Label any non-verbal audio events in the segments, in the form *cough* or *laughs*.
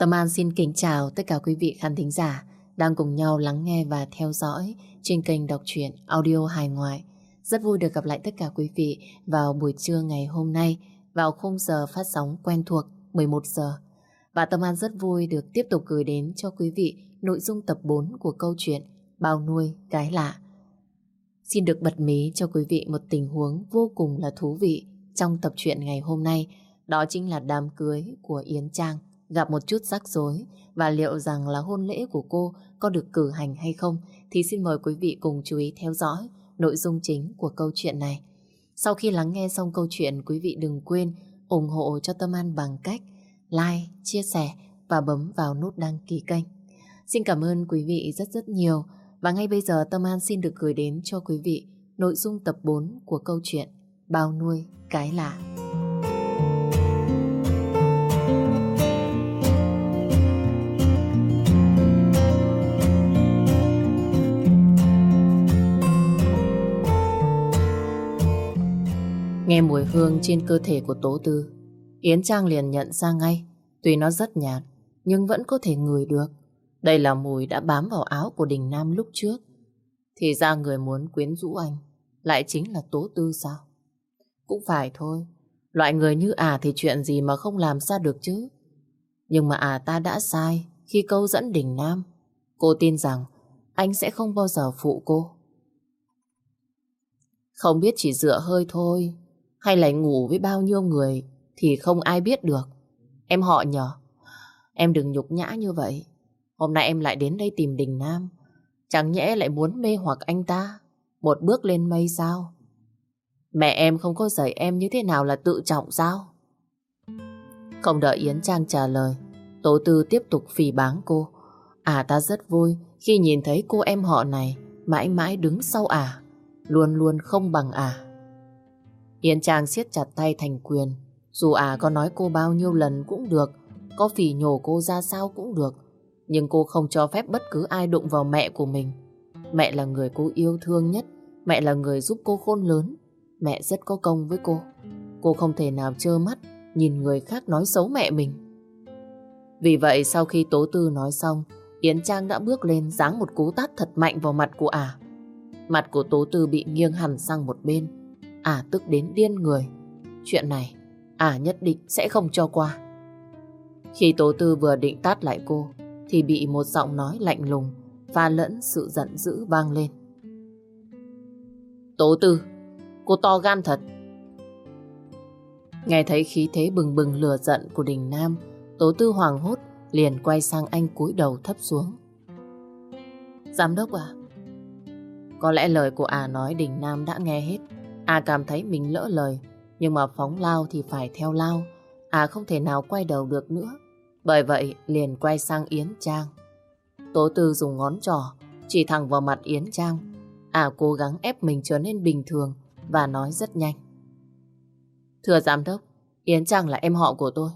Tâm An xin kính chào tất cả quý vị khán thính giả đang cùng nhau lắng nghe và theo dõi trên kênh đọc truyện audio hài ngoại. Rất vui được gặp lại tất cả quý vị vào buổi trưa ngày hôm nay, vào khung giờ phát sóng quen thuộc 11 giờ. Và Tâm An rất vui được tiếp tục gửi đến cho quý vị nội dung tập 4 của câu chuyện Bao nuôi cái lạ. Xin được bật mí cho quý vị một tình huống vô cùng là thú vị trong tập truyện ngày hôm nay. Đó chính là đám cưới của Yến Trang gặp một chút rắc rối và liệu rằng là hôn lễ của cô có được cử hành hay không thì xin mời quý vị cùng chú ý theo dõi nội dung chính của câu chuyện này. Sau khi lắng nghe xong câu chuyện, quý vị đừng quên ủng hộ cho Tâm An bằng cách like, chia sẻ và bấm vào nút đăng ký kênh. Xin cảm ơn quý vị rất rất nhiều và ngay bây giờ Tâm An xin được gửi đến cho quý vị nội dung tập 4 của câu chuyện Bao nuôi cái lạ. Nghe mùi hương trên cơ thể của Tố Tư, Yến Trang liền nhận ra ngay, tuy nó rất nhạt, nhưng vẫn có thể ngửi được. Đây là mùi đã bám vào áo của Đình Nam lúc trước. Thì ra người muốn quyến rũ anh, lại chính là Tố Tư sao? Cũng phải thôi, loại người như à thì chuyện gì mà không làm ra được chứ. Nhưng mà à ta đã sai khi câu dẫn Đình Nam. Cô tin rằng anh sẽ không bao giờ phụ cô. Không biết chỉ dựa hơi thôi hay là ngủ với bao nhiêu người thì không ai biết được. Em họ nhờ. Em đừng nhục nhã như vậy. Hôm nay em lại đến đây tìm Đình Nam. Chẳng nhẽ lại muốn mê hoặc anh ta. Một bước lên mây sao? Mẹ em không có dạy em như thế nào là tự trọng sao? Không đợi Yến Trang trả lời. Tố Tư tiếp tục phỉ báng cô. À ta rất vui khi nhìn thấy cô em họ này mãi mãi đứng sau à. Luôn luôn không bằng à. Yến Trang siết chặt tay thành quyền. Dù à có nói cô bao nhiêu lần cũng được, có phỉ nhổ cô ra sao cũng được. Nhưng cô không cho phép bất cứ ai đụng vào mẹ của mình. Mẹ là người cô yêu thương nhất, mẹ là người giúp cô khôn lớn. Mẹ rất có công với cô. Cô không thể nào trơ mắt nhìn người khác nói xấu mẹ mình. Vì vậy sau khi Tố Tư nói xong, Yến Trang đã bước lên giáng một cú tát thật mạnh vào mặt của ả. Mặt của Tố Tư bị nghiêng hẳn sang một bên. Ả tức đến điên người. Chuyện này, Ả nhất định sẽ không cho qua. Khi Tố Tư vừa định tát lại cô, thì bị một giọng nói lạnh lùng và lẫn sự giận dữ vang lên. Tố Tư, cô to gan thật. Nghe thấy khí thế bừng bừng lửa giận của Đình Nam, Tố Tư hoàng hốt liền quay sang anh cúi đầu thấp xuống. Giám đốc à? Có lẽ lời của à nói Đình Nam đã nghe hết. A cảm thấy mình lỡ lời, nhưng mà phóng lao thì phải theo lao. À không thể nào quay đầu được nữa. Bởi vậy liền quay sang Yến Trang. Tố Tư dùng ngón trỏ chỉ thẳng vào mặt Yến Trang. À cố gắng ép mình trở nên bình thường và nói rất nhanh. Thưa giám đốc, Yến Trang là em họ của tôi.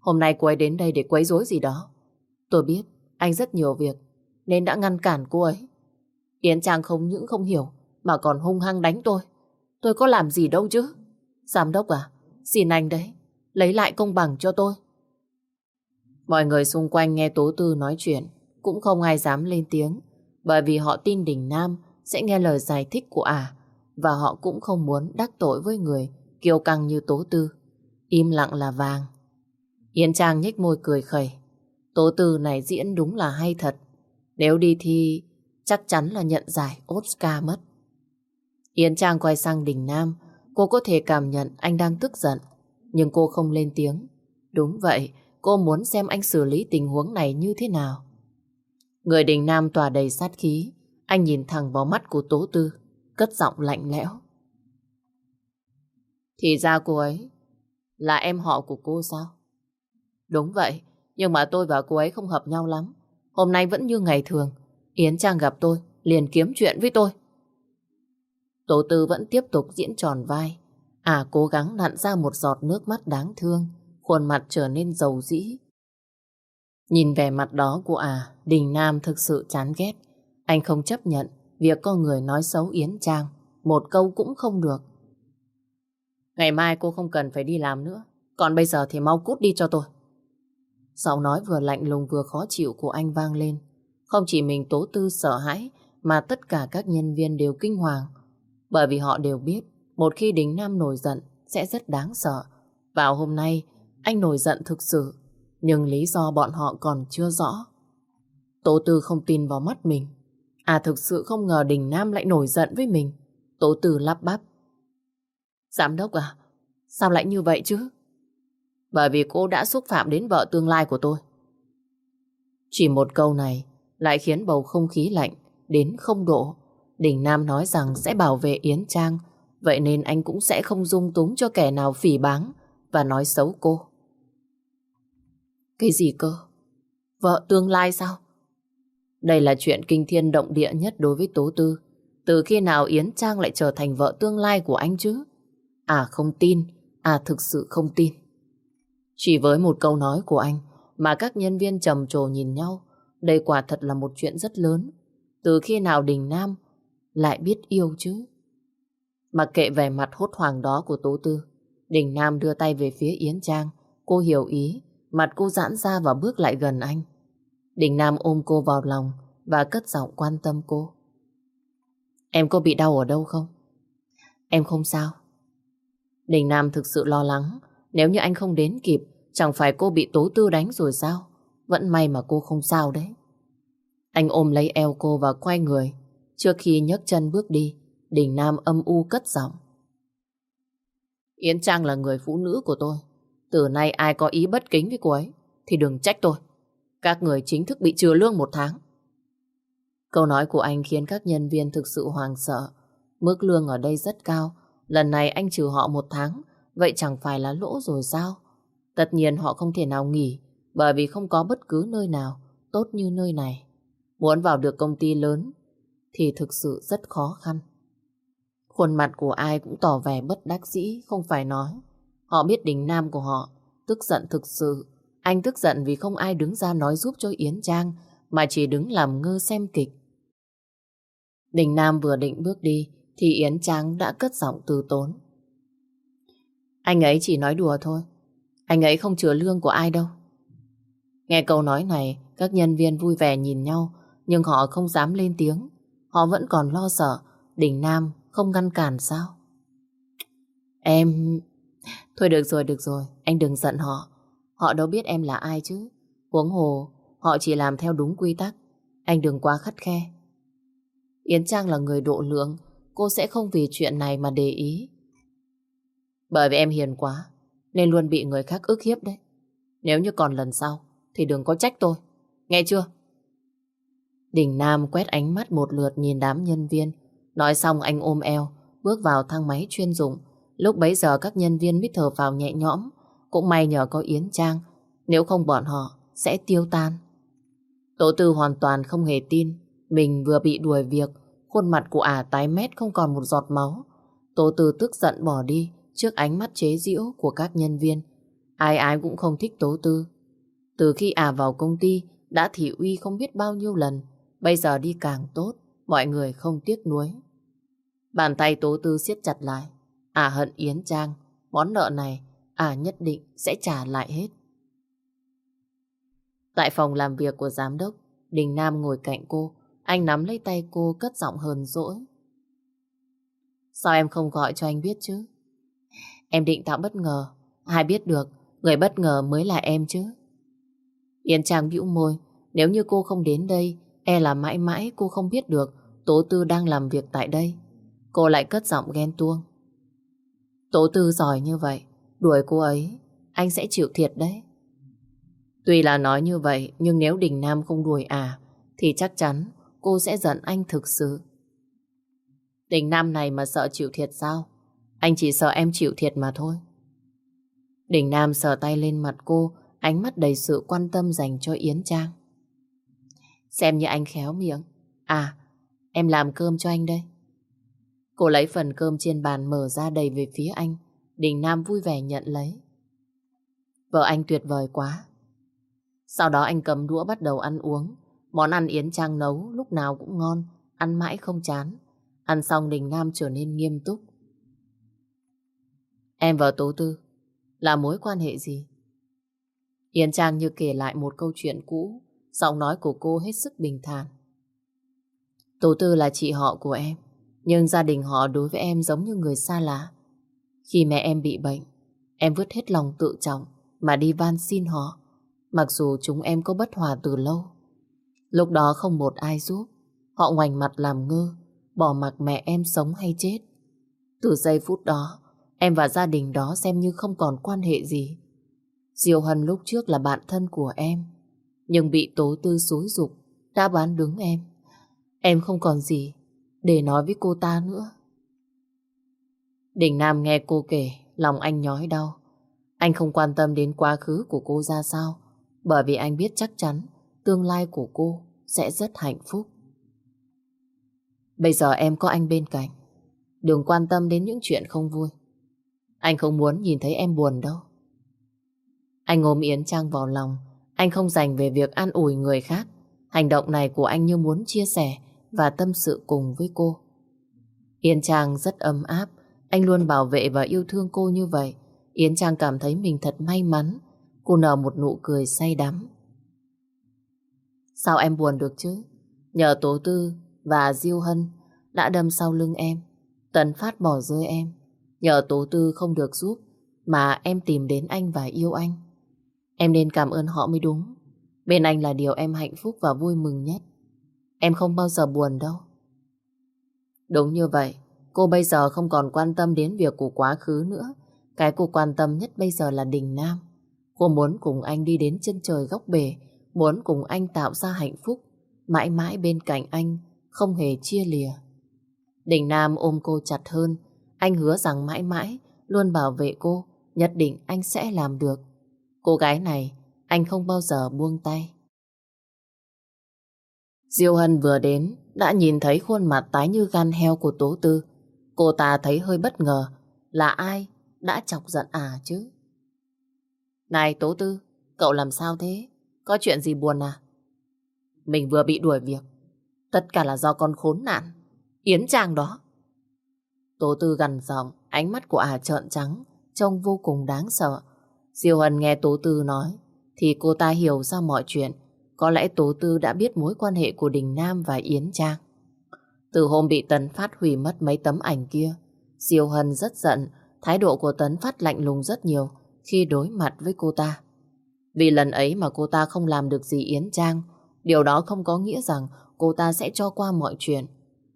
Hôm nay cô ấy đến đây để quấy rối gì đó. Tôi biết anh rất nhiều việc nên đã ngăn cản cô ấy. Yến Trang không những không hiểu mà còn hung hăng đánh tôi. Tôi có làm gì đâu chứ. Giám đốc à, xin anh đấy, lấy lại công bằng cho tôi. Mọi người xung quanh nghe Tố Tư nói chuyện, cũng không ai dám lên tiếng, bởi vì họ tin Đình Nam sẽ nghe lời giải thích của ả, à, và họ cũng không muốn đắc tội với người kiêu căng như Tố Tư. Im lặng là vàng. Yên Trang nhếch môi cười khẩy. Tố Tư này diễn đúng là hay thật. Nếu đi thi, chắc chắn là nhận giải Oscar mất. Yến Trang quay sang Đình Nam, cô có thể cảm nhận anh đang tức giận, nhưng cô không lên tiếng. Đúng vậy, cô muốn xem anh xử lý tình huống này như thế nào. Người Đình Nam tỏa đầy sát khí, anh nhìn thẳng vào mắt của Tố Tư, cất giọng lạnh lẽo. Thì ra cô ấy là em họ của cô sao? Đúng vậy, nhưng mà tôi và cô ấy không hợp nhau lắm. Hôm nay vẫn như ngày thường, Yến Trang gặp tôi, liền kiếm chuyện với tôi. Tổ tư vẫn tiếp tục diễn tròn vai. À cố gắng nặn ra một giọt nước mắt đáng thương, khuôn mặt trở nên dầu dĩ. Nhìn vẻ mặt đó của à, Đình Nam thực sự chán ghét. Anh không chấp nhận việc có người nói xấu Yến Trang. Một câu cũng không được. Ngày mai cô không cần phải đi làm nữa. Còn bây giờ thì mau cút đi cho tôi. Giọng nói vừa lạnh lùng vừa khó chịu của anh vang lên. Không chỉ mình Tố Tư sợ hãi, mà tất cả các nhân viên đều kinh hoàng. Bởi vì họ đều biết, một khi Đính Nam nổi giận sẽ rất đáng sợ. Vào hôm nay, anh nổi giận thực sự, nhưng lý do bọn họ còn chưa rõ. Tố Tư không tin vào mắt mình. À thực sự không ngờ Đình Nam lại nổi giận với mình. Tố Tư lắp bắp. Giám đốc à, sao lại như vậy chứ? Bởi vì cô đã xúc phạm đến vợ tương lai của tôi. Chỉ một câu này lại khiến bầu không khí lạnh đến không độ. Đình Nam nói rằng sẽ bảo vệ Yến Trang, vậy nên anh cũng sẽ không dung túng cho kẻ nào phỉ báng và nói xấu cô. Cái gì cơ? Vợ tương lai sao? Đây là chuyện kinh thiên động địa nhất đối với Tố Tư. Từ khi nào Yến Trang lại trở thành vợ tương lai của anh chứ? À không tin, à thực sự không tin. Chỉ với một câu nói của anh mà các nhân viên trầm trồ nhìn nhau, đây quả thật là một chuyện rất lớn. Từ khi nào Đình Nam lại biết yêu chứ? Mặc kệ vẻ mặt hốt hoảng đó của Tố Tư, Đình Nam đưa tay về phía Yến Trang. Cô hiểu ý, mặt cô giãn ra và bước lại gần anh. Đình Nam ôm cô vào lòng và cất giọng quan tâm cô. Em có bị đau ở đâu không? Em không sao. Đình Nam thực sự lo lắng. Nếu như anh không đến kịp, chẳng phải cô bị tố tư đánh rồi sao? Vẫn may mà cô không sao đấy. Anh ôm lấy eo cô và quay người. Trước khi nhấc chân bước đi, Đình Nam âm u cất giọng. Yến Trang là người phụ nữ của tôi. Từ nay ai có ý bất kính với cô ấy, thì đừng trách tôi. Các người chính thức bị trừ lương một tháng. Câu nói của anh khiến các nhân viên thực sự hoàng sợ. Mức lương ở đây rất cao. Lần này anh trừ họ một tháng, vậy chẳng phải là lỗ rồi sao? Tất nhiên họ không thể nào nghỉ, bởi vì không có bất cứ nơi nào tốt như nơi này. Muốn vào được công ty lớn thì thực sự rất khó khăn. Khuôn mặt của ai cũng tỏ vẻ bất đắc dĩ, không phải nói. Họ biết đình nam của họ, tức giận thực sự. Anh tức giận vì không ai đứng ra nói giúp cho Yến Trang, mà chỉ đứng làm ngơ xem kịch. Đình Nam vừa định bước đi, thì Yến Trang đã cất giọng từ tốn. Anh ấy chỉ nói đùa thôi. Anh ấy không chừa lương của ai đâu. Nghe câu nói này, các nhân viên vui vẻ nhìn nhau, nhưng họ không dám lên tiếng. Họ vẫn còn lo sợ, Đình Nam không ngăn cản sao? Em... Thôi được rồi, được rồi, anh đừng giận họ. Họ đâu biết em là ai chứ. Huống hồ, họ chỉ làm theo đúng quy tắc. Anh đừng quá khắt khe. Yến Trang là người độ lượng, cô sẽ không vì chuyện này mà để ý. Bởi vì em hiền quá, nên luôn bị người khác ức hiếp đấy. Nếu như còn lần sau, thì đừng có trách tôi. Nghe chưa? Đình Nam quét ánh mắt một lượt nhìn đám nhân viên. Nói xong anh ôm eo, bước vào thang máy chuyên dụng. Lúc bấy giờ các nhân viên mới thở vào nhẹ nhõm. Cũng may nhờ có Yến Trang, nếu không bọn họ sẽ tiêu tan. Tổ tư hoàn toàn không hề tin mình vừa bị đuổi việc, khuôn mặt của ả tái mét không còn một giọt máu. Tổ tư tức giận bỏ đi trước ánh mắt chế giễu của các nhân viên. Ai ai cũng không thích Tố Tư. Từ khi ả vào công ty, đã thị uy không biết bao nhiêu lần, bây giờ đi càng tốt, mọi người không tiếc nuối. Bàn tay Tố Tư siết chặt lại. à hận Yến Trang, món nợ này à nhất định sẽ trả lại hết. Tại phòng làm việc của giám đốc, Đình Nam ngồi cạnh cô, anh nắm lấy tay cô cất giọng hờn dỗi. Sao em không gọi cho anh biết chứ? Em định tạo bất ngờ, ai biết được, người bất ngờ mới là em chứ. Yến Trang bĩu môi, nếu như cô không đến đây, e là mãi mãi cô không biết được Tố Tư đang làm việc tại đây. Cô lại cất giọng ghen tuông. Tố Tư giỏi như vậy, đuổi cô ấy, anh sẽ chịu thiệt đấy. Tuy là nói như vậy, nhưng nếu Đình Nam không đuổi à, thì chắc chắn cô sẽ giận anh thực sự. Đình Nam này mà sợ chịu thiệt sao? Anh chỉ sợ em chịu thiệt mà thôi. Đình Nam sờ tay lên mặt cô, ánh mắt đầy sự quan tâm dành cho Yến Trang. Xem như anh khéo miệng. À, em làm cơm cho anh đây. Cô lấy phần cơm trên bàn mở ra đầy về phía anh. Đình Nam vui vẻ nhận lấy. Vợ anh tuyệt vời quá. Sau đó anh cầm đũa bắt đầu ăn uống. Món ăn Yến Trang nấu lúc nào cũng ngon, ăn mãi không chán. Ăn xong Đình Nam trở nên nghiêm túc. Em và Tố Tư là mối quan hệ gì? Yến Trang như kể lại một câu chuyện cũ, giọng nói của cô hết sức bình thản. Tố Tư là chị họ của em, nhưng gia đình họ đối với em giống như người xa lạ. Khi mẹ em bị bệnh, em vứt hết lòng tự trọng mà đi van xin họ, mặc dù chúng em có bất hòa từ lâu. Lúc đó không một ai giúp, họ ngoảnh mặt làm ngơ, bỏ mặc mẹ em sống hay chết. Từ giây phút đó, em và gia đình đó xem như không còn quan hệ gì. Diệu Hân lúc trước là bạn thân của em, nhưng bị tố tư xối dục đã bán đứng em. Em không còn gì để nói với cô ta nữa. Đình Nam nghe cô kể, lòng anh nhói đau. Anh không quan tâm đến quá khứ của cô ra sao, bởi vì anh biết chắc chắn tương lai của cô sẽ rất hạnh phúc. Bây giờ em có anh bên cạnh, đừng quan tâm đến những chuyện không vui. Anh không muốn nhìn thấy em buồn đâu. Anh ôm Yến Trang vào lòng, anh không dành về việc an ủi người khác. Hành động này của anh như muốn chia sẻ và tâm sự cùng với cô. Yến Trang rất ấm áp, anh luôn bảo vệ và yêu thương cô như vậy. Yến Trang cảm thấy mình thật may mắn. Cô nở một nụ cười say đắm. Sao em buồn được chứ? Nhờ Tố Tư và Diêu Hân đã đâm sau lưng em. Tấn Phát bỏ rơi em. Nhờ Tố Tư không được giúp mà em tìm đến anh và yêu anh. Em nên cảm ơn họ mới đúng. Bên anh là điều em hạnh phúc và vui mừng nhất. Em không bao giờ buồn đâu. Đúng như vậy, cô bây giờ không còn quan tâm đến việc của quá khứ nữa. Cái cô quan tâm nhất bây giờ là Đình Nam. Cô muốn cùng anh đi đến chân trời góc bể, muốn cùng anh tạo ra hạnh phúc, mãi mãi bên cạnh anh, không hề chia lìa. Đình Nam ôm cô chặt hơn, anh hứa rằng mãi mãi luôn bảo vệ cô, nhất định anh sẽ làm được. Cô gái này, anh không bao giờ buông tay. Diêu Hân vừa đến, đã nhìn thấy khuôn mặt tái như gan heo của Tố Tư. Cô ta thấy hơi bất ngờ, là ai đã chọc giận à chứ? Này Tố Tư, cậu làm sao thế? Có chuyện gì buồn à? Mình vừa bị đuổi việc. Tất cả là do con khốn nạn. Yến Trang đó. Tố Tư gần giọng, ánh mắt của ả trợn trắng, trông vô cùng đáng sợ. Diêu Hân nghe Tố Tư nói, thì cô ta hiểu ra mọi chuyện. Có lẽ Tố Tư đã biết mối quan hệ của Đình Nam và Yến Trang. Từ hôm bị Tấn Phát hủy mất mấy tấm ảnh kia, Diêu Hân rất giận, thái độ của Tấn Phát lạnh lùng rất nhiều khi đối mặt với cô ta. Vì lần ấy mà cô ta không làm được gì Yến Trang, điều đó không có nghĩa rằng cô ta sẽ cho qua mọi chuyện.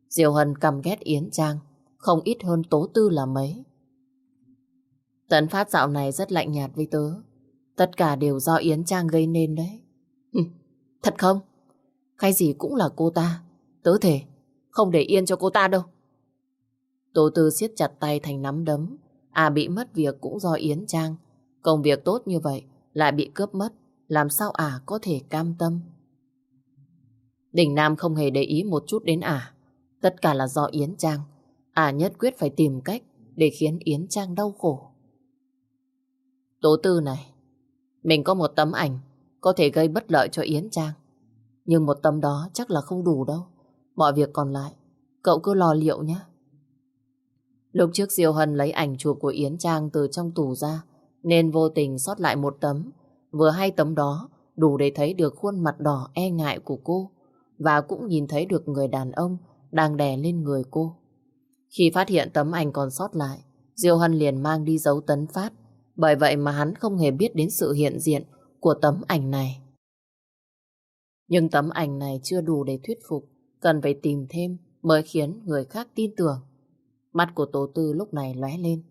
Diêu Hân căm ghét Yến Trang, không ít hơn Tố Tư là mấy. Tấn Phát dạo này rất lạnh nhạt với tớ. Tất cả đều do Yến Trang gây nên đấy. Thật không? Cái gì cũng là cô ta. Tớ thể, không để yên cho cô ta đâu. Tố Tư siết chặt tay thành nắm đấm. À bị mất việc cũng do Yến Trang. Công việc tốt như vậy lại bị cướp mất. Làm sao à có thể cam tâm? Đình Nam không hề để ý một chút đến à Tất cả là do Yến Trang. à nhất quyết phải tìm cách để khiến Yến Trang đau khổ. Tố Tư này, mình có một tấm ảnh có thể gây bất lợi cho Yến Trang. Nhưng một tấm đó chắc là không đủ đâu. Mọi việc còn lại, cậu cứ lo liệu nhé. Lúc trước Diêu Hân lấy ảnh chụp của Yến Trang từ trong tủ ra, nên vô tình sót lại một tấm. Vừa hai tấm đó đủ để thấy được khuôn mặt đỏ e ngại của cô và cũng nhìn thấy được người đàn ông đang đè lên người cô. Khi phát hiện tấm ảnh còn sót lại, Diêu Hân liền mang đi dấu tấn phát. Bởi vậy mà hắn không hề biết đến sự hiện diện của tấm ảnh này. Nhưng tấm ảnh này chưa đủ để thuyết phục, cần phải tìm thêm mới khiến người khác tin tưởng. Mắt của Tố Tư lúc này lóe lên.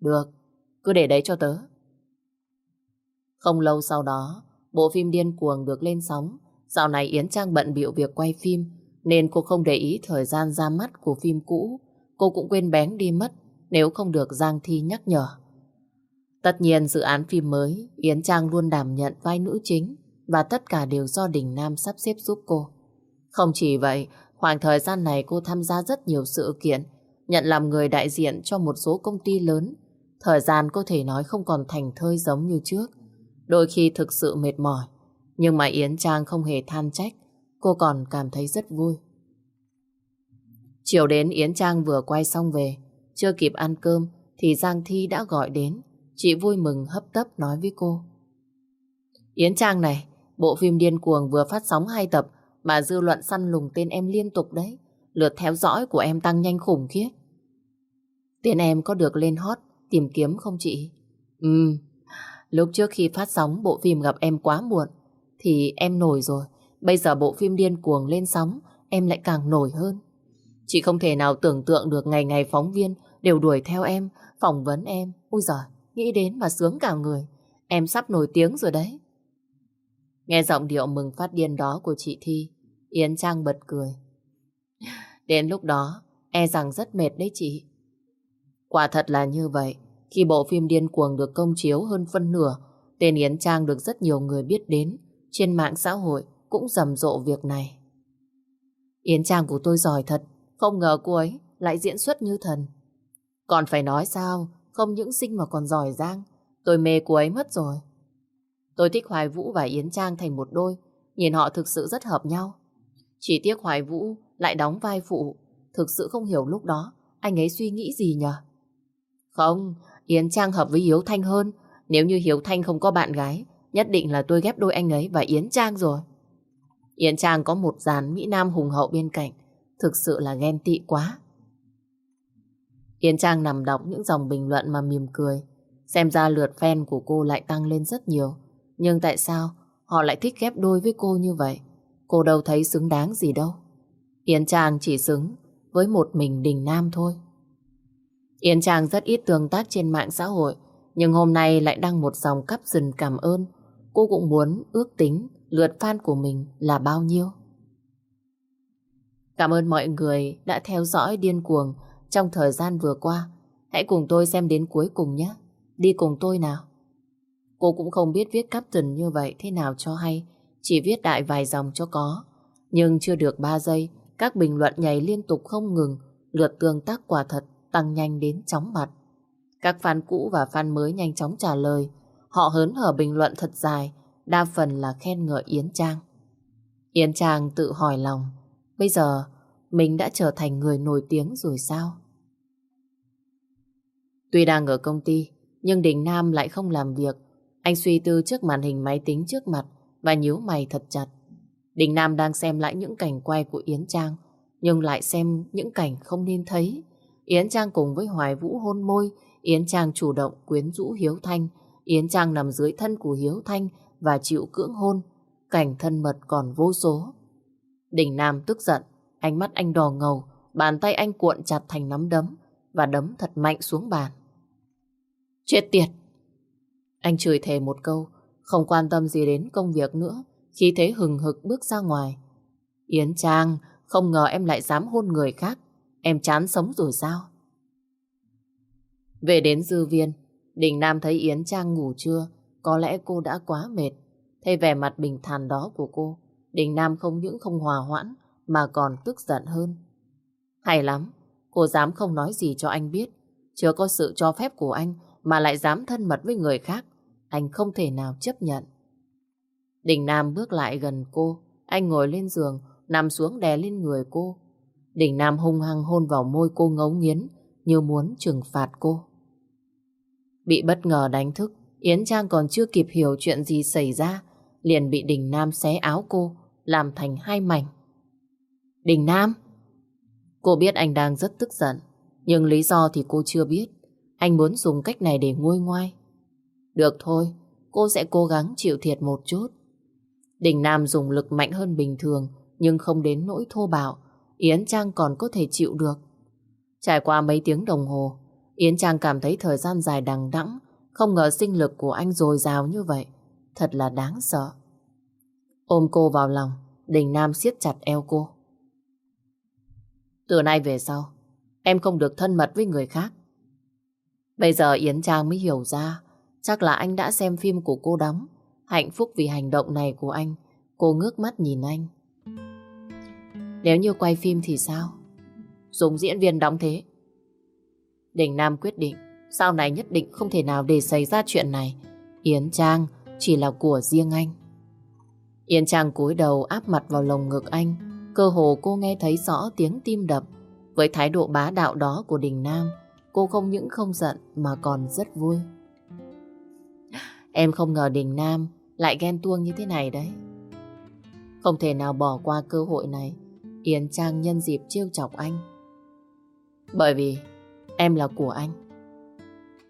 Được, cứ để đấy cho tớ. Không lâu sau đó, bộ phim điên cuồng được lên sóng. Dạo này Yến Trang bận bịu việc quay phim, nên cô không để ý thời gian ra mắt của phim cũ. Cô cũng quên bén đi mất nếu không được Giang Thi nhắc nhở. Tất nhiên dự án phim mới, Yến Trang luôn đảm nhận vai nữ chính và tất cả đều do Đình Nam sắp xếp giúp cô. Không chỉ vậy, khoảng thời gian này cô tham gia rất nhiều sự kiện, nhận làm người đại diện cho một số công ty lớn. Thời gian có thể nói không còn thành thơi giống như trước. Đôi khi thực sự mệt mỏi, nhưng mà Yến Trang không hề than trách, cô còn cảm thấy rất vui. Chiều đến Yến Trang vừa quay xong về, chưa kịp ăn cơm thì Giang Thi đã gọi đến. Chị vui mừng hấp tấp nói với cô. Yến Trang này, bộ phim điên cuồng vừa phát sóng hai tập mà dư luận săn lùng tên em liên tục đấy. Lượt theo dõi của em tăng nhanh khủng khiếp. Tên em có được lên hot tìm kiếm không chị? Ừ, lúc trước khi phát sóng bộ phim gặp em quá muộn thì em nổi rồi. Bây giờ bộ phim điên cuồng lên sóng em lại càng nổi hơn. Chị không thể nào tưởng tượng được ngày ngày phóng viên đều đuổi theo em, phỏng vấn em. Ôi giời, nghĩ đến mà sướng cả người. Em sắp nổi tiếng rồi đấy. Nghe giọng điệu mừng phát điên đó của chị Thi, Yến Trang bật cười. Đến lúc đó, e rằng rất mệt đấy chị. Quả thật là như vậy. Khi bộ phim điên cuồng được công chiếu hơn phân nửa, tên Yến Trang được rất nhiều người biết đến. Trên mạng xã hội cũng rầm rộ việc này. Yến Trang của tôi giỏi thật, không ngờ cô ấy lại diễn xuất như thần. Còn phải nói sao, không những xinh mà còn giỏi giang. Tôi mê cô ấy mất rồi. Tôi thích Hoài Vũ và Yến Trang thành một đôi, nhìn họ thực sự rất hợp nhau. Chỉ tiếc Hoài Vũ lại đóng vai phụ, thực sự không hiểu lúc đó anh ấy suy nghĩ gì nhờ. Không, Yến Trang hợp với Hiếu Thanh hơn. Nếu như Hiếu Thanh không có bạn gái, nhất định là tôi ghép đôi anh ấy và Yến Trang rồi. Yến Trang có một dàn Mỹ Nam hùng hậu bên cạnh, thực sự là ghen tị quá. Yến Trang nằm đọc những dòng bình luận mà mỉm cười. Xem ra lượt fan của cô lại tăng lên rất nhiều. Nhưng tại sao họ lại thích ghép đôi với cô như vậy? Cô đâu thấy xứng đáng gì đâu. Yến Trang chỉ xứng với một mình Đình Nam thôi. Yến Trang rất ít tương tác trên mạng xã hội, nhưng hôm nay lại đăng một dòng cắp dừng cảm ơn. Cô cũng muốn ước tính lượt fan của mình là bao nhiêu. Cảm ơn mọi người đã theo dõi điên cuồng trong thời gian vừa qua. Hãy cùng tôi xem đến cuối cùng nhé. Đi cùng tôi nào. Cô cũng không biết viết captain như vậy thế nào cho hay, chỉ viết đại vài dòng cho có. Nhưng chưa được 3 giây, các bình luận nhảy liên tục không ngừng, lượt tương tác quả thật tăng nhanh đến chóng mặt. Các fan cũ và fan mới nhanh chóng trả lời, họ hớn hở bình luận thật dài, đa phần là khen ngợi Yến Trang. Yến Trang tự hỏi lòng, bây giờ mình đã trở thành người nổi tiếng rồi sao? Tuy đang ở công ty, nhưng Đình Nam lại không làm việc. Anh suy tư trước màn hình máy tính trước mặt và nhíu mày thật chặt. Đình Nam đang xem lại những cảnh quay của Yến Trang, nhưng lại xem những cảnh không nên thấy. Yến Trang cùng với Hoài Vũ hôn môi, Yến Trang chủ động quyến rũ Hiếu Thanh, Yến Trang nằm dưới thân của Hiếu Thanh và chịu cưỡng hôn. Cảnh thân mật còn vô số. Đình Nam tức giận, ánh mắt anh đỏ ngầu, bàn tay anh cuộn chặt thành nắm đấm và đấm thật mạnh xuống bàn. Chết tiệt! Anh chửi thề một câu, không quan tâm gì đến công việc nữa, khi thế hừng hực bước ra ngoài. Yến Trang, không ngờ em lại dám hôn người khác. Em chán sống rồi sao? Về đến dư viên, Đình Nam thấy Yến Trang ngủ chưa, có lẽ cô đã quá mệt. Thấy vẻ mặt bình thản đó của cô, Đình Nam không những không hòa hoãn, mà còn tức giận hơn. Hay lắm, cô dám không nói gì cho anh biết. Chưa có sự cho phép của anh mà lại dám thân mật với người khác. Anh không thể nào chấp nhận. Đình Nam bước lại gần cô. Anh ngồi lên giường, nằm xuống đè lên người cô. Đình Nam hung hăng hôn vào môi cô ngấu nghiến, như muốn trừng phạt cô. Bị bất ngờ đánh thức, Yến Trang còn chưa kịp hiểu chuyện gì xảy ra, liền bị Đình Nam xé áo cô, làm thành hai mảnh. Đình Nam! Cô biết anh đang rất tức giận, nhưng lý do thì cô chưa biết. Anh muốn dùng cách này để nguôi ngoai. Được thôi, cô sẽ cố gắng chịu thiệt một chút. Đình Nam dùng lực mạnh hơn bình thường, nhưng không đến nỗi thô bạo. Yến Trang còn có thể chịu được. Trải qua mấy tiếng đồng hồ, Yến Trang cảm thấy thời gian dài đằng đẵng, không ngờ sinh lực của anh dồi dào như vậy. Thật là đáng sợ. Ôm cô vào lòng, Đình Nam siết chặt eo cô. Từ nay về sau, em không được thân mật với người khác. Bây giờ Yến Trang mới hiểu ra, chắc là anh đã xem phim của cô đóng. Hạnh phúc vì hành động này của anh, cô ngước mắt nhìn anh. Nếu như quay phim thì sao? Dùng diễn viên đóng thế. Đình Nam quyết định, sau này nhất định không thể nào để xảy ra chuyện này. Yến Trang chỉ là của riêng anh. Yến Trang cúi đầu áp mặt vào lồng ngực anh, cơ hồ cô nghe thấy rõ tiếng tim đập. Với thái độ bá đạo đó của Đình Nam, cô không những không giận mà còn rất vui. Em không ngờ Đình Nam lại ghen tuông như thế này đấy. Không thể nào bỏ qua cơ hội này, Yến Trang nhân dịp trêu chọc anh. Bởi vì em là của anh.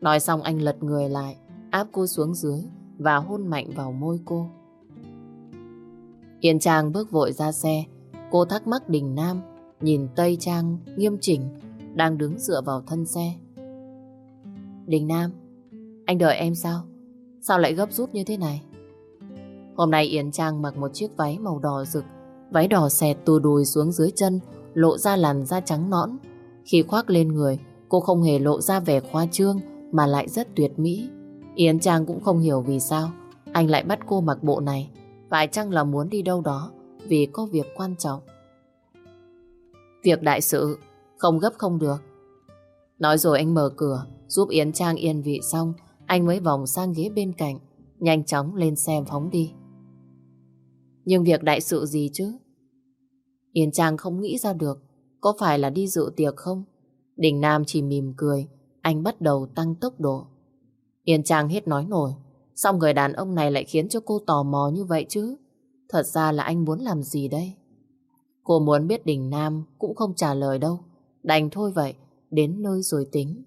Nói xong anh lật người lại, áp cô xuống dưới và hôn mạnh vào môi cô. Yến Trang bước vội ra xe, cô thắc mắc Đình Nam, nhìn Tây Trang nghiêm chỉnh, đang đứng dựa vào thân xe. Đình Nam, anh đợi em sao? Sao lại gấp rút như thế này? Hôm nay Yến Trang mặc một chiếc váy màu đỏ rực, váy đỏ xẹt từ đùi xuống dưới chân, lộ ra làn da trắng nõn. Khi khoác lên người, cô không hề lộ ra vẻ khoa trương mà lại rất tuyệt mỹ. Yến Trang cũng không hiểu vì sao anh lại bắt cô mặc bộ này. Phải chăng là muốn đi đâu đó vì có việc quan trọng? Việc đại sự, không gấp không được. Nói rồi anh mở cửa, giúp Yến Trang yên vị xong, anh mới vòng sang ghế bên cạnh, nhanh chóng lên xe phóng đi. Nhưng việc đại sự gì chứ? Yến Trang không nghĩ ra được, có phải là đi dự tiệc không? Đình Nam chỉ mỉm cười, anh bắt đầu tăng tốc độ. Yến Trang hết nói nổi, xong người đàn ông này lại khiến cho cô tò mò như vậy chứ? Thật ra là anh muốn làm gì đây? Cô muốn biết Đình Nam cũng không trả lời đâu. Đành thôi vậy, đến nơi rồi tính.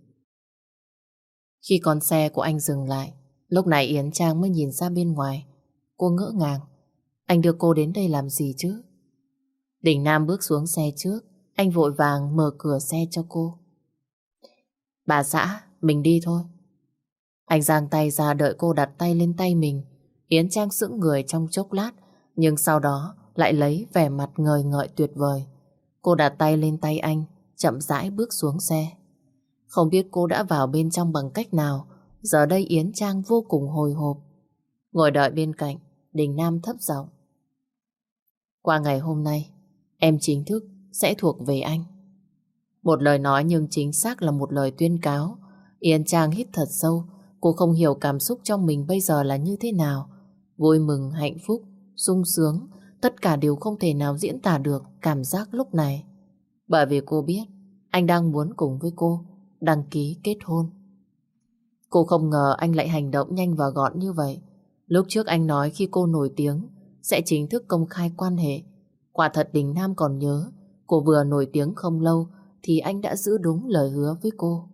Khi con xe của anh dừng lại, lúc này Yến Trang mới nhìn ra bên ngoài. Cô ngỡ ngàng. Anh đưa cô đến đây làm gì chứ? Đình Nam bước xuống xe trước, anh vội vàng mở cửa xe cho cô. Bà xã, mình đi thôi. Anh giang tay ra đợi cô đặt tay lên tay mình. Yến Trang sững người trong chốc lát, nhưng sau đó lại lấy vẻ mặt ngời ngợi tuyệt vời. Cô đặt tay lên tay anh, chậm rãi bước xuống xe. Không biết cô đã vào bên trong bằng cách nào, giờ đây Yến Trang vô cùng hồi hộp. Ngồi đợi bên cạnh, Đình Nam thấp giọng. Qua ngày hôm nay, em chính thức sẽ thuộc về anh. Một lời nói nhưng chính xác là một lời tuyên cáo. Yến Trang hít thật sâu, cô không hiểu cảm xúc trong mình bây giờ là như thế nào. Vui mừng, hạnh phúc, sung sướng, tất cả đều không thể nào diễn tả được cảm giác lúc này. Bởi vì cô biết anh đang muốn cùng với cô đăng ký kết hôn. Cô không ngờ anh lại hành động nhanh và gọn như vậy. Lúc trước anh nói khi cô nổi tiếng sẽ chính thức công khai quan hệ. Quả thật Đình Nam còn nhớ cô vừa nổi tiếng không lâu thì anh đã giữ đúng lời hứa với cô.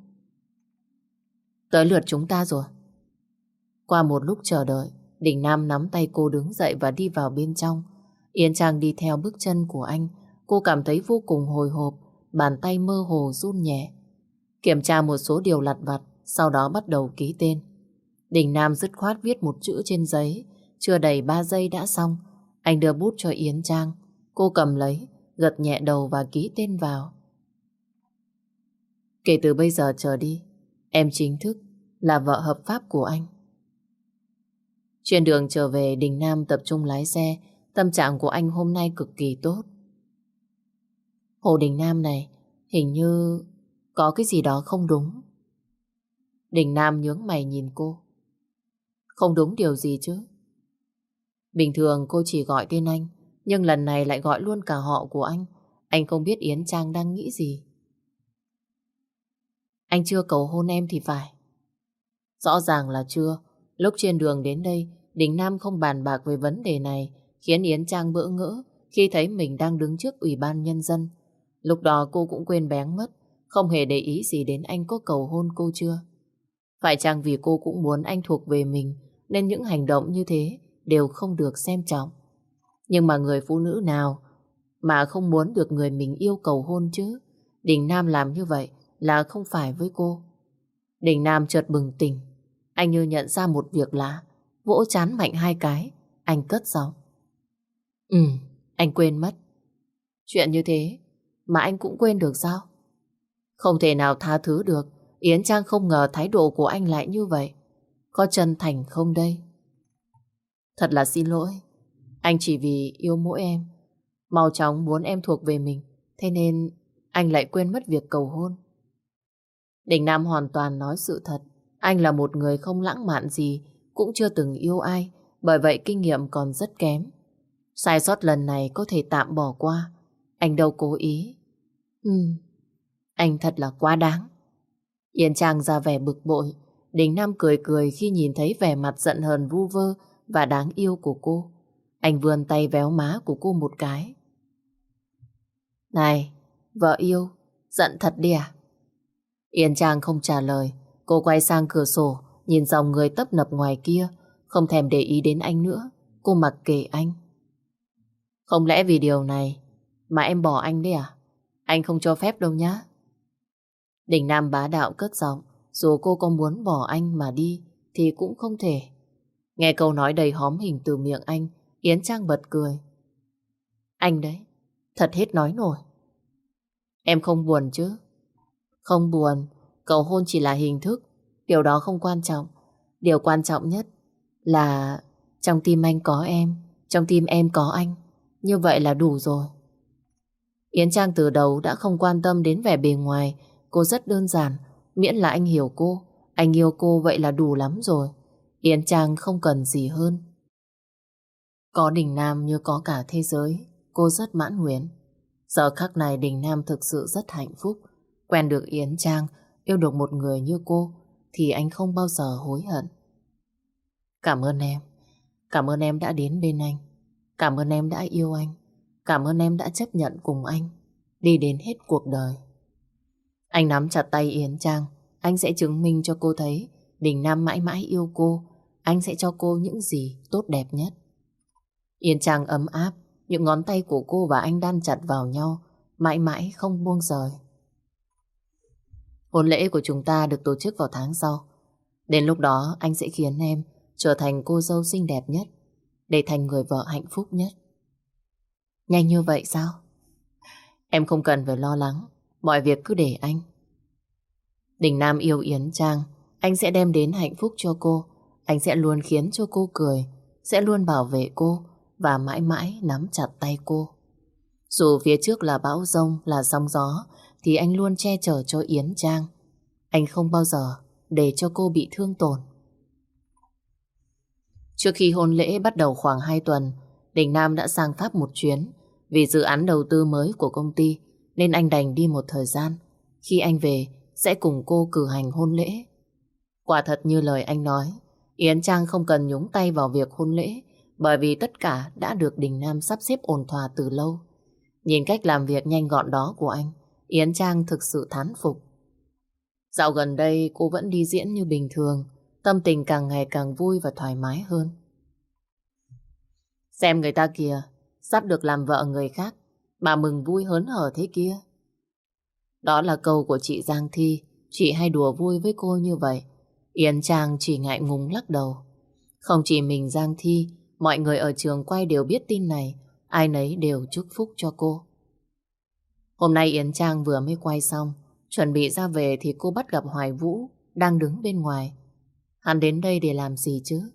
Tới lượt chúng ta rồi. Qua một lúc chờ đợi, Đình Nam nắm tay cô đứng dậy và đi vào bên trong. Yên Trang đi theo bước chân của anh. Cô cảm thấy vô cùng hồi hộp, bàn tay mơ hồ run nhẹ. Kiểm tra một số điều lặt vặt, sau đó bắt đầu ký tên. Đình Nam dứt khoát viết một chữ trên giấy, chưa đầy 3 giây đã xong. Anh đưa bút cho Yến Trang. Cô cầm lấy, gật nhẹ đầu và ký tên vào. Kể từ bây giờ trở đi, em chính thức là vợ hợp pháp của anh. Trên đường trở về, Đình Nam tập trung lái xe, tâm trạng của anh hôm nay cực kỳ tốt. Hồ Đình Nam này, hình như có cái gì đó không đúng. Đình Nam nhướng mày nhìn cô. Không đúng điều gì chứ? Bình thường cô chỉ gọi tên anh, nhưng lần này lại gọi luôn cả họ của anh. Anh không biết Yến Trang đang nghĩ gì. Anh chưa cầu hôn em thì phải. Rõ ràng là chưa. Lúc trên đường đến đây, Đình Nam không bàn bạc về vấn đề này, khiến Yến Trang bỡ ngỡ khi thấy mình đang đứng trước Ủy ban Nhân dân. Lúc đó cô cũng quên bén mất, không hề để ý gì đến anh có cầu hôn cô chưa. Phải chăng vì cô cũng muốn anh thuộc về mình, nên những hành động như thế đều không được xem trọng. Nhưng mà người phụ nữ nào mà không muốn được người mình yêu cầu hôn chứ? Đình Nam làm như vậy là không phải với cô. Đình Nam chợt bừng tỉnh. Anh như nhận ra một việc lạ. Vỗ chán mạnh hai cái. Anh cất giọng. Ừ, anh quên mất. Chuyện như thế mà anh cũng quên được sao? Không thể nào tha thứ được. Yến Trang không ngờ thái độ của anh lại như vậy. Có chân thành không đây? Thật là xin lỗi. Anh chỉ vì yêu mỗi em. Mau chóng muốn em thuộc về mình. Thế nên anh lại quên mất việc cầu hôn. Đình Nam hoàn toàn nói sự thật. Anh là một người không lãng mạn gì, cũng chưa từng yêu ai, bởi vậy kinh nghiệm còn rất kém. Sai sót lần này có thể tạm bỏ qua. Anh đâu cố ý. Ừ, anh thật là quá đáng. Yên Trang ra vẻ bực bội. Đình Nam cười cười khi nhìn thấy vẻ mặt giận hờn vu vơ và đáng yêu của cô. Anh vươn tay véo má của cô một cái. Này, vợ yêu, giận thật đi à? Yên Trang không trả lời. Cô quay sang cửa sổ, nhìn dòng người tấp nập ngoài kia, không thèm để ý đến anh nữa. Cô mặc kệ anh. Không lẽ vì điều này mà em bỏ anh đấy à? Anh không cho phép đâu nhá. Đình Nam bá đạo cất giọng, dù cô có muốn bỏ anh mà đi thì cũng không thể. Nghe câu nói đầy hóm hình từ miệng anh, Yến Trang bật cười. Anh đấy, thật hết nói nổi. Em không buồn chứ? Không buồn, cầu hôn chỉ là hình thức, điều đó không quan trọng. Điều quan trọng nhất là trong tim anh có em, trong tim em có anh. Như vậy là đủ rồi. Yến Trang từ đầu đã không quan tâm đến vẻ bề ngoài, cô rất đơn giản, miễn là anh hiểu cô, anh yêu cô vậy là đủ lắm rồi. Yến Trang không cần gì hơn. Có Đình Nam như có cả thế giới, cô rất mãn nguyện. Giờ khắc này Đình Nam thực sự rất hạnh phúc. Quen được Yến Trang, yêu được một người như cô, thì anh không bao giờ hối hận. Cảm ơn em. Cảm ơn em đã đến bên anh. Cảm ơn em đã yêu anh. Cảm ơn em đã chấp nhận cùng anh. Đi đến hết cuộc đời. Anh nắm chặt tay Yến Trang. Anh sẽ chứng minh cho cô thấy Đình Nam mãi mãi yêu cô. Anh sẽ cho cô những gì tốt đẹp nhất. Yến Trang ấm áp. Những ngón tay của cô và anh đan chặt vào nhau. Mãi mãi không buông rời. Hôn lễ của chúng ta được tổ chức vào tháng sau. Đến lúc đó anh sẽ khiến em trở thành cô dâu xinh đẹp nhất, để thành người vợ hạnh phúc nhất. Nhanh như vậy sao? Em không cần phải lo lắng, mọi việc cứ để anh. Đình Nam yêu Yến Trang, anh sẽ đem đến hạnh phúc cho cô, anh sẽ luôn khiến cho cô cười, sẽ luôn bảo vệ cô và mãi mãi nắm chặt tay cô. Dù phía trước là bão rông, là sóng gió, thì anh luôn che chở cho Yến Trang. Anh không bao giờ để cho cô bị thương tổn. Trước khi hôn lễ bắt đầu khoảng 2 tuần, Đình Nam đã sang Pháp một chuyến. Vì dự án đầu tư mới của công ty, nên anh đành đi một thời gian. Khi anh về, sẽ cùng cô cử hành hôn lễ. Quả thật như lời anh nói, Yến Trang không cần nhúng tay vào việc hôn lễ, bởi vì tất cả đã được Đình Nam sắp xếp ổn thỏa từ lâu. Nhìn cách làm việc nhanh gọn đó của anh, Yến Trang thực sự thán phục. Dạo gần đây cô vẫn đi diễn như bình thường, tâm tình càng ngày càng vui và thoải mái hơn. Xem người ta kìa, sắp được làm vợ người khác, mà mừng vui hớn hở thế kia. Đó là câu của chị Giang Thi, chị hay đùa vui với cô như vậy. Yến Trang chỉ ngại ngùng lắc đầu. Không chỉ mình Giang Thi, mọi người ở trường quay đều biết tin này, ai nấy đều chúc phúc cho cô. Hôm nay Yến Trang vừa mới quay xong, chuẩn bị ra về thì cô bắt gặp Hoài Vũ đang đứng bên ngoài. Hắn đến đây để làm gì chứ?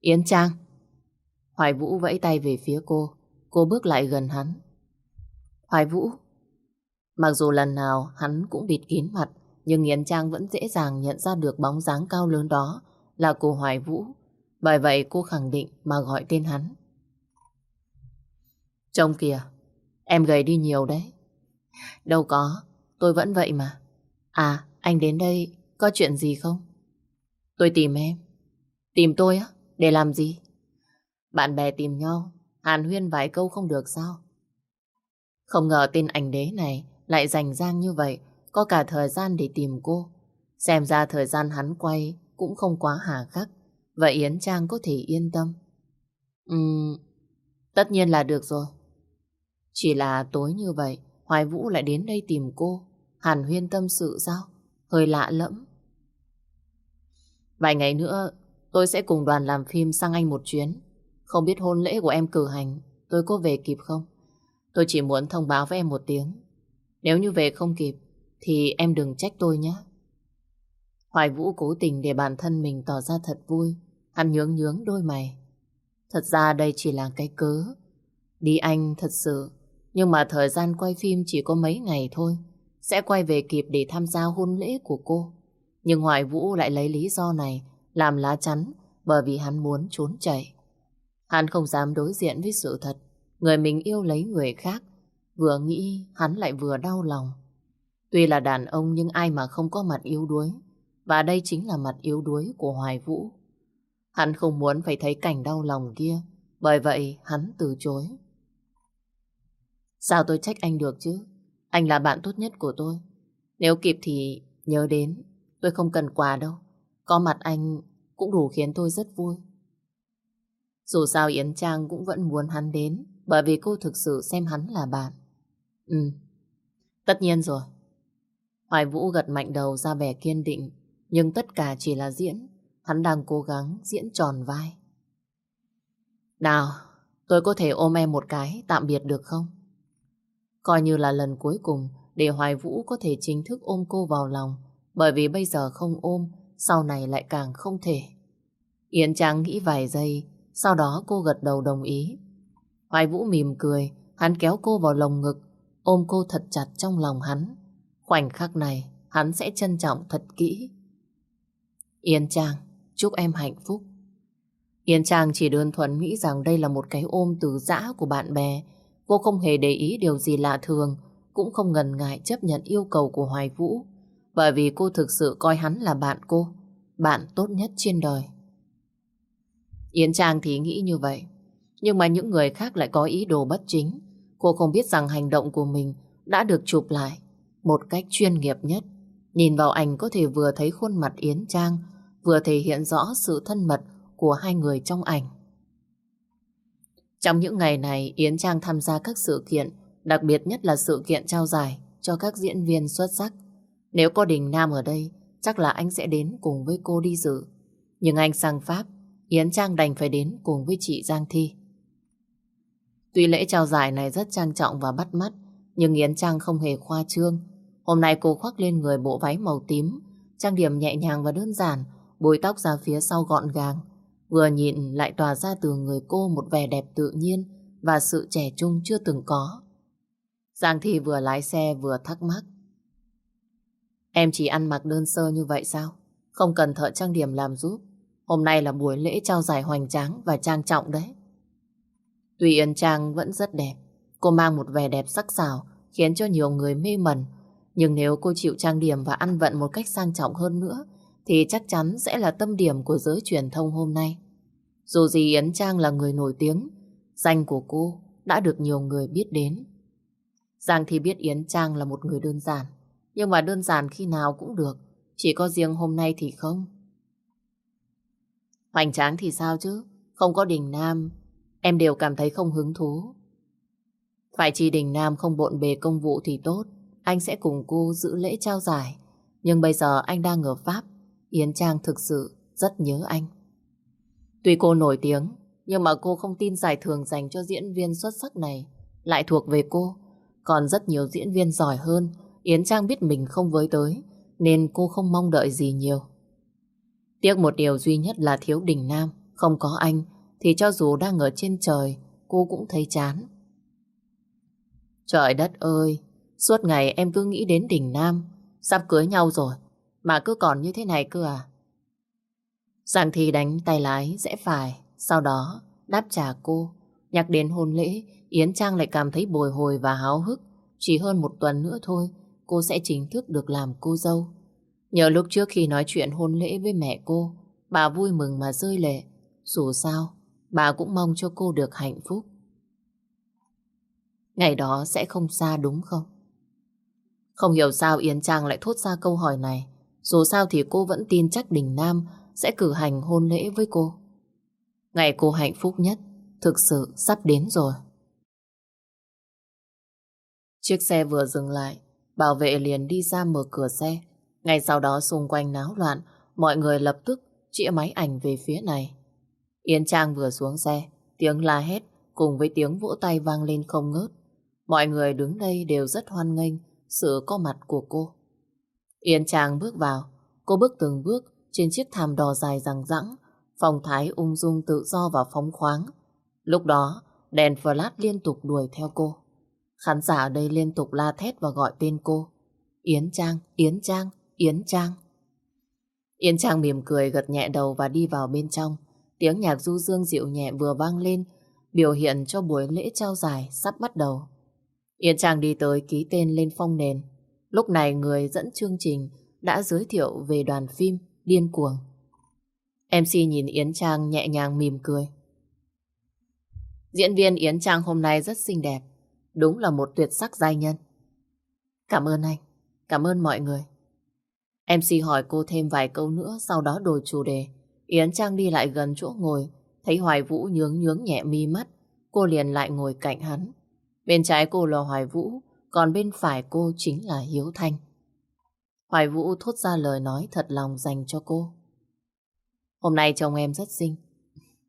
Yến Trang. Hoài Vũ vẫy tay về phía cô. Cô bước lại gần hắn. Hoài Vũ. Mặc dù lần nào hắn cũng bịt kín mặt, nhưng Yến Trang vẫn dễ dàng nhận ra được bóng dáng cao lớn đó là cô Hoài Vũ. Bởi vậy cô khẳng định mà gọi tên hắn. Trông kìa, em gầy đi nhiều đấy. Đâu có, tôi vẫn vậy mà. À, anh đến đây có chuyện gì không? Tôi tìm em. Tìm tôi á? Để làm gì? Bạn bè tìm nhau, hàn huyên vài câu không được sao? Không ngờ tên ảnh đế này lại rành rang như vậy, có cả thời gian để tìm cô. Xem ra thời gian hắn quay cũng không quá hà khắc, vậy Yến Trang có thể yên tâm. Ừm, tất nhiên là được rồi. Chỉ là tối như vậy, Hoài Vũ lại đến đây tìm cô. Hàn huyên tâm sự sao? Hơi lạ lẫm. Vài ngày nữa, tôi sẽ cùng đoàn làm phim sang Anh một chuyến. Không biết hôn lễ của em cử hành, tôi có về kịp không? Tôi chỉ muốn thông báo với em một tiếng. Nếu như về không kịp, thì em đừng trách tôi nhé. Hoài Vũ cố tình để bản thân mình tỏ ra thật vui. Hắn nhướng nhướng đôi mày. Thật ra đây chỉ là cái cớ. Đi Anh thật sự nhưng mà thời gian quay phim chỉ có mấy ngày thôi. Sẽ quay về kịp để tham gia hôn lễ của cô. Nhưng Hoài Vũ lại lấy lý do này làm lá chắn bởi vì hắn muốn trốn chạy. Hắn không dám đối diện với sự thật. Người mình yêu lấy người khác. Vừa nghĩ hắn lại vừa đau lòng. Tuy là đàn ông nhưng ai mà không có mặt yếu đuối. Và đây chính là mặt yếu đuối của Hoài Vũ. Hắn không muốn phải thấy cảnh đau lòng kia, bởi vậy hắn từ chối. Sao tôi trách anh được chứ? Anh là bạn tốt nhất của tôi. Nếu kịp thì nhớ đến, tôi không cần quà đâu. Có mặt anh cũng đủ khiến tôi rất vui. Dù sao Yến Trang cũng vẫn muốn hắn đến, bởi vì cô thực sự xem hắn là bạn. Ừ, tất nhiên rồi. Hoài Vũ gật mạnh đầu ra vẻ kiên định, nhưng tất cả chỉ là diễn. Hắn đang cố gắng diễn tròn vai. Nào, tôi có thể ôm em một cái tạm biệt được không? Coi như là lần cuối cùng để Hoài Vũ có thể chính thức ôm cô vào lòng. Bởi vì bây giờ không ôm, sau này lại càng không thể. Yến Trang nghĩ vài giây, sau đó cô gật đầu đồng ý. Hoài Vũ mỉm cười, hắn kéo cô vào lồng ngực, ôm cô thật chặt trong lòng hắn. Khoảnh khắc này, hắn sẽ trân trọng thật kỹ. Yên Trang, chúc em hạnh phúc. Yên Trang chỉ đơn thuần nghĩ rằng đây là một cái ôm từ giã của bạn bè. Cô không hề để ý điều gì lạ thường, cũng không ngần ngại chấp nhận yêu cầu của Hoài Vũ. Bởi vì cô thực sự coi hắn là bạn cô, bạn tốt nhất trên đời. Yến Trang thì nghĩ như vậy. Nhưng mà những người khác lại có ý đồ bất chính. Cô không biết rằng hành động của mình đã được chụp lại một cách chuyên nghiệp nhất. Nhìn vào ảnh có thể vừa thấy khuôn mặt Yến Trang, vừa thể hiện rõ sự thân mật của hai người trong ảnh. Trong những ngày này, Yến Trang tham gia các sự kiện, đặc biệt nhất là sự kiện trao giải cho các diễn viên xuất sắc. Nếu có Đình Nam ở đây, chắc là anh sẽ đến cùng với cô đi dự. Nhưng anh sang Pháp, Yến Trang đành phải đến cùng với chị Giang Thi. Tuy lễ trao giải này rất trang trọng và bắt mắt, nhưng Yến Trang không hề khoa trương. Hôm nay cô khoác lên người bộ váy màu tím, trang điểm nhẹ nhàng và đơn giản, bôi tóc ra phía sau gọn gàng. Vừa nhìn lại tỏa ra từ người cô một vẻ đẹp tự nhiên và sự trẻ trung chưa từng có. Giang Thi vừa lái xe vừa thắc mắc. Em chỉ ăn mặc đơn sơ như vậy sao? Không cần thợ trang điểm làm giúp. Hôm nay là buổi lễ trao giải hoành tráng và trang trọng đấy. Tuy Yến Trang vẫn rất đẹp, cô mang một vẻ đẹp sắc sảo khiến cho nhiều người mê mẩn. Nhưng nếu cô chịu trang điểm và ăn vận một cách sang trọng hơn nữa, thì chắc chắn sẽ là tâm điểm của giới truyền thông hôm nay. Dù gì Yến Trang là người nổi tiếng, danh của cô đã được nhiều người biết đến. Giang thì biết Yến Trang là một người đơn giản, nhưng mà đơn giản khi nào cũng được, chỉ có riêng hôm nay thì không. Hoành tráng thì sao chứ? Không có Đình Nam, em đều cảm thấy không hứng thú. Phải chỉ Đình Nam không bộn bề công vụ thì tốt, anh sẽ cùng cô giữ lễ trao giải. Nhưng bây giờ anh đang ở Pháp, Yến Trang thực sự rất nhớ anh. Tuy cô nổi tiếng, nhưng mà cô không tin giải thưởng dành cho diễn viên xuất sắc này lại thuộc về cô. Còn rất nhiều diễn viên giỏi hơn, Yến Trang biết mình không với tới, nên cô không mong đợi gì nhiều. Tiếc một điều duy nhất là thiếu đình Nam, không có anh, thì cho dù đang ở trên trời, cô cũng thấy chán. Trời đất ơi, suốt ngày em cứ nghĩ đến đình Nam, sắp cưới nhau rồi, mà cứ còn như thế này cơ à? Giang Thi đánh tay lái rẽ phải, sau đó đáp trả cô. Nhắc đến hôn lễ, Yến Trang lại cảm thấy bồi hồi và háo hức. Chỉ hơn một tuần nữa thôi, cô sẽ chính thức được làm cô dâu. Nhờ lúc trước khi nói chuyện hôn lễ với mẹ cô, bà vui mừng mà rơi lệ. Dù sao, bà cũng mong cho cô được hạnh phúc. Ngày đó sẽ không xa đúng không? Không hiểu sao Yến Trang lại thốt ra câu hỏi này. Dù sao thì cô vẫn tin chắc Đình Nam sẽ cử hành hôn lễ với cô. Ngày cô hạnh phúc nhất thực sự sắp đến rồi. Chiếc xe vừa dừng lại, bảo vệ liền đi ra mở cửa xe. Ngay sau đó xung quanh náo loạn, mọi người lập tức chĩa máy ảnh về phía này. Yến Trang vừa xuống xe, tiếng la hét cùng với tiếng vỗ tay vang lên không ngớt. Mọi người đứng đây đều rất hoan nghênh sự có mặt của cô. Yến Trang bước vào, cô bước từng bước trên chiếc thảm đỏ dài rằng rẵng, phong thái ung dung tự do và phóng khoáng. Lúc đó, đèn flash liên tục đuổi theo cô. Khán giả ở đây liên tục la thét và gọi tên cô. Yến Trang, Yến Trang, Yến Trang. Yến Trang mỉm cười gật nhẹ đầu và đi vào bên trong. Tiếng nhạc du dương dịu nhẹ vừa vang lên, biểu hiện cho buổi lễ trao giải sắp bắt đầu. Yến Trang đi tới ký tên lên phong nền. Lúc này người dẫn chương trình đã giới thiệu về đoàn phim Điên Cuồng. MC nhìn Yến Trang nhẹ nhàng mỉm cười. Diễn viên Yến Trang hôm nay rất xinh đẹp. Đúng là một tuyệt sắc giai nhân. Cảm ơn anh. Cảm ơn mọi người. MC hỏi cô thêm vài câu nữa, sau đó đổi chủ đề. Yến Trang đi lại gần chỗ ngồi, thấy Hoài Vũ nhướng nhướng nhẹ mi mắt. Cô liền lại ngồi cạnh hắn. Bên trái cô là Hoài Vũ, còn bên phải cô chính là Hiếu Thanh. Hoài Vũ thốt ra lời nói thật lòng dành cho cô. Hôm nay chồng em rất xinh.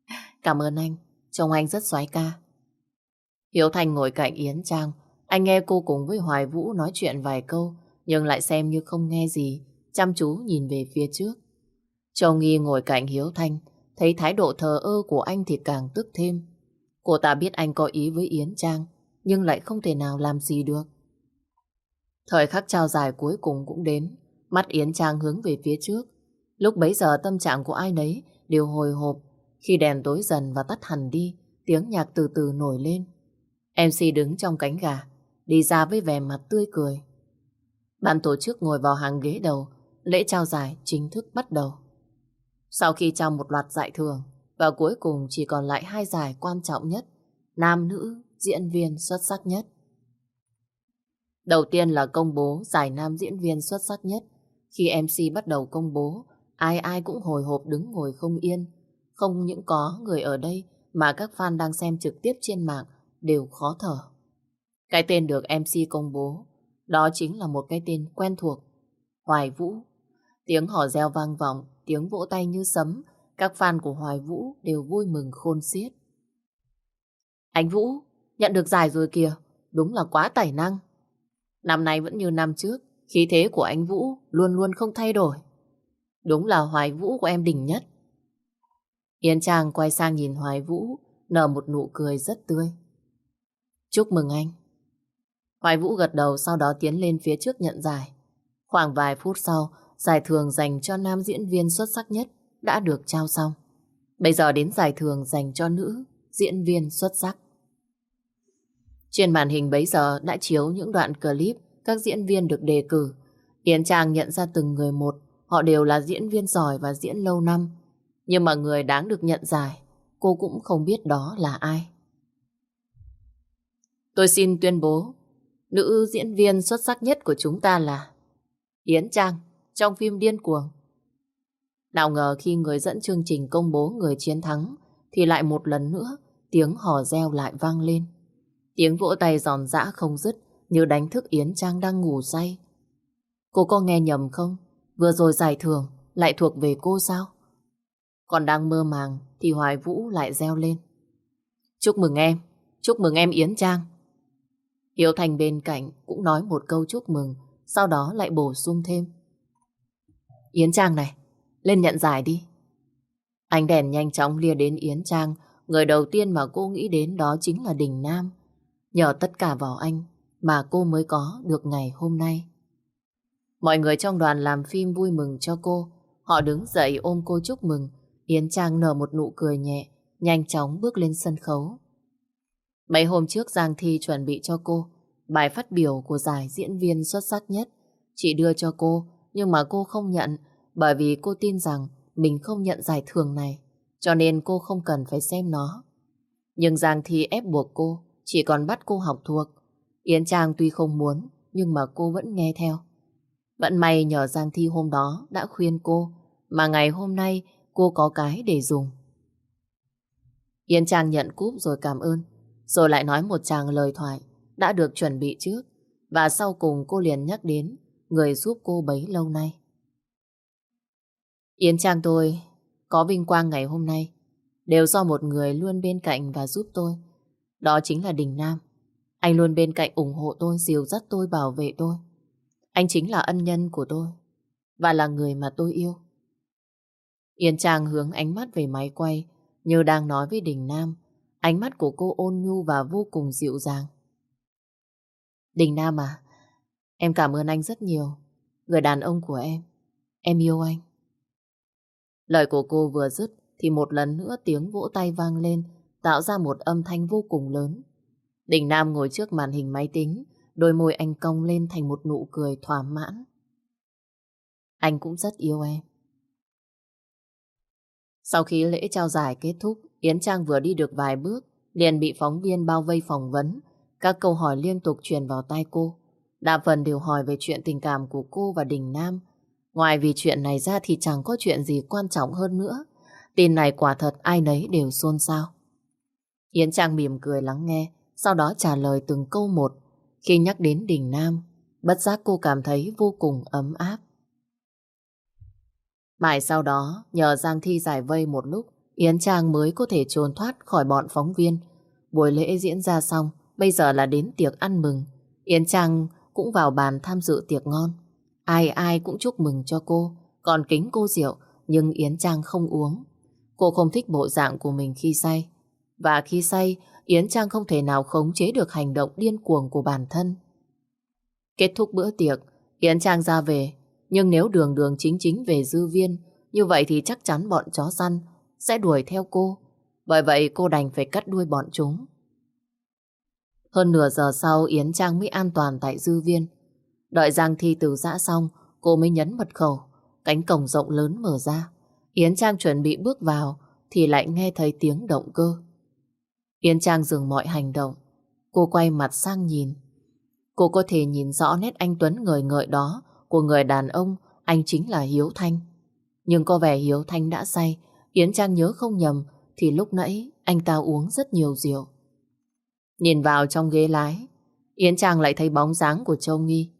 *laughs* Cảm ơn anh, chồng anh rất xoái ca. Hiếu Thanh ngồi cạnh Yến Trang, anh nghe cô cùng với Hoài Vũ nói chuyện vài câu, nhưng lại xem như không nghe gì, chăm chú nhìn về phía trước. Châu Nghi ngồi cạnh Hiếu Thanh, thấy thái độ thờ ơ của anh thì càng tức thêm. Cô ta biết anh có ý với Yến Trang, nhưng lại không thể nào làm gì được. Thời khắc trao giải cuối cùng cũng đến, mắt Yến Trang hướng về phía trước. Lúc bấy giờ tâm trạng của ai nấy đều hồi hộp, khi đèn tối dần và tắt hẳn đi, tiếng nhạc từ từ nổi lên. MC đứng trong cánh gà, đi ra với vẻ mặt tươi cười. Bạn tổ chức ngồi vào hàng ghế đầu, lễ trao giải chính thức bắt đầu. Sau khi trao một loạt giải thưởng, và cuối cùng chỉ còn lại hai giải quan trọng nhất, nam nữ diễn viên xuất sắc nhất. Đầu tiên là công bố giải nam diễn viên xuất sắc nhất. Khi MC bắt đầu công bố, ai ai cũng hồi hộp đứng ngồi không yên. Không những có người ở đây mà các fan đang xem trực tiếp trên mạng đều khó thở. Cái tên được MC công bố, đó chính là một cái tên quen thuộc, Hoài Vũ. Tiếng hò reo vang vọng, tiếng vỗ tay như sấm, các fan của Hoài Vũ đều vui mừng khôn xiết. Anh Vũ, nhận được giải rồi kìa, đúng là quá tài năng. Năm nay vẫn như năm trước, khí thế của anh Vũ luôn luôn không thay đổi. Đúng là Hoài Vũ của em đỉnh nhất. Yến Trang quay sang nhìn Hoài Vũ, nở một nụ cười rất tươi. Chúc mừng anh. Hoài Vũ gật đầu sau đó tiến lên phía trước nhận giải. Khoảng vài phút sau, giải thưởng dành cho nam diễn viên xuất sắc nhất đã được trao xong. Bây giờ đến giải thưởng dành cho nữ diễn viên xuất sắc. Trên màn hình bấy giờ đã chiếu những đoạn clip các diễn viên được đề cử. Yến Trang nhận ra từng người một, họ đều là diễn viên giỏi và diễn lâu năm. Nhưng mà người đáng được nhận giải, cô cũng không biết đó là ai. Tôi xin tuyên bố, nữ diễn viên xuất sắc nhất của chúng ta là Yến Trang trong phim Điên Cuồng. Nào ngờ khi người dẫn chương trình công bố người chiến thắng thì lại một lần nữa tiếng hò reo lại vang lên. Tiếng vỗ tay giòn giã không dứt như đánh thức Yến Trang đang ngủ say. Cô có nghe nhầm không? Vừa rồi giải thưởng lại thuộc về cô sao? Còn đang mơ màng thì Hoài Vũ lại reo lên. Chúc mừng em, chúc mừng em Yến Trang. Hiếu Thành bên cạnh cũng nói một câu chúc mừng, sau đó lại bổ sung thêm. Yến Trang này, lên nhận giải đi. Ánh đèn nhanh chóng lia đến Yến Trang, người đầu tiên mà cô nghĩ đến đó chính là Đình Nam. Nhờ tất cả vào anh mà cô mới có được ngày hôm nay. Mọi người trong đoàn làm phim vui mừng cho cô. Họ đứng dậy ôm cô chúc mừng. Yến Trang nở một nụ cười nhẹ, nhanh chóng bước lên sân khấu. Mấy hôm trước Giang Thi chuẩn bị cho cô bài phát biểu của giải diễn viên xuất sắc nhất. Chị đưa cho cô, nhưng mà cô không nhận bởi vì cô tin rằng mình không nhận giải thưởng này, cho nên cô không cần phải xem nó. Nhưng Giang Thi ép buộc cô, chỉ còn bắt cô học thuộc. Yến Trang tuy không muốn, nhưng mà cô vẫn nghe theo. Vẫn may nhờ Giang Thi hôm đó đã khuyên cô, mà ngày hôm nay cô có cái để dùng. Yến Trang nhận cúp rồi cảm ơn, rồi lại nói một tràng lời thoại đã được chuẩn bị trước, và sau cùng cô liền nhắc đến người giúp cô bấy lâu nay. Yến Trang tôi có vinh quang ngày hôm nay đều do một người luôn bên cạnh và giúp tôi. Đó chính là Đình Nam. Anh luôn bên cạnh ủng hộ tôi, dìu dắt tôi, bảo vệ tôi. Anh chính là ân nhân của tôi và là người mà tôi yêu. Yến Trang hướng ánh mắt về máy quay như đang nói với Đình Nam. Ánh mắt của cô ôn nhu và vô cùng dịu dàng. Đình Nam à, em cảm ơn anh rất nhiều. Người đàn ông của em. Em yêu anh. Lời của cô vừa dứt thì một lần nữa tiếng vỗ tay vang lên tạo ra một âm thanh vô cùng lớn. Đình Nam ngồi trước màn hình máy tính đôi môi anh cong lên thành một nụ cười thỏa mãn. Anh cũng rất yêu em. Sau khi lễ trao giải kết thúc, Yến Trang vừa đi được vài bước, liền bị phóng viên bao vây phỏng vấn. Các câu hỏi liên tục truyền vào tai cô. Đa phần đều hỏi về chuyện tình cảm của cô và Đình Nam. Ngoài vì chuyện này ra thì chẳng có chuyện gì quan trọng hơn nữa. Tin này quả thật ai nấy đều xôn xao. Yến Trang mỉm cười lắng nghe, sau đó trả lời từng câu một. Khi nhắc đến Đình Nam, bất giác cô cảm thấy vô cùng ấm áp. Mãi sau đó, nhờ Giang Thi giải vây một lúc, Yến Trang mới có thể trốn thoát khỏi bọn phóng viên. Buổi lễ diễn ra xong, bây giờ là đến tiệc ăn mừng. Yến Trang cũng vào bàn tham dự tiệc ngon. Ai ai cũng chúc mừng cho cô, còn kính cô rượu, nhưng Yến Trang không uống. Cô không thích bộ dạng của mình khi say. Và khi say, Yến Trang không thể nào khống chế được hành động điên cuồng của bản thân. Kết thúc bữa tiệc, Yến Trang ra về, nhưng nếu đường đường chính chính về dư viên, như vậy thì chắc chắn bọn chó săn sẽ đuổi theo cô. Bởi vậy cô đành phải cắt đuôi bọn chúng. Hơn nửa giờ sau Yến Trang mới an toàn tại dư viên. Đợi Giang Thi từ giã xong, cô mới nhấn mật khẩu. Cánh cổng rộng lớn mở ra. Yến Trang chuẩn bị bước vào thì lại nghe thấy tiếng động cơ. Yến Trang dừng mọi hành động. Cô quay mặt sang nhìn. Cô có thể nhìn rõ nét anh Tuấn ngời ngợi đó của người đàn ông, anh chính là Hiếu Thanh. Nhưng có vẻ Hiếu Thanh đã say, Yến Trang nhớ không nhầm thì lúc nãy anh ta uống rất nhiều rượu. Nhìn vào trong ghế lái, Yến Trang lại thấy bóng dáng của Châu Nghi.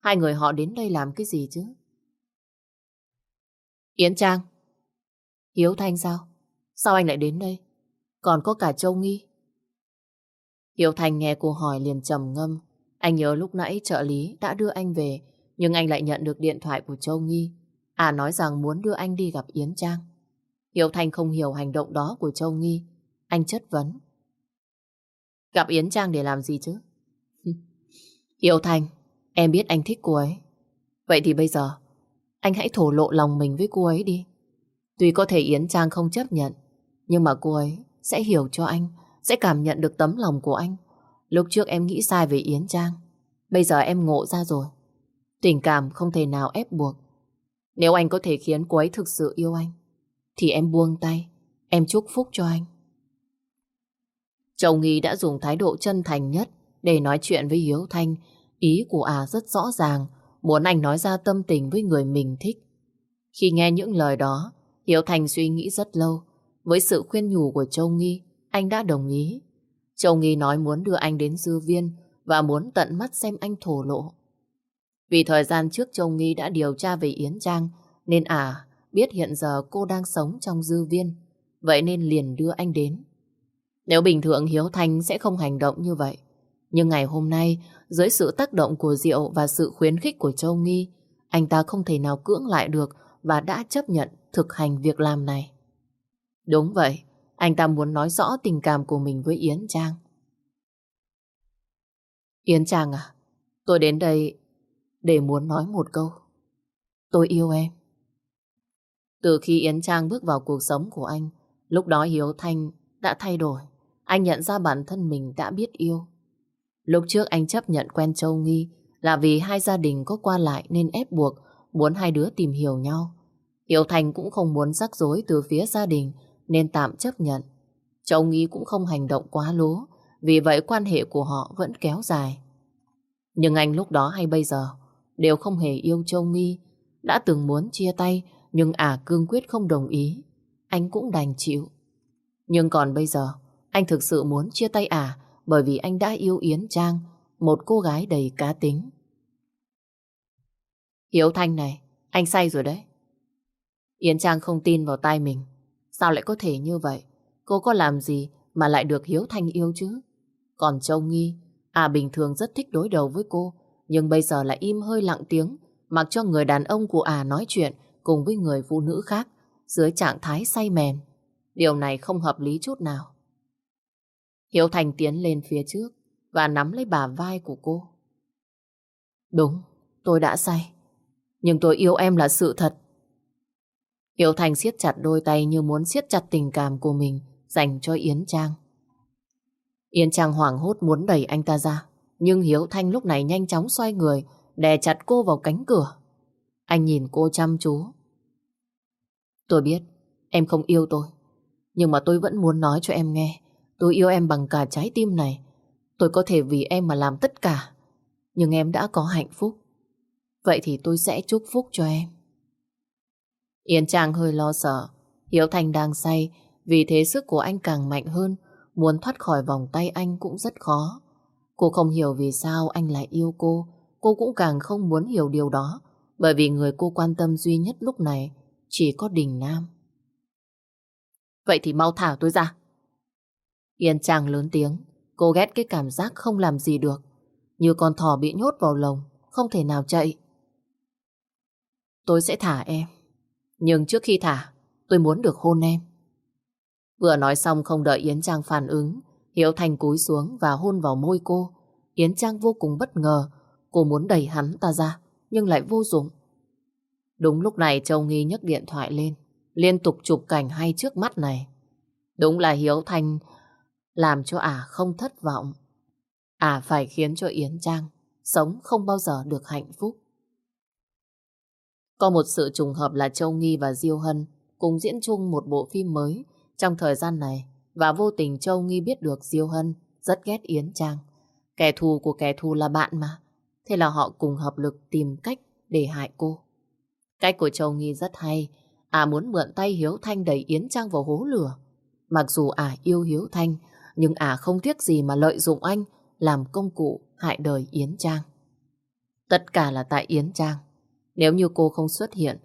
Hai người họ đến đây làm cái gì chứ? Yến Trang Hiếu Thanh sao? Sao anh lại đến đây? Còn có cả Châu Nghi. Hiếu Thanh nghe cô hỏi liền trầm ngâm. Anh nhớ lúc nãy trợ lý đã đưa anh về, nhưng anh lại nhận được điện thoại của Châu Nghi. À nói rằng muốn đưa anh đi gặp Yến Trang. Hiếu Thanh không hiểu hành động đó của Châu Nghi. Anh chất vấn. Gặp Yến Trang để làm gì chứ? *laughs* Hiếu Thanh, em biết anh thích cô ấy. Vậy thì bây giờ, anh hãy thổ lộ lòng mình với cô ấy đi. Tuy có thể Yến Trang không chấp nhận, nhưng mà cô ấy sẽ hiểu cho anh, sẽ cảm nhận được tấm lòng của anh. Lúc trước em nghĩ sai về Yến Trang, bây giờ em ngộ ra rồi. Tình cảm không thể nào ép buộc. Nếu anh có thể khiến cô ấy thực sự yêu anh, thì em buông tay, em chúc phúc cho anh. Châu Nghi đã dùng thái độ chân thành nhất để nói chuyện với Hiếu Thanh. Ý của à rất rõ ràng, muốn anh nói ra tâm tình với người mình thích. Khi nghe những lời đó, Hiếu Thanh suy nghĩ rất lâu. Với sự khuyên nhủ của Châu Nghi, anh đã đồng ý. Châu Nghi nói muốn đưa anh đến dư viên và muốn tận mắt xem anh thổ lộ. Vì thời gian trước Châu Nghi đã điều tra về Yến Trang, nên à biết hiện giờ cô đang sống trong dư viên, vậy nên liền đưa anh đến. Nếu bình thường Hiếu Thanh sẽ không hành động như vậy. Nhưng ngày hôm nay, dưới sự tác động của Diệu và sự khuyến khích của Châu Nghi, anh ta không thể nào cưỡng lại được và đã chấp nhận thực hành việc làm này. Đúng vậy, anh ta muốn nói rõ tình cảm của mình với Yến Trang. Yến Trang à, tôi đến đây để muốn nói một câu. Tôi yêu em. Từ khi Yến Trang bước vào cuộc sống của anh, lúc đó Hiếu Thanh đã thay đổi. Anh nhận ra bản thân mình đã biết yêu. Lúc trước anh chấp nhận quen Châu Nghi là vì hai gia đình có qua lại nên ép buộc muốn hai đứa tìm hiểu nhau. Hiểu Thành cũng không muốn rắc rối từ phía gia đình nên tạm chấp nhận. Châu Nghi cũng không hành động quá lố, vì vậy quan hệ của họ vẫn kéo dài. Nhưng anh lúc đó hay bây giờ đều không hề yêu Châu Nghi, đã từng muốn chia tay nhưng ả cương quyết không đồng ý. Anh cũng đành chịu. Nhưng còn bây giờ anh thực sự muốn chia tay à? bởi vì anh đã yêu Yến Trang, một cô gái đầy cá tính. Hiếu Thanh này, anh say rồi đấy. Yến Trang không tin vào tai mình. Sao lại có thể như vậy? Cô có làm gì mà lại được Hiếu Thanh yêu chứ? Còn Châu Nghi, à bình thường rất thích đối đầu với cô, nhưng bây giờ lại im hơi lặng tiếng, mặc cho người đàn ông của à nói chuyện cùng với người phụ nữ khác dưới trạng thái say mềm. Điều này không hợp lý chút nào. Hiếu Thành tiến lên phía trước và nắm lấy bà vai của cô. Đúng, tôi đã say. Nhưng tôi yêu em là sự thật. Hiếu Thành siết chặt đôi tay như muốn siết chặt tình cảm của mình dành cho Yến Trang. Yến Trang hoảng hốt muốn đẩy anh ta ra. Nhưng Hiếu Thanh lúc này nhanh chóng xoay người đè chặt cô vào cánh cửa. Anh nhìn cô chăm chú. Tôi biết em không yêu tôi. Nhưng mà tôi vẫn muốn nói cho em nghe. Tôi yêu em bằng cả trái tim này. Tôi có thể vì em mà làm tất cả. Nhưng em đã có hạnh phúc. Vậy thì tôi sẽ chúc phúc cho em. Yến Trang hơi lo sợ. Hiếu Thành đang say. Vì thế sức của anh càng mạnh hơn. Muốn thoát khỏi vòng tay anh cũng rất khó. Cô không hiểu vì sao anh lại yêu cô. Cô cũng càng không muốn hiểu điều đó. Bởi vì người cô quan tâm duy nhất lúc này chỉ có Đình Nam. Vậy thì mau thả tôi ra. Yên Trang lớn tiếng. Cô ghét cái cảm giác không làm gì được. Như con thỏ bị nhốt vào lồng. Không thể nào chạy. Tôi sẽ thả em. Nhưng trước khi thả, tôi muốn được hôn em. Vừa nói xong không đợi Yến Trang phản ứng, Hiếu Thành cúi xuống và hôn vào môi cô. Yến Trang vô cùng bất ngờ, cô muốn đẩy hắn ta ra, nhưng lại vô dụng. Đúng lúc này Châu Nghi nhấc điện thoại lên, liên tục chụp cảnh hay trước mắt này. Đúng là Hiếu Thành làm cho ả à không thất vọng. Ả à phải khiến cho Yến Trang sống không bao giờ được hạnh phúc. Có một sự trùng hợp là Châu Nghi và Diêu Hân cùng diễn chung một bộ phim mới trong thời gian này và vô tình Châu Nghi biết được Diêu Hân rất ghét Yến Trang. Kẻ thù của kẻ thù là bạn mà. Thế là họ cùng hợp lực tìm cách để hại cô. Cách của Châu Nghi rất hay. À muốn mượn tay Hiếu Thanh đẩy Yến Trang vào hố lửa. Mặc dù à yêu Hiếu Thanh, nhưng à không tiếc gì mà lợi dụng anh làm công cụ hại đời Yến Trang. Tất cả là tại Yến Trang. Nếu như cô không xuất hiện,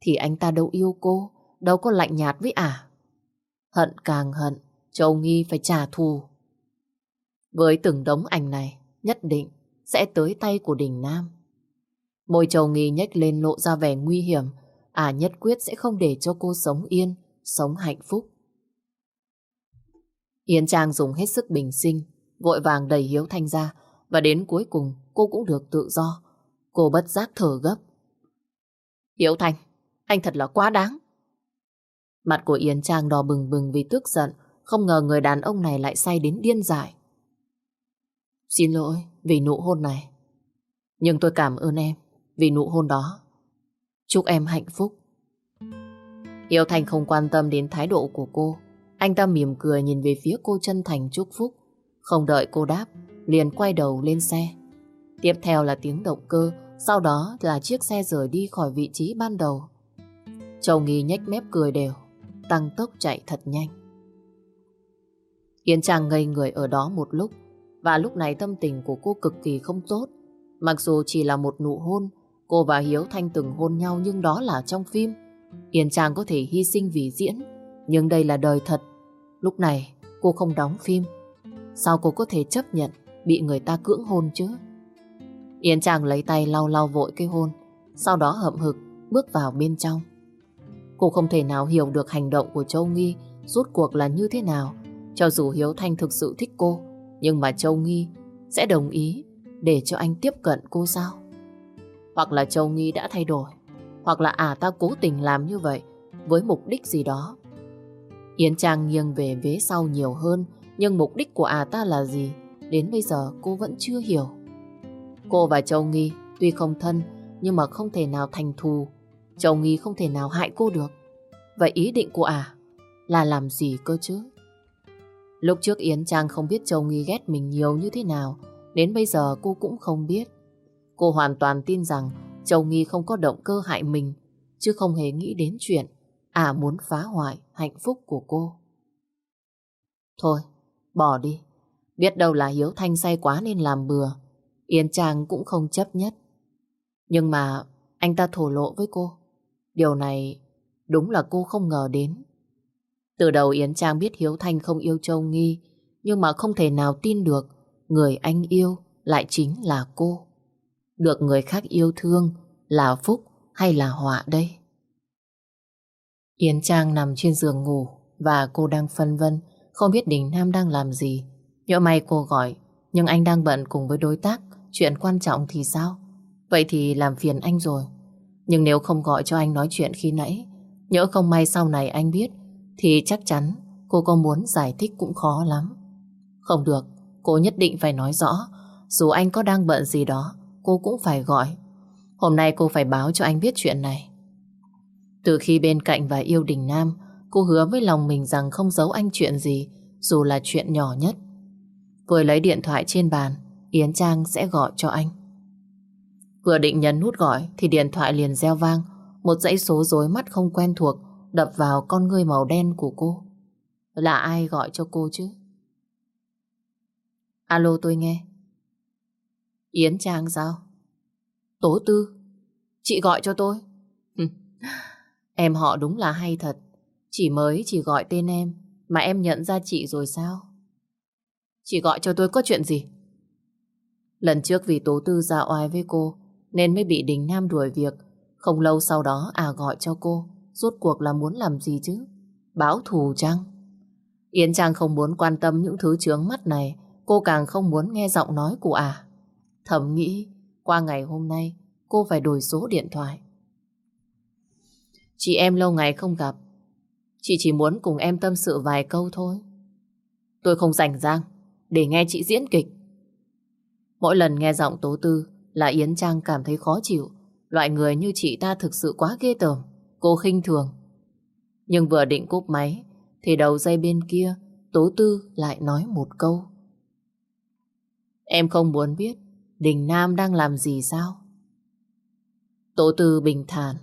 thì anh ta đâu yêu cô, đâu có lạnh nhạt với ả. Hận càng hận, Châu Nghi phải trả thù. Với từng đống ảnh này, nhất định sẽ tới tay của Đình Nam. Môi Châu Nghi nhếch lên lộ ra vẻ nguy hiểm, à nhất quyết sẽ không để cho cô sống yên, sống hạnh phúc. Yến Trang dùng hết sức bình sinh, vội vàng đẩy Hiếu Thanh ra, và đến cuối cùng cô cũng được tự do. Cô bất giác thở gấp. Hiếu Thanh, anh thật là quá đáng. Mặt của Yến Trang đỏ bừng bừng vì tức giận, không ngờ người đàn ông này lại say đến điên dại. Xin lỗi vì nụ hôn này. Nhưng tôi cảm ơn em vì nụ hôn đó. Chúc em hạnh phúc. Hiếu Thành không quan tâm đến thái độ của cô. Anh ta mỉm cười nhìn về phía cô chân thành chúc phúc. Không đợi cô đáp, liền quay đầu lên xe. Tiếp theo là tiếng động cơ, sau đó là chiếc xe rời đi khỏi vị trí ban đầu. Châu Nghi nhếch mép cười đều, tăng tốc chạy thật nhanh. Yến Trang ngây người ở đó một lúc, và lúc này tâm tình của cô cực kỳ không tốt. Mặc dù chỉ là một nụ hôn, cô và Hiếu Thanh từng hôn nhau nhưng đó là trong phim. Yến Trang có thể hy sinh vì diễn, nhưng đây là đời thật. Lúc này cô không đóng phim. Sao cô có thể chấp nhận bị người ta cưỡng hôn chứ? Yến Trang lấy tay lau lau vội cái hôn, sau đó hậm hực bước vào bên trong. Cô không thể nào hiểu được hành động của Châu Nghi rút cuộc là như thế nào. Cho dù Hiếu Thanh thực sự thích cô, nhưng mà Châu Nghi sẽ đồng ý để cho anh tiếp cận cô sao? Hoặc là Châu Nghi đã thay đổi, hoặc là à ta cố tình làm như vậy với mục đích gì đó. Yến Trang nghiêng về vế sau nhiều hơn, nhưng mục đích của à ta là gì? Đến bây giờ cô vẫn chưa hiểu. Cô và Châu Nghi tuy không thân, nhưng mà không thể nào thành thù. Châu Nghi không thể nào hại cô được. Vậy ý định của à là làm gì cơ chứ? Lúc trước Yến Trang không biết Châu Nghi ghét mình nhiều như thế nào, đến bây giờ cô cũng không biết. Cô hoàn toàn tin rằng Châu Nghi không có động cơ hại mình, chứ không hề nghĩ đến chuyện à muốn phá hoại hạnh phúc của cô. Thôi, bỏ đi. Biết đâu là Hiếu Thanh say quá nên làm bừa. Yến Trang cũng không chấp nhất. Nhưng mà anh ta thổ lộ với cô. Điều này đúng là cô không ngờ đến. Từ đầu Yến Trang biết Hiếu Thanh không yêu Châu Nghi, nhưng mà không thể nào tin được người anh yêu lại chính là cô. Được người khác yêu thương là phúc hay là họa đây? Yến Trang nằm trên giường ngủ và cô đang phân vân, không biết Đình Nam đang làm gì. Nhỡ may cô gọi, nhưng anh đang bận cùng với đối tác, chuyện quan trọng thì sao? Vậy thì làm phiền anh rồi. Nhưng nếu không gọi cho anh nói chuyện khi nãy, nhỡ không may sau này anh biết thì chắc chắn cô có muốn giải thích cũng khó lắm. Không được, cô nhất định phải nói rõ. Dù anh có đang bận gì đó, cô cũng phải gọi. Hôm nay cô phải báo cho anh biết chuyện này. Từ khi bên cạnh và yêu Đình Nam, cô hứa với lòng mình rằng không giấu anh chuyện gì, dù là chuyện nhỏ nhất. Vừa lấy điện thoại trên bàn, Yến Trang sẽ gọi cho anh. Vừa định nhấn nút gọi thì điện thoại liền reo vang, một dãy số rối mắt không quen thuộc đập vào con ngươi màu đen của cô. Là ai gọi cho cô chứ? Alo tôi nghe. Yến Trang sao? Tố Tư, chị gọi cho tôi em họ đúng là hay thật. Chỉ mới chỉ gọi tên em, mà em nhận ra chị rồi sao? Chị gọi cho tôi có chuyện gì? Lần trước vì Tố Tư ra oai với cô, nên mới bị Đình Nam đuổi việc. Không lâu sau đó à gọi cho cô. Rốt cuộc là muốn làm gì chứ? Báo thù chăng? Yến Trang không muốn quan tâm những thứ chướng mắt này. Cô càng không muốn nghe giọng nói của à. Thầm nghĩ, qua ngày hôm nay, cô phải đổi số điện thoại. Chị em lâu ngày không gặp. Chị chỉ muốn cùng em tâm sự vài câu thôi. Tôi không rảnh rang để nghe chị diễn kịch. Mỗi lần nghe giọng Tố Tư là Yến Trang cảm thấy khó chịu. Loại người như chị ta thực sự quá ghê tởm. Cô khinh thường. Nhưng vừa định cúp máy thì đầu dây bên kia Tố Tư lại nói một câu. Em không muốn biết Đình Nam đang làm gì sao? Tố Tư bình thản,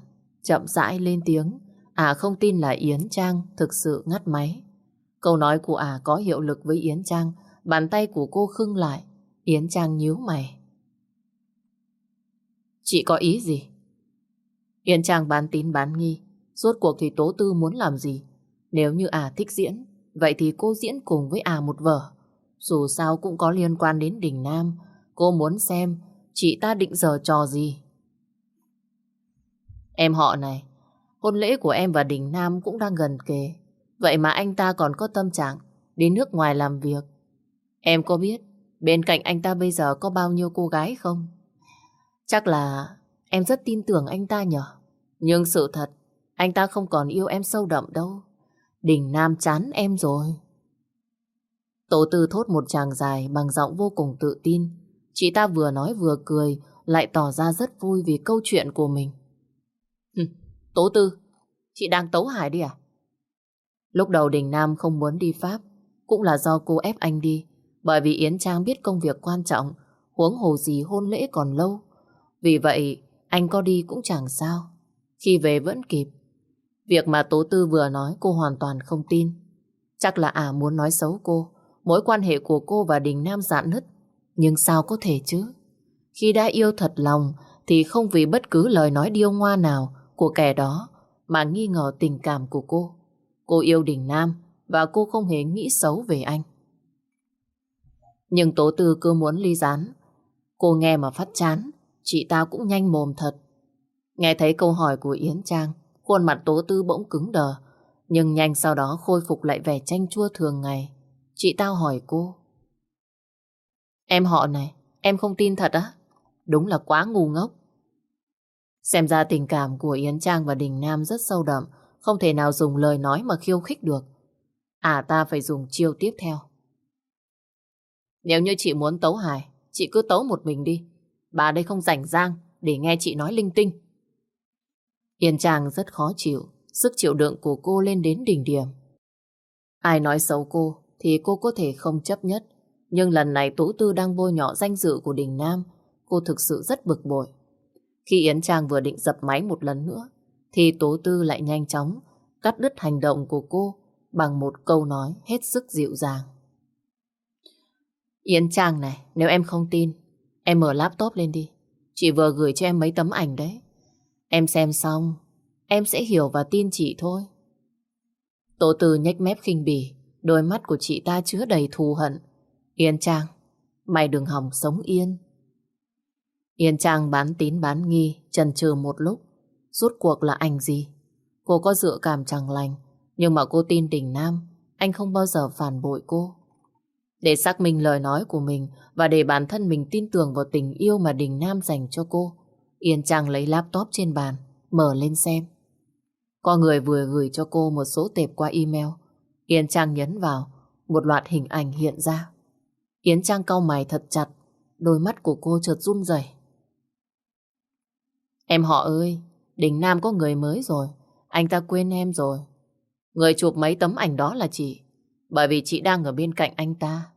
chậm rãi lên tiếng. À không tin là Yến Trang thực sự ngắt máy. Câu nói của à có hiệu lực với Yến Trang, bàn tay của cô khưng lại. Yến Trang nhíu mày. Chị có ý gì? Yến Trang bán tín bán nghi. Rốt cuộc thì Tố Tư muốn làm gì? Nếu như à thích diễn, vậy thì cô diễn cùng với à một vở. Dù sao cũng có liên quan đến Đình Nam. Cô muốn xem chị ta định giờ trò gì. Em họ này, hôn lễ của em và Đình Nam cũng đang gần kề. Vậy mà anh ta còn có tâm trạng đến nước ngoài làm việc. Em có biết bên cạnh anh ta bây giờ có bao nhiêu cô gái không? Chắc là em rất tin tưởng anh ta nhở. Nhưng sự thật, anh ta không còn yêu em sâu đậm đâu. Đình Nam chán em rồi. Tổ tư thốt một tràng dài bằng giọng vô cùng tự tin. Chị ta vừa nói vừa cười, lại tỏ ra rất vui vì câu chuyện của mình. Tố tư, chị đang tấu hải đi à? Lúc đầu Đình Nam không muốn đi Pháp, cũng là do cô ép anh đi, bởi vì Yến Trang biết công việc quan trọng, huống hồ gì hôn lễ còn lâu. Vì vậy, anh có đi cũng chẳng sao. Khi về vẫn kịp. Việc mà Tố Tư vừa nói cô hoàn toàn không tin. Chắc là à muốn nói xấu cô. Mối quan hệ của cô và Đình Nam dạn nứt. Nhưng sao có thể chứ? Khi đã yêu thật lòng thì không vì bất cứ lời nói điêu ngoa nào của kẻ đó mà nghi ngờ tình cảm của cô. Cô yêu Đình Nam và cô không hề nghĩ xấu về anh. Nhưng Tố Tư cứ muốn ly gián. Cô nghe mà phát chán, chị ta cũng nhanh mồm thật. Nghe thấy câu hỏi của Yến Trang, khuôn mặt Tố Tư bỗng cứng đờ, nhưng nhanh sau đó khôi phục lại vẻ chanh chua thường ngày. Chị tao hỏi cô. Em họ này, em không tin thật á? Đúng là quá ngu ngốc. Xem ra tình cảm của Yến Trang và Đình Nam rất sâu đậm, không thể nào dùng lời nói mà khiêu khích được. À ta phải dùng chiêu tiếp theo. Nếu như chị muốn tấu hài, chị cứ tấu một mình đi. Bà đây không rảnh rang để nghe chị nói linh tinh. Yến Trang rất khó chịu, sức chịu đựng của cô lên đến đỉnh điểm. Ai nói xấu cô thì cô có thể không chấp nhất. Nhưng lần này Tú Tư đang bôi nhọ danh dự của Đình Nam, cô thực sự rất bực bội. Khi Yến Trang vừa định dập máy một lần nữa, thì Tố Tư lại nhanh chóng cắt đứt hành động của cô bằng một câu nói hết sức dịu dàng. Yến Trang này, nếu em không tin, em mở laptop lên đi. Chị vừa gửi cho em mấy tấm ảnh đấy. Em xem xong, em sẽ hiểu và tin chị thôi. Tố Tư nhếch mép khinh bỉ, đôi mắt của chị ta chứa đầy thù hận. Yến Trang, mày đừng hỏng sống yên. Yên Trang bán tín bán nghi, chần chừ một lúc. Rốt cuộc là anh gì? Cô có dự cảm chẳng lành, nhưng mà cô tin Đình Nam, anh không bao giờ phản bội cô. Để xác minh lời nói của mình và để bản thân mình tin tưởng vào tình yêu mà Đình Nam dành cho cô, Yên Trang lấy laptop trên bàn, mở lên xem. Có người vừa gửi cho cô một số tệp qua email. Yên Trang nhấn vào, một loạt hình ảnh hiện ra. Yến Trang cau mày thật chặt, đôi mắt của cô chợt run rẩy. Em họ ơi, Đình Nam có người mới rồi, anh ta quên em rồi. Người chụp mấy tấm ảnh đó là chị. Bởi vì chị đang ở bên cạnh anh ta.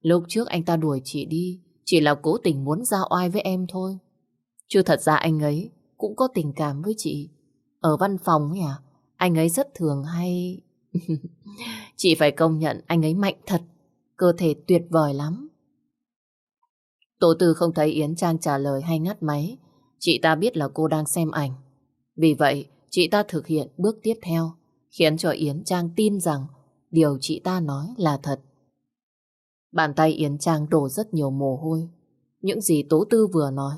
Lúc trước anh ta đuổi chị đi, chỉ là cố tình muốn ra oai với em thôi. Chứ thật ra anh ấy cũng có tình cảm với chị. Ở văn phòng nhỉ? À, anh ấy rất thường hay... *laughs* chị phải công nhận anh ấy mạnh thật, cơ thể tuyệt vời lắm. Tổ tư không thấy Yến Trang trả lời hay ngắt máy. Chị ta biết là cô đang xem ảnh. Vì vậy, chị ta thực hiện bước tiếp theo, khiến cho Yến Trang tin rằng điều chị ta nói là thật. Bàn tay Yến Trang đổ rất nhiều mồ hôi. Những gì Tố Tư vừa nói,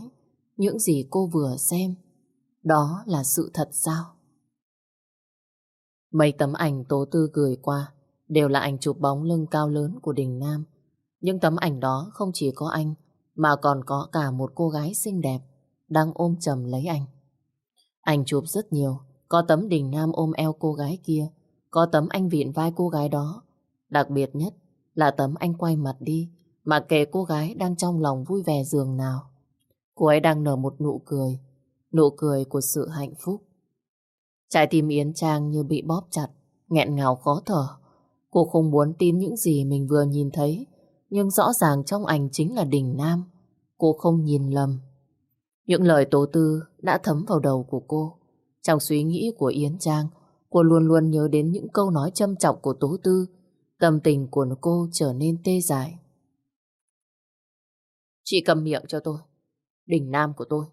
những gì cô vừa xem, đó là sự thật sao? Mấy tấm ảnh Tố Tư gửi qua đều là ảnh chụp bóng lưng cao lớn của Đình Nam. Những tấm ảnh đó không chỉ có anh, mà còn có cả một cô gái xinh đẹp đang ôm chầm lấy anh. Anh chụp rất nhiều, có tấm Đình Nam ôm eo cô gái kia, có tấm anh vịn vai cô gái đó. Đặc biệt nhất là tấm anh quay mặt đi, mà kể cô gái đang trong lòng vui vẻ giường nào. Cô ấy đang nở một nụ cười, nụ cười của sự hạnh phúc. Trái tim Yến Trang như bị bóp chặt, nghẹn ngào khó thở. Cô không muốn tin những gì mình vừa nhìn thấy, nhưng rõ ràng trong ảnh chính là Đình Nam. Cô không nhìn lầm. Những lời tố tư đã thấm vào đầu của cô. Trong suy nghĩ của Yến Trang, cô luôn luôn nhớ đến những câu nói châm trọng của tố tư. Tâm tình của cô trở nên tê dại. Chị cầm miệng cho tôi. Đình Nam của tôi.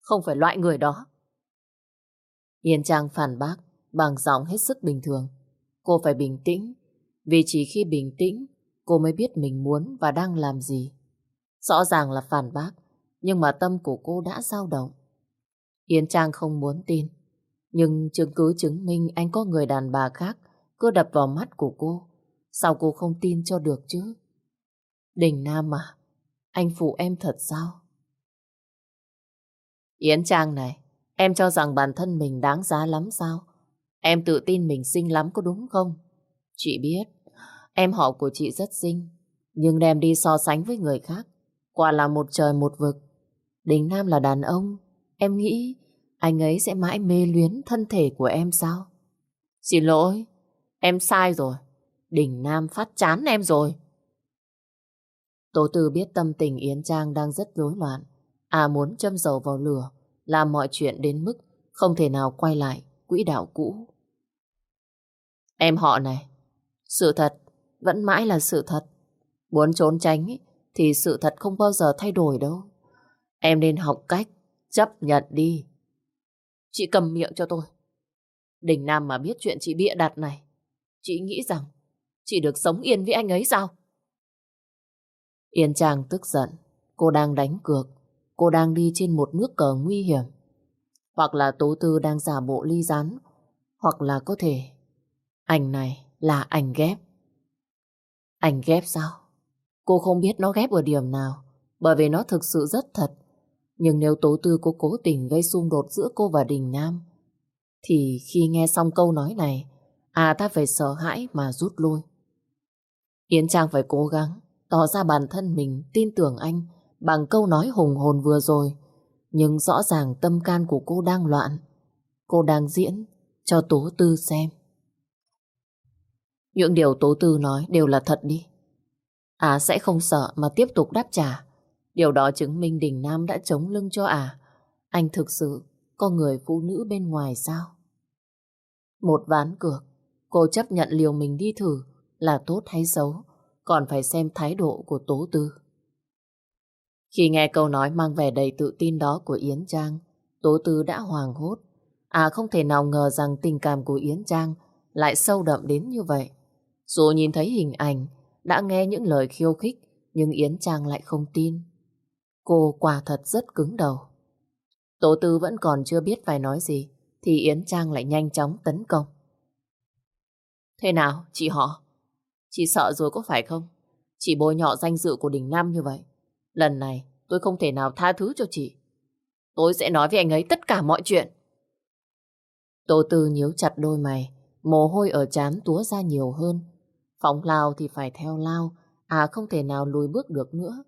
Không phải loại người đó. Yến Trang phản bác bằng giọng hết sức bình thường. Cô phải bình tĩnh, vì chỉ khi bình tĩnh, cô mới biết mình muốn và đang làm gì. Rõ ràng là phản bác, nhưng mà tâm của cô đã dao động. Yến Trang không muốn tin, nhưng chứng cứ chứng minh anh có người đàn bà khác cứ đập vào mắt của cô. Sao cô không tin cho được chứ? Đình Nam à, anh phụ em thật sao? Yến Trang này, em cho rằng bản thân mình đáng giá lắm sao? Em tự tin mình xinh lắm có đúng không? Chị biết, em họ của chị rất xinh, nhưng đem đi so sánh với người khác, quả là một trời một vực. Đình Nam là đàn ông, em nghĩ anh ấy sẽ mãi mê luyến thân thể của em sao? Xin lỗi, em sai rồi. Đình Nam phát chán em rồi. Tố Tư biết tâm tình Yến Trang đang rất rối loạn. À muốn châm dầu vào lửa, làm mọi chuyện đến mức không thể nào quay lại quỹ đạo cũ. Em họ này, sự thật vẫn mãi là sự thật. Muốn trốn tránh thì sự thật không bao giờ thay đổi đâu. Em nên học cách chấp nhận đi. Chị cầm miệng cho tôi. Đình Nam mà biết chuyện chị bịa đặt này, chị nghĩ rằng chị được sống yên với anh ấy sao? Yên Trang tức giận, cô đang đánh cược, cô đang đi trên một nước cờ nguy hiểm. Hoặc là Tố Tư đang giả bộ ly rán, hoặc là có thể ảnh này là ảnh ghép. Ảnh ghép sao? Cô không biết nó ghép ở điểm nào, bởi vì nó thực sự rất thật. Nhưng nếu Tố Tư có cố tình gây xung đột giữa cô và Đình Nam, thì khi nghe xong câu nói này, à ta phải sợ hãi mà rút lui. Yến Trang phải cố gắng tỏ ra bản thân mình tin tưởng anh bằng câu nói hùng hồn vừa rồi. Nhưng rõ ràng tâm can của cô đang loạn. Cô đang diễn cho Tố Tư xem. Những điều Tố Tư nói đều là thật đi. À sẽ không sợ mà tiếp tục đáp trả. Điều đó chứng minh Đình Nam đã chống lưng cho à. Anh thực sự có người phụ nữ bên ngoài sao? Một ván cược, cô chấp nhận liều mình đi thử là tốt hay xấu, còn phải xem thái độ của Tố Tư. Khi nghe câu nói mang vẻ đầy tự tin đó của Yến Trang, Tố Tư đã hoàng hốt. À không thể nào ngờ rằng tình cảm của Yến Trang lại sâu đậm đến như vậy. Dù nhìn thấy hình ảnh, đã nghe những lời khiêu khích, nhưng Yến Trang lại không tin. Cô quả thật rất cứng đầu. tổ Tư vẫn còn chưa biết phải nói gì, thì Yến Trang lại nhanh chóng tấn công. Thế nào, chị họ? Chị sợ rồi có phải không? Chị bôi nhọ danh dự của Đình Nam như vậy. Lần này tôi không thể nào tha thứ cho chị. Tôi sẽ nói với anh ấy tất cả mọi chuyện. Tô Tư nhíu chặt đôi mày, mồ hôi ở trán túa ra nhiều hơn. Phóng lao thì phải theo lao, à không thể nào lùi bước được nữa.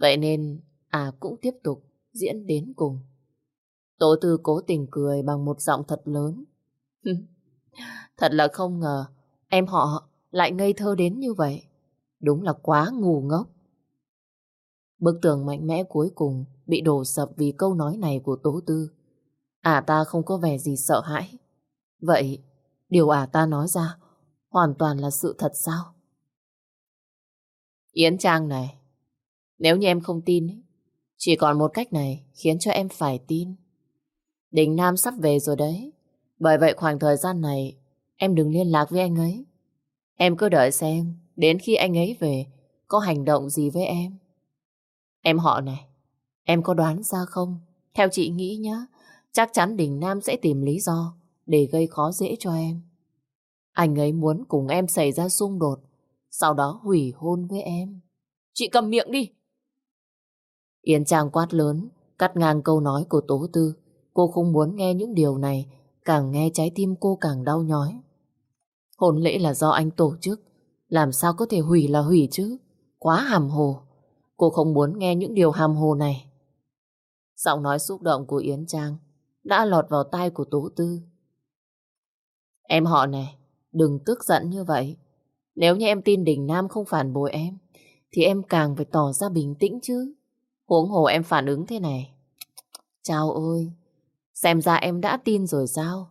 Vậy nên à cũng tiếp tục diễn đến cùng. Tố Tư cố tình cười bằng một giọng thật lớn. Thật là không ngờ em họ lại ngây thơ đến như vậy. Đúng là quá ngu ngốc. Bức tường mạnh mẽ cuối cùng bị đổ sập vì câu nói này của Tố Tư. À ta không có vẻ gì sợ hãi. Vậy, điều à ta nói ra hoàn toàn là sự thật sao? Yến Trang này, nếu như em không tin, chỉ còn một cách này khiến cho em phải tin. Đình Nam sắp về rồi đấy. Bởi vậy khoảng thời gian này em đừng liên lạc với anh ấy. Em cứ đợi xem đến khi anh ấy về có hành động gì với em. Em họ này, em có đoán ra không? Theo chị nghĩ nhá, chắc chắn Đình Nam sẽ tìm lý do để gây khó dễ cho em. Anh ấy muốn cùng em xảy ra xung đột, sau đó hủy hôn với em. Chị cầm miệng đi! Yến Trang quát lớn, cắt ngang câu nói của Tố Tư. Cô không muốn nghe những điều này, càng nghe trái tim cô càng đau nhói. Hôn lễ là do anh tổ chức, làm sao có thể hủy là hủy chứ? Quá hàm hồ. Cô không muốn nghe những điều hàm hồ này. Giọng nói xúc động của Yến Trang đã lọt vào tai của Tố Tư. Em họ này, đừng tức giận như vậy. Nếu như em tin Đình Nam không phản bội em, thì em càng phải tỏ ra bình tĩnh chứ. Huống hồ em phản ứng thế này. Chào ơi, xem ra em đã tin rồi sao?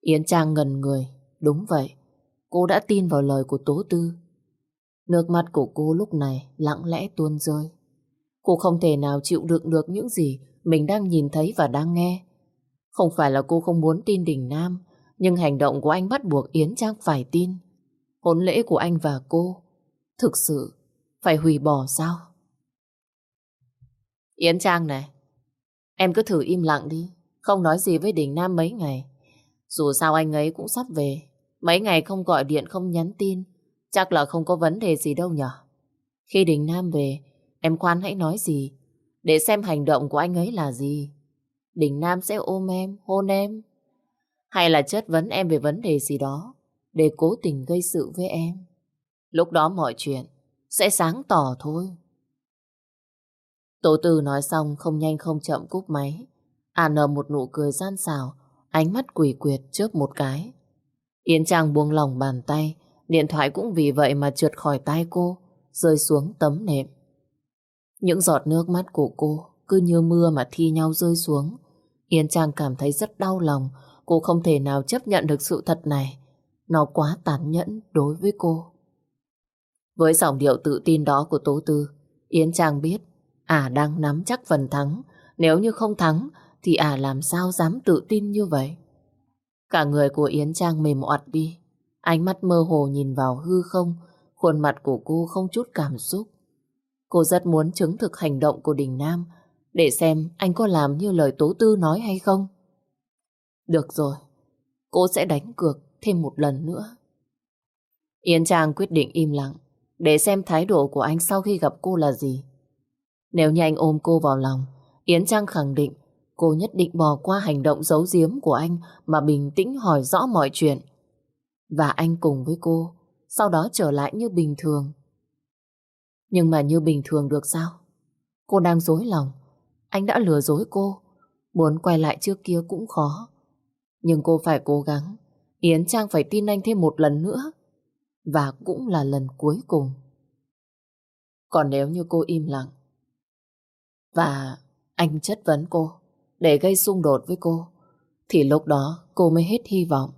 Yến Trang ngần người, đúng vậy. Cô đã tin vào lời của Tố Tư. Nước mắt của cô lúc này lặng lẽ tuôn rơi. Cô không thể nào chịu đựng được những gì mình đang nhìn thấy và đang nghe. Không phải là cô không muốn tin Đình Nam, nhưng hành động của anh bắt buộc Yến Trang phải tin. Hôn lễ của anh và cô thực sự phải hủy bỏ sao? Yến Trang này, em cứ thử im lặng đi, không nói gì với Đình Nam mấy ngày. Dù sao anh ấy cũng sắp về, mấy ngày không gọi điện không nhắn tin, chắc là không có vấn đề gì đâu nhở. Khi Đình Nam về, em khoan hãy nói gì, để xem hành động của anh ấy là gì. Đình Nam sẽ ôm em, hôn em, hay là chất vấn em về vấn đề gì đó, để cố tình gây sự với em. Lúc đó mọi chuyện sẽ sáng tỏ thôi. Tổ tử nói xong không nhanh không chậm cúp máy. À nở một nụ cười gian xảo, ánh mắt quỷ quyệt chớp một cái. Yến Trang buông lòng bàn tay, điện thoại cũng vì vậy mà trượt khỏi tay cô, rơi xuống tấm nệm. Những giọt nước mắt của cô cứ như mưa mà thi nhau rơi xuống. Yến Trang cảm thấy rất đau lòng, cô không thể nào chấp nhận được sự thật này. Nó quá tàn nhẫn đối với cô. Với giọng điệu tự tin đó của Tố Tư, Yến Trang biết À đang nắm chắc phần thắng. Nếu như không thắng, thì à làm sao dám tự tin như vậy? Cả người của Yến Trang mềm oặt đi. Ánh mắt mơ hồ nhìn vào hư không. Khuôn mặt của cô không chút cảm xúc. Cô rất muốn chứng thực hành động của Đình Nam để xem anh có làm như lời Tố Tư nói hay không. Được rồi, cô sẽ đánh cược thêm một lần nữa. Yến Trang quyết định im lặng để xem thái độ của anh sau khi gặp cô là gì. Nếu như anh ôm cô vào lòng, Yến Trang khẳng định cô nhất định bỏ qua hành động giấu giếm của anh mà bình tĩnh hỏi rõ mọi chuyện. Và anh cùng với cô, sau đó trở lại như bình thường. Nhưng mà như bình thường được sao? Cô đang dối lòng. Anh đã lừa dối cô. Muốn quay lại trước kia cũng khó. Nhưng cô phải cố gắng. Yến Trang phải tin anh thêm một lần nữa. Và cũng là lần cuối cùng. Còn nếu như cô im lặng, và anh chất vấn cô để gây xung đột với cô, thì lúc đó cô mới hết hy vọng.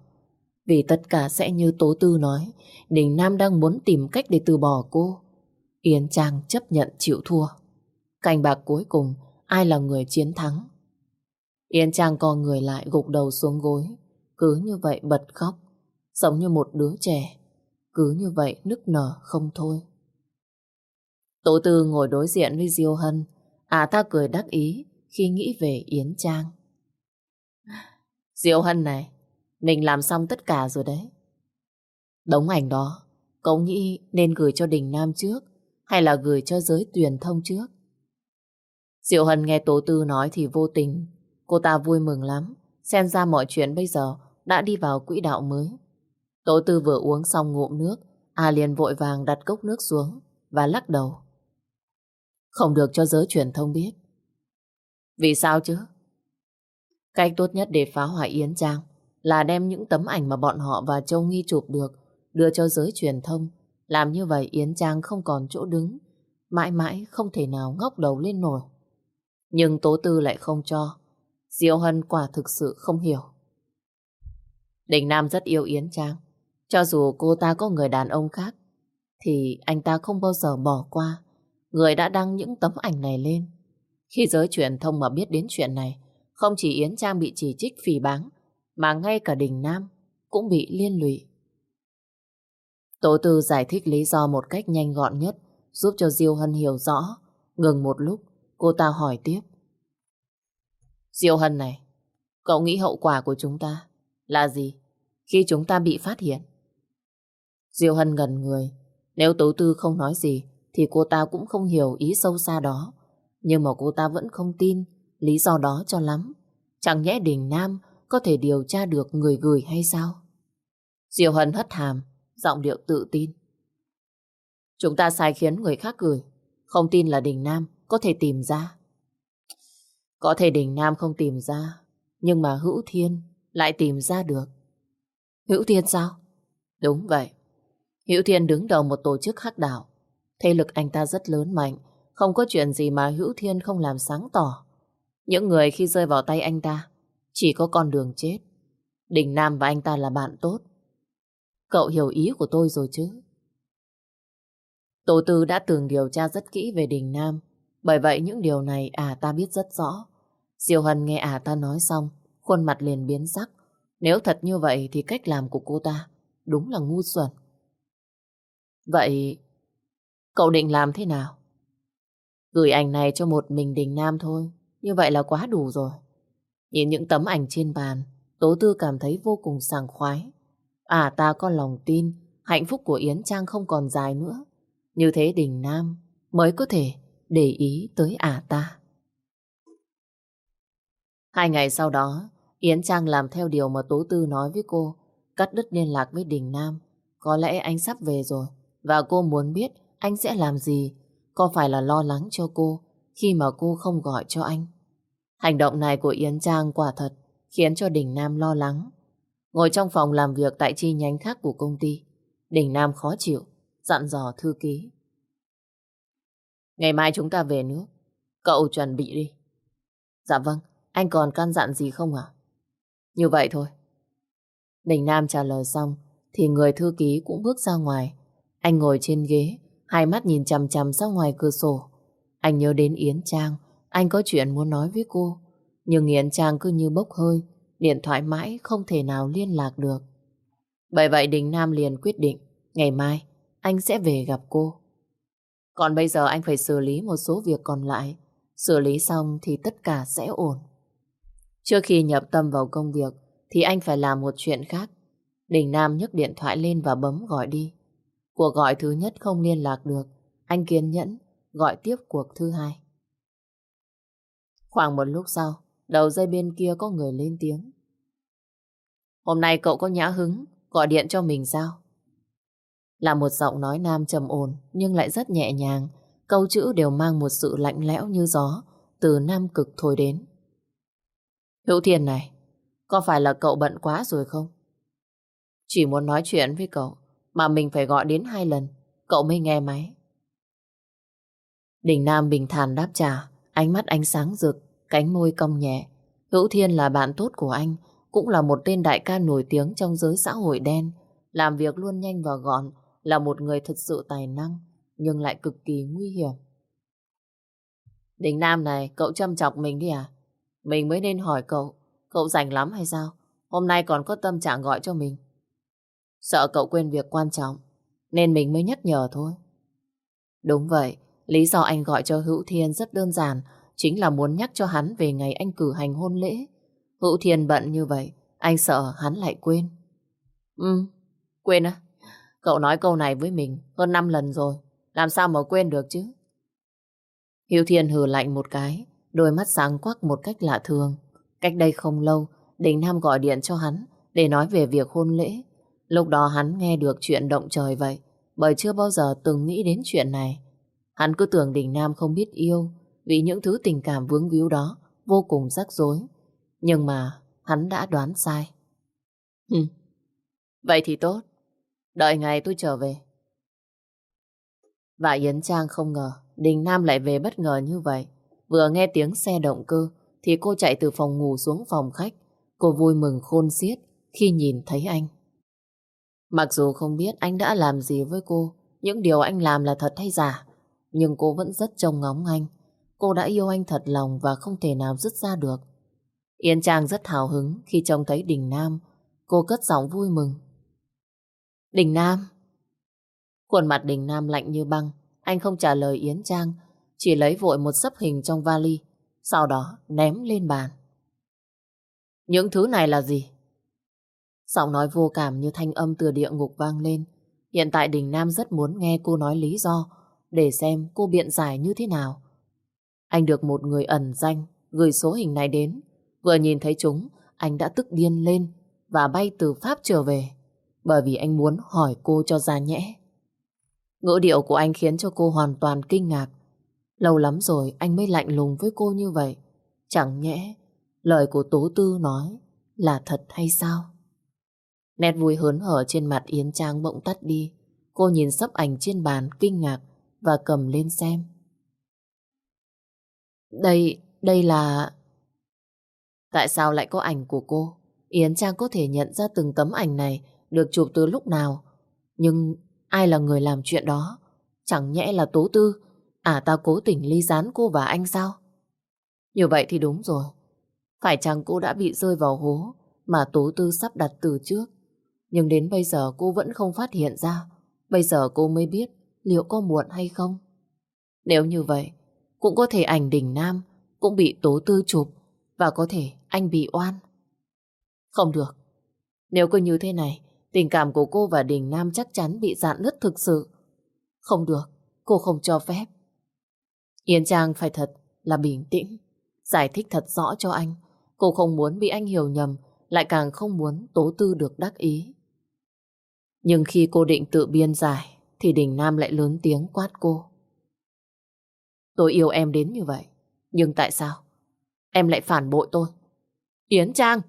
Vì tất cả sẽ như Tố Tư nói, Đình Nam đang muốn tìm cách để từ bỏ cô. Yến Trang chấp nhận chịu thua. Cành bạc cuối cùng, ai là người chiến thắng. Yến Trang co người lại, gục đầu xuống gối cứ như vậy bật khóc, giống như một đứa trẻ cứ như vậy nức nở không thôi. Tố Tư ngồi đối diện với Diêu Hân À ta cười đắc ý khi nghĩ về Yến Trang. Diệu Hân này, mình làm xong tất cả rồi đấy. Đống ảnh đó, cậu nghĩ nên gửi cho Đình Nam trước hay là gửi cho giới truyền thông trước? Diệu Hân nghe Tố Tư nói thì vô tình. Cô ta vui mừng lắm. Xem ra mọi chuyện bây giờ đã đi vào quỹ đạo mới. Tố Tư vừa uống xong ngụm nước, à liền vội vàng đặt cốc nước xuống và lắc đầu. Không được cho giới truyền thông biết. Vì sao chứ? Cách tốt nhất để phá hoại Yến Trang là đem những tấm ảnh mà bọn họ và Châu Nghi chụp được đưa cho giới truyền thông. Làm như vậy Yến Trang không còn chỗ đứng, mãi mãi không thể nào ngóc đầu lên nổi. Nhưng Tố Tư lại không cho. Diệu Hân quả thực sự không hiểu. Đình Nam rất yêu Yến Trang. Cho dù cô ta có người đàn ông khác, thì anh ta không bao giờ bỏ qua. Người đã đăng những tấm ảnh này lên. Khi giới truyền thông mà biết đến chuyện này, không chỉ Yến Trang bị chỉ trích phỉ báng, mà ngay cả Đình Nam cũng bị liên lụy. Tổ tư giải thích lý do một cách nhanh gọn nhất, giúp cho Diêu Hân hiểu rõ. Ngừng một lúc, cô ta hỏi tiếp. Diêu Hân này, cậu nghĩ hậu quả của chúng ta là gì khi chúng ta bị phát hiện? Diêu Hân gần người, nếu Tố Tư không nói gì thì cô ta cũng không hiểu ý sâu xa đó. Nhưng mà cô ta vẫn không tin lý do đó cho lắm. Chẳng nhẽ Đình Nam có thể điều tra được người gửi hay sao? Diệu Hân hất hàm, giọng điệu tự tin. Chúng ta sai khiến người khác gửi, không tin là Đình Nam có thể tìm ra. Có thể Đình Nam không tìm ra, nhưng mà Hữu Thiên lại tìm ra được. Hữu Thiên sao? Đúng vậy. Hữu Thiên đứng đầu một tổ chức hắc đạo. Thế lực anh ta rất lớn mạnh, không có chuyện gì mà Hữu Thiên không làm sáng tỏ. Những người khi rơi vào tay anh ta chỉ có con đường chết. Đình Nam và anh ta là bạn tốt. Cậu hiểu ý của tôi rồi chứ? Tổ tư đã từng điều tra rất kỹ về Đình Nam. Bởi vậy những điều này à ta biết rất rõ. Diều Hân nghe à ta nói xong, khuôn mặt liền biến sắc. Nếu thật như vậy thì cách làm của cô ta đúng là ngu xuẩn. Vậy cậu định làm thế nào? Gửi ảnh này cho một mình Đình Nam thôi. Như vậy là quá đủ rồi. Nhìn những tấm ảnh trên bàn, Tố Tư cảm thấy vô cùng sảng khoái. À ta có lòng tin, hạnh phúc của Yến Trang không còn dài nữa. Như thế Đình Nam mới có thể để ý tới à ta. Hai ngày sau đó, Yến Trang làm theo điều mà Tố Tư nói với cô, cắt đứt liên lạc với Đình Nam. Có lẽ anh sắp về rồi, và cô muốn biết anh sẽ làm gì. Có phải là lo lắng cho cô khi mà cô không gọi cho anh? Hành động này của Yến Trang quả thật khiến cho Đình Nam lo lắng. Ngồi trong phòng làm việc tại chi nhánh khác của công ty, Đình Nam khó chịu, dặn dò thư ký. Ngày mai chúng ta về nước, cậu chuẩn bị đi. Dạ vâng, anh còn căn dặn gì không ạ? Như vậy thôi. Đình Nam trả lời xong, thì người thư ký cũng bước ra ngoài. Anh ngồi trên ghế, hai mắt nhìn chằm chằm ra ngoài cửa sổ. Anh nhớ đến Yến Trang, anh có chuyện muốn nói với cô. Nhưng Yến Trang cứ như bốc hơi, điện thoại mãi không thể nào liên lạc được. Bởi vậy Đình Nam liền quyết định, ngày mai anh sẽ về gặp cô. Còn bây giờ anh phải xử lý một số việc còn lại. Xử lý xong thì tất cả sẽ ổn. Trước khi nhập tâm vào công việc thì anh phải làm một chuyện khác. Đình Nam nhấc điện thoại lên và bấm gọi đi. Cuộc gọi thứ nhất không liên lạc được. Anh kiên nhẫn gọi tiếp cuộc thứ hai. Khoảng một lúc sau, đầu dây bên kia có người lên tiếng. Hôm nay cậu có nhã hứng, gọi điện cho mình sao? Là một giọng nói nam trầm ổn nhưng lại rất nhẹ nhàng. Câu chữ đều mang một sự lạnh lẽo như gió từ nam cực thổi đến. Hữu Thiền này, có phải là cậu bận quá rồi không? Chỉ muốn nói chuyện với cậu mà mình phải gọi đến hai lần, cậu mới nghe máy. Đình Nam bình thản đáp trả, ánh mắt ánh sáng rực, cánh môi cong nhẹ. Hữu Thiên là bạn tốt của anh, cũng là một tên đại ca nổi tiếng trong giới xã hội đen. Làm việc luôn nhanh và gọn, là một người thật sự tài năng, nhưng lại cực kỳ nguy hiểm. Đình Nam này, cậu châm chọc mình đi à? Mình mới nên hỏi cậu, cậu rảnh lắm hay sao? Hôm nay còn có tâm trạng gọi cho mình. Sợ cậu quên việc quan trọng, nên mình mới nhắc nhở thôi. Đúng vậy, lý do anh gọi cho Hữu Thiên rất đơn giản, chính là muốn nhắc cho hắn về ngày anh cử hành hôn lễ. Hữu Thiên bận như vậy, anh sợ hắn lại quên. Ừ, quên á? Cậu nói câu này với mình hơn 5 lần rồi, làm sao mà quên được chứ? Hữu Thiên hừ lạnh một cái, đôi mắt sáng quắc một cách lạ thường. Cách đây không lâu, Đình Nam gọi điện cho hắn để nói về việc hôn lễ. Lúc đó hắn nghe được chuyện động trời vậy, bởi chưa bao giờ từng nghĩ đến chuyện này. Hắn cứ tưởng Đình Nam không biết yêu, vì những thứ tình cảm vướng víu đó vô cùng rắc rối. Nhưng mà hắn đã đoán sai. Hừ. Vậy thì tốt. Đợi ngày tôi trở về. Và Yến Trang không ngờ Đình Nam lại về bất ngờ như vậy. Vừa nghe tiếng xe động cơ thì cô chạy từ phòng ngủ xuống phòng khách. Cô vui mừng khôn xiết khi nhìn thấy anh. Mặc dù không biết anh đã làm gì với cô, những điều anh làm là thật hay giả, nhưng cô vẫn rất trông ngóng anh. Cô đã yêu anh thật lòng và không thể nào dứt ra được. Yên Trang rất hào hứng khi trông thấy Đình Nam. Cô cất giọng vui mừng. Đình Nam. Khuôn mặt Đình Nam lạnh như băng. Anh không trả lời Yến Trang, chỉ lấy vội một sấp hình trong vali, sau đó ném lên bàn. Những thứ này là gì? Giọng nói vô cảm như thanh âm từ địa ngục vang lên. Hiện tại Đình Nam rất muốn nghe cô nói lý do để xem cô biện giải như thế nào. Anh được một người ẩn danh gửi số hình này đến. Vừa nhìn thấy chúng, anh đã tức điên lên và bay từ Pháp trở về. Bởi vì anh muốn hỏi cô cho ra nhẽ. Ngữ điệu của anh khiến cho cô hoàn toàn kinh ngạc. Lâu lắm rồi anh mới lạnh lùng với cô như vậy. Chẳng nhẽ lời của Tố Tư nói là thật hay sao? Nét vui hớn hở trên mặt Yến Trang bỗng tắt đi. Cô nhìn sắp ảnh trên bàn kinh ngạc và cầm lên xem. Đây, đây là... Tại sao lại có ảnh của cô? Yến Trang có thể nhận ra từng tấm ảnh này được chụp từ lúc nào. Nhưng ai là người làm chuyện đó? Chẳng nhẽ là Tố Tư? À ta cố tình ly gián cô và anh sao? Như vậy thì đúng rồi. Phải chăng cô đã bị rơi vào hố mà Tố Tư sắp đặt từ trước? Nhưng đến bây giờ cô vẫn không phát hiện ra. Bây giờ cô mới biết liệu có muộn hay không. Nếu như vậy, cũng có thể ảnh đỉnh Nam cũng bị tố tư chụp và có thể anh bị oan. Không được. Nếu cứ như thế này, tình cảm của cô và Đình Nam chắc chắn bị dạn nứt thực sự. Không được, cô không cho phép. Yến Trang phải thật là bình tĩnh, giải thích thật rõ cho anh. Cô không muốn bị anh hiểu nhầm, lại càng không muốn tố tư được đắc ý. Nhưng khi cô định tự biên giải, thì Đình Nam lại lớn tiếng quát cô. Tôi yêu em đến như vậy, nhưng tại sao? Em lại phản bội tôi. Yến Trang!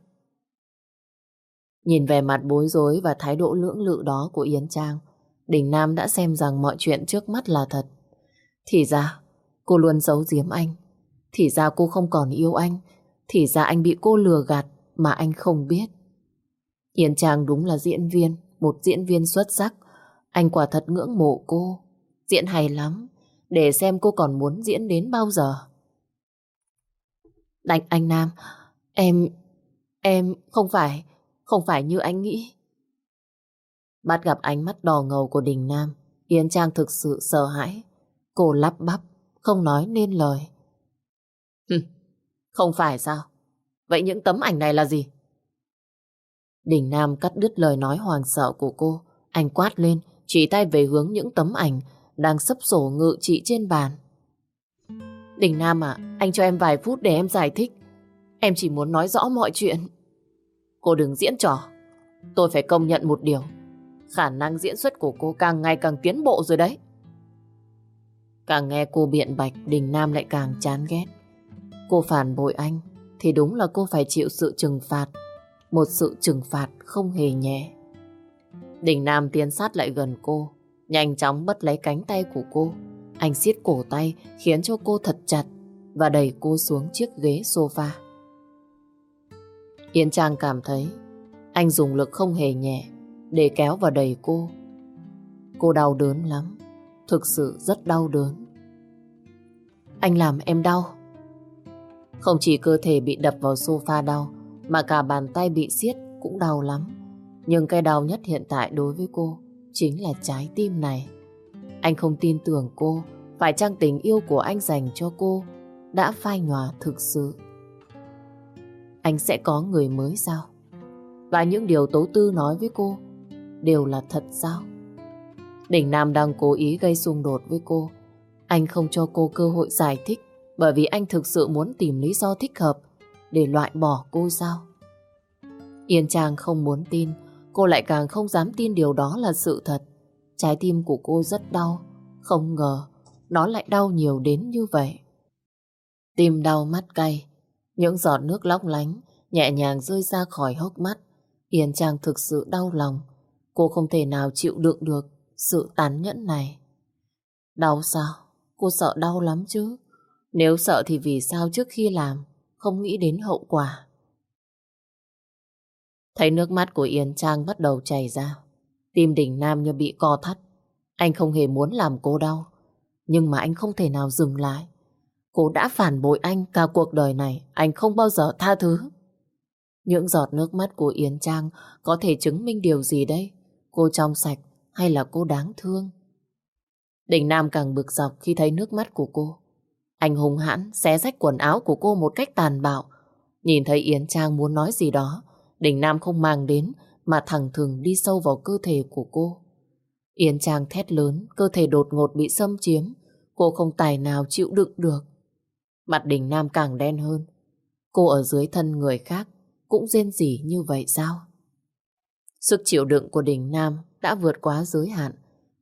Nhìn về mặt bối rối và thái độ lưỡng lự đó của Yến Trang, Đình Nam đã xem rằng mọi chuyện trước mắt là thật. Thì ra, cô luôn giấu giếm anh. Thì ra cô không còn yêu anh. Thì ra anh bị cô lừa gạt mà anh không biết. Yến Trang đúng là diễn viên một diễn viên xuất sắc. Anh quả thật ngưỡng mộ cô. Diễn hay lắm. Để xem cô còn muốn diễn đến bao giờ. Đành anh Nam, em... Em không phải... Không phải như anh nghĩ. Bắt gặp ánh mắt đỏ ngầu của Đình Nam, Yến Trang thực sự sợ hãi. Cô lắp bắp, không nói nên lời. Hừ, không phải sao? Vậy những tấm ảnh này là gì? Đình Nam cắt đứt lời nói hoàng sợ của cô. Anh quát lên, chỉ tay về hướng những tấm ảnh đang sấp sổ ngự trị trên bàn. Đình Nam à, anh cho em vài phút để em giải thích. Em chỉ muốn nói rõ mọi chuyện. Cô đừng diễn trò. Tôi phải công nhận một điều. Khả năng diễn xuất của cô càng ngày càng tiến bộ rồi đấy. Càng nghe cô biện bạch, Đình Nam lại càng chán ghét. Cô phản bội anh, thì đúng là cô phải chịu sự trừng phạt một sự trừng phạt không hề nhẹ. Đình Nam tiến sát lại gần cô, nhanh chóng bắt lấy cánh tay của cô. Anh siết cổ tay khiến cho cô thật chặt và đẩy cô xuống chiếc ghế sofa. Yên Trang cảm thấy anh dùng lực không hề nhẹ để kéo và đẩy cô. Cô đau đớn lắm, thực sự rất đau đớn. Anh làm em đau. Không chỉ cơ thể bị đập vào sofa đau, mà cả bàn tay bị siết cũng đau lắm. Nhưng cái đau nhất hiện tại đối với cô chính là trái tim này. Anh không tin tưởng cô, phải chăng tình yêu của anh dành cho cô đã phai nhòa thực sự. Anh sẽ có người mới sao? Và những điều tố tư nói với cô đều là thật sao? Đình Nam đang cố ý gây xung đột với cô. Anh không cho cô cơ hội giải thích bởi vì anh thực sự muốn tìm lý do thích hợp để loại bỏ cô sao? Yên Trang không muốn tin, cô lại càng không dám tin điều đó là sự thật. Trái tim của cô rất đau, không ngờ nó lại đau nhiều đến như vậy. Tim đau mắt cay, những giọt nước lóc lánh nhẹ nhàng rơi ra khỏi hốc mắt. Yên Trang thực sự đau lòng. Cô không thể nào chịu đựng được sự tàn nhẫn này. Đau sao? Cô sợ đau lắm chứ. Nếu sợ thì vì sao trước khi làm không nghĩ đến hậu quả. Thấy nước mắt của Yến Trang bắt đầu chảy ra. Tim đỉnh Nam như bị co thắt. Anh không hề muốn làm cô đau. Nhưng mà anh không thể nào dừng lại. Cô đã phản bội anh cả cuộc đời này. Anh không bao giờ tha thứ. Những giọt nước mắt của Yến Trang có thể chứng minh điều gì đây? Cô trong sạch hay là cô đáng thương? Đình Nam càng bực dọc khi thấy nước mắt của cô. Anh hùng hãn xé rách quần áo của cô một cách tàn bạo. Nhìn thấy Yến Trang muốn nói gì đó, Đình Nam không mang đến mà thẳng thừng đi sâu vào cơ thể của cô. Yến Trang thét lớn, cơ thể đột ngột bị xâm chiếm. Cô không tài nào chịu đựng được. Mặt Đình Nam càng đen hơn. Cô ở dưới thân người khác cũng rên rỉ như vậy sao? Sức chịu đựng của Đình Nam đã vượt quá giới hạn.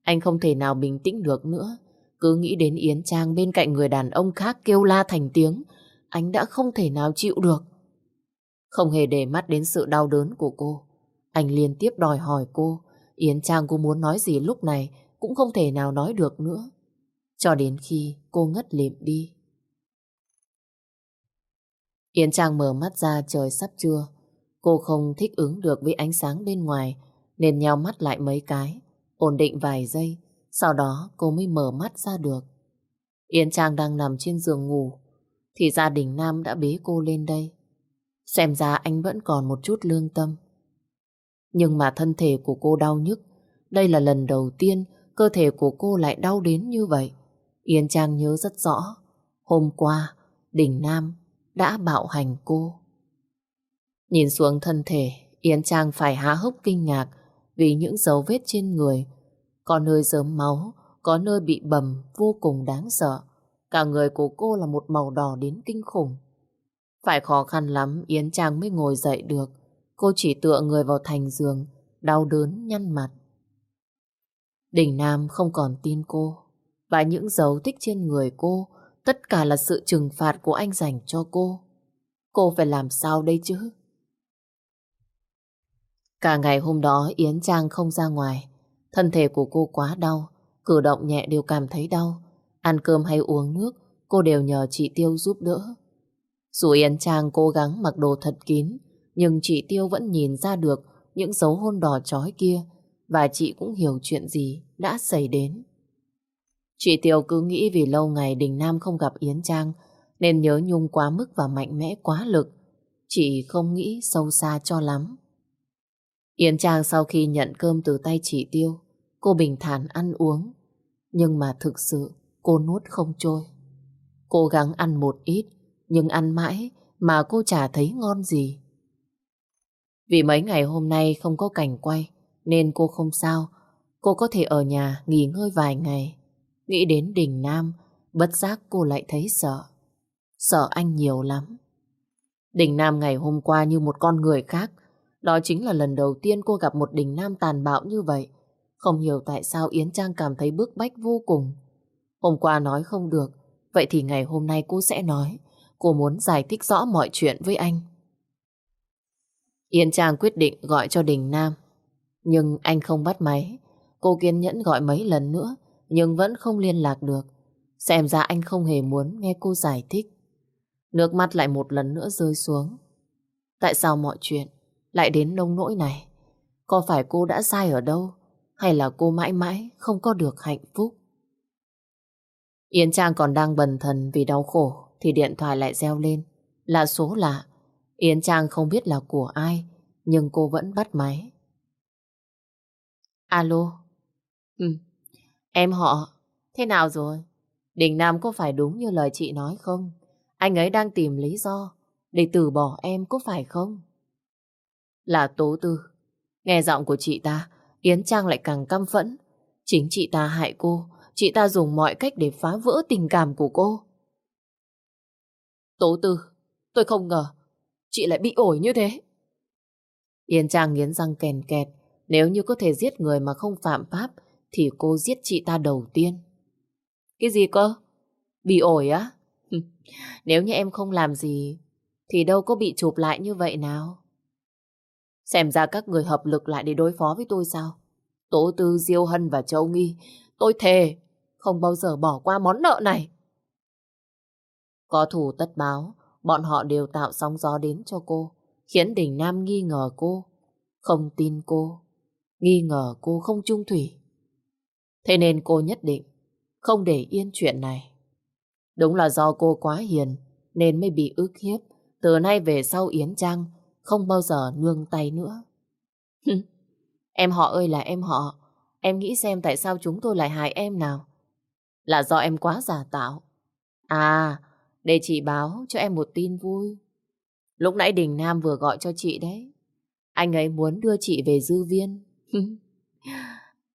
Anh không thể nào bình tĩnh được nữa. Cứ nghĩ đến Yến Trang bên cạnh người đàn ông khác kêu la thành tiếng. Anh đã không thể nào chịu được. Không hề để mắt đến sự đau đớn của cô. Anh liên tiếp đòi hỏi cô. Yến Trang cô muốn nói gì lúc này cũng không thể nào nói được nữa. Cho đến khi cô ngất lịm đi. Yến Trang mở mắt ra trời sắp trưa. Cô không thích ứng được với ánh sáng bên ngoài nên nheo mắt lại mấy cái, ổn định vài giây, sau đó cô mới mở mắt ra được. Yến Trang đang nằm trên giường ngủ, thì gia đình Nam đã bế cô lên đây. Xem ra anh vẫn còn một chút lương tâm. Nhưng mà thân thể của cô đau nhức, đây là lần đầu tiên cơ thể của cô lại đau đến như vậy. Yến Trang nhớ rất rõ, hôm qua, Đình Nam đã bạo hành cô. Nhìn xuống thân thể, Yến Trang phải há hốc kinh ngạc vì những dấu vết trên người. Có nơi dớm máu, có nơi bị bầm vô cùng đáng sợ. Cả người của cô là một màu đỏ đến kinh khủng. Phải khó khăn lắm Yến Trang mới ngồi dậy được. Cô chỉ tựa người vào thành giường, đau đớn nhăn mặt. Đình Nam không còn tin cô. Và những dấu tích trên người cô, tất cả là sự trừng phạt của anh dành cho cô. Cô phải làm sao đây chứ? Cả ngày hôm đó Yến Trang không ra ngoài. Thân thể của cô quá đau, cử động nhẹ đều cảm thấy đau. Ăn cơm hay uống nước, cô đều nhờ chị Tiêu giúp đỡ. Dù Yến Trang cố gắng mặc đồ thật kín, nhưng chị Tiêu vẫn nhìn ra được những dấu hôn đỏ chói kia và chị cũng hiểu chuyện gì đã xảy đến. Chị Tiêu cứ nghĩ vì lâu ngày Đình Nam không gặp Yến Trang nên nhớ nhung quá mức và mạnh mẽ quá lực. Chị không nghĩ sâu xa cho lắm. Yến Trang sau khi nhận cơm từ tay chị Tiêu, cô bình thản ăn uống. Nhưng mà thực sự cô nuốt không trôi. Cố gắng ăn một ít, nhưng ăn mãi mà cô chả thấy ngon gì. Vì mấy ngày hôm nay không có cảnh quay, nên cô không sao. Cô có thể ở nhà nghỉ ngơi vài ngày. Nghĩ đến đình Nam, bất giác cô lại thấy sợ. Sợ anh nhiều lắm. Đình Nam ngày hôm qua như một con người khác, đó chính là lần đầu tiên cô gặp một đình nam tàn bạo như vậy. Không hiểu tại sao Yến Trang cảm thấy bức bách vô cùng. Hôm qua nói không được, vậy thì ngày hôm nay cô sẽ nói. Cô muốn giải thích rõ mọi chuyện với anh. Yến Trang quyết định gọi cho Đình Nam. Nhưng anh không bắt máy. Cô kiên nhẫn gọi mấy lần nữa, nhưng vẫn không liên lạc được. Xem ra anh không hề muốn nghe cô giải thích. Nước mắt lại một lần nữa rơi xuống. Tại sao mọi chuyện lại đến nông nỗi này? Có phải cô đã sai ở đâu? Hay là cô mãi mãi không có được hạnh phúc? Yến Trang còn đang bần thần vì đau khổ thì điện thoại lại reo lên. Là số lạ. Yến Trang không biết là của ai nhưng cô vẫn bắt máy. Alo. Ừ. Em họ. Thế nào rồi? Đình Nam có phải đúng như lời chị nói không? Anh ấy đang tìm lý do để từ bỏ em có phải không? Là Tố Tư. Nghe giọng của chị ta, Yến Trang lại càng căm phẫn. Chính chị ta hại cô, chị ta dùng mọi cách để phá vỡ tình cảm của cô. Tố Tư, tôi không ngờ chị lại bị ổi như thế. Yến Trang nghiến răng kèn kẹt, nếu như có thể giết người mà không phạm pháp thì cô giết chị ta đầu tiên. Cái gì cơ? Bị ổi á? *laughs* Nếu như em không làm gì thì đâu có bị chụp lại như vậy nào. Xem ra các người hợp lực lại để đối phó với tôi sao? Tố Tư, Diêu Hân và Châu Nghi, tôi thề không bao giờ bỏ qua món nợ này. Có thủ tất báo, bọn họ đều tạo sóng gió đến cho cô, khiến Đình Nam nghi ngờ cô, không tin cô, nghi ngờ cô không trung thủy. Thế nên cô nhất định không để yên chuyện này. Đúng là do cô quá hiền nên mới bị ức hiếp. Từ nay về sau Yến Trang không bao giờ nương tay nữa. em họ ơi là em họ. Em nghĩ xem tại sao chúng tôi lại hại em nào. Là do em quá giả tạo. À, để chị báo cho em một tin vui. Lúc nãy Đình Nam vừa gọi cho chị đấy. Anh ấy muốn đưa chị về dư viên.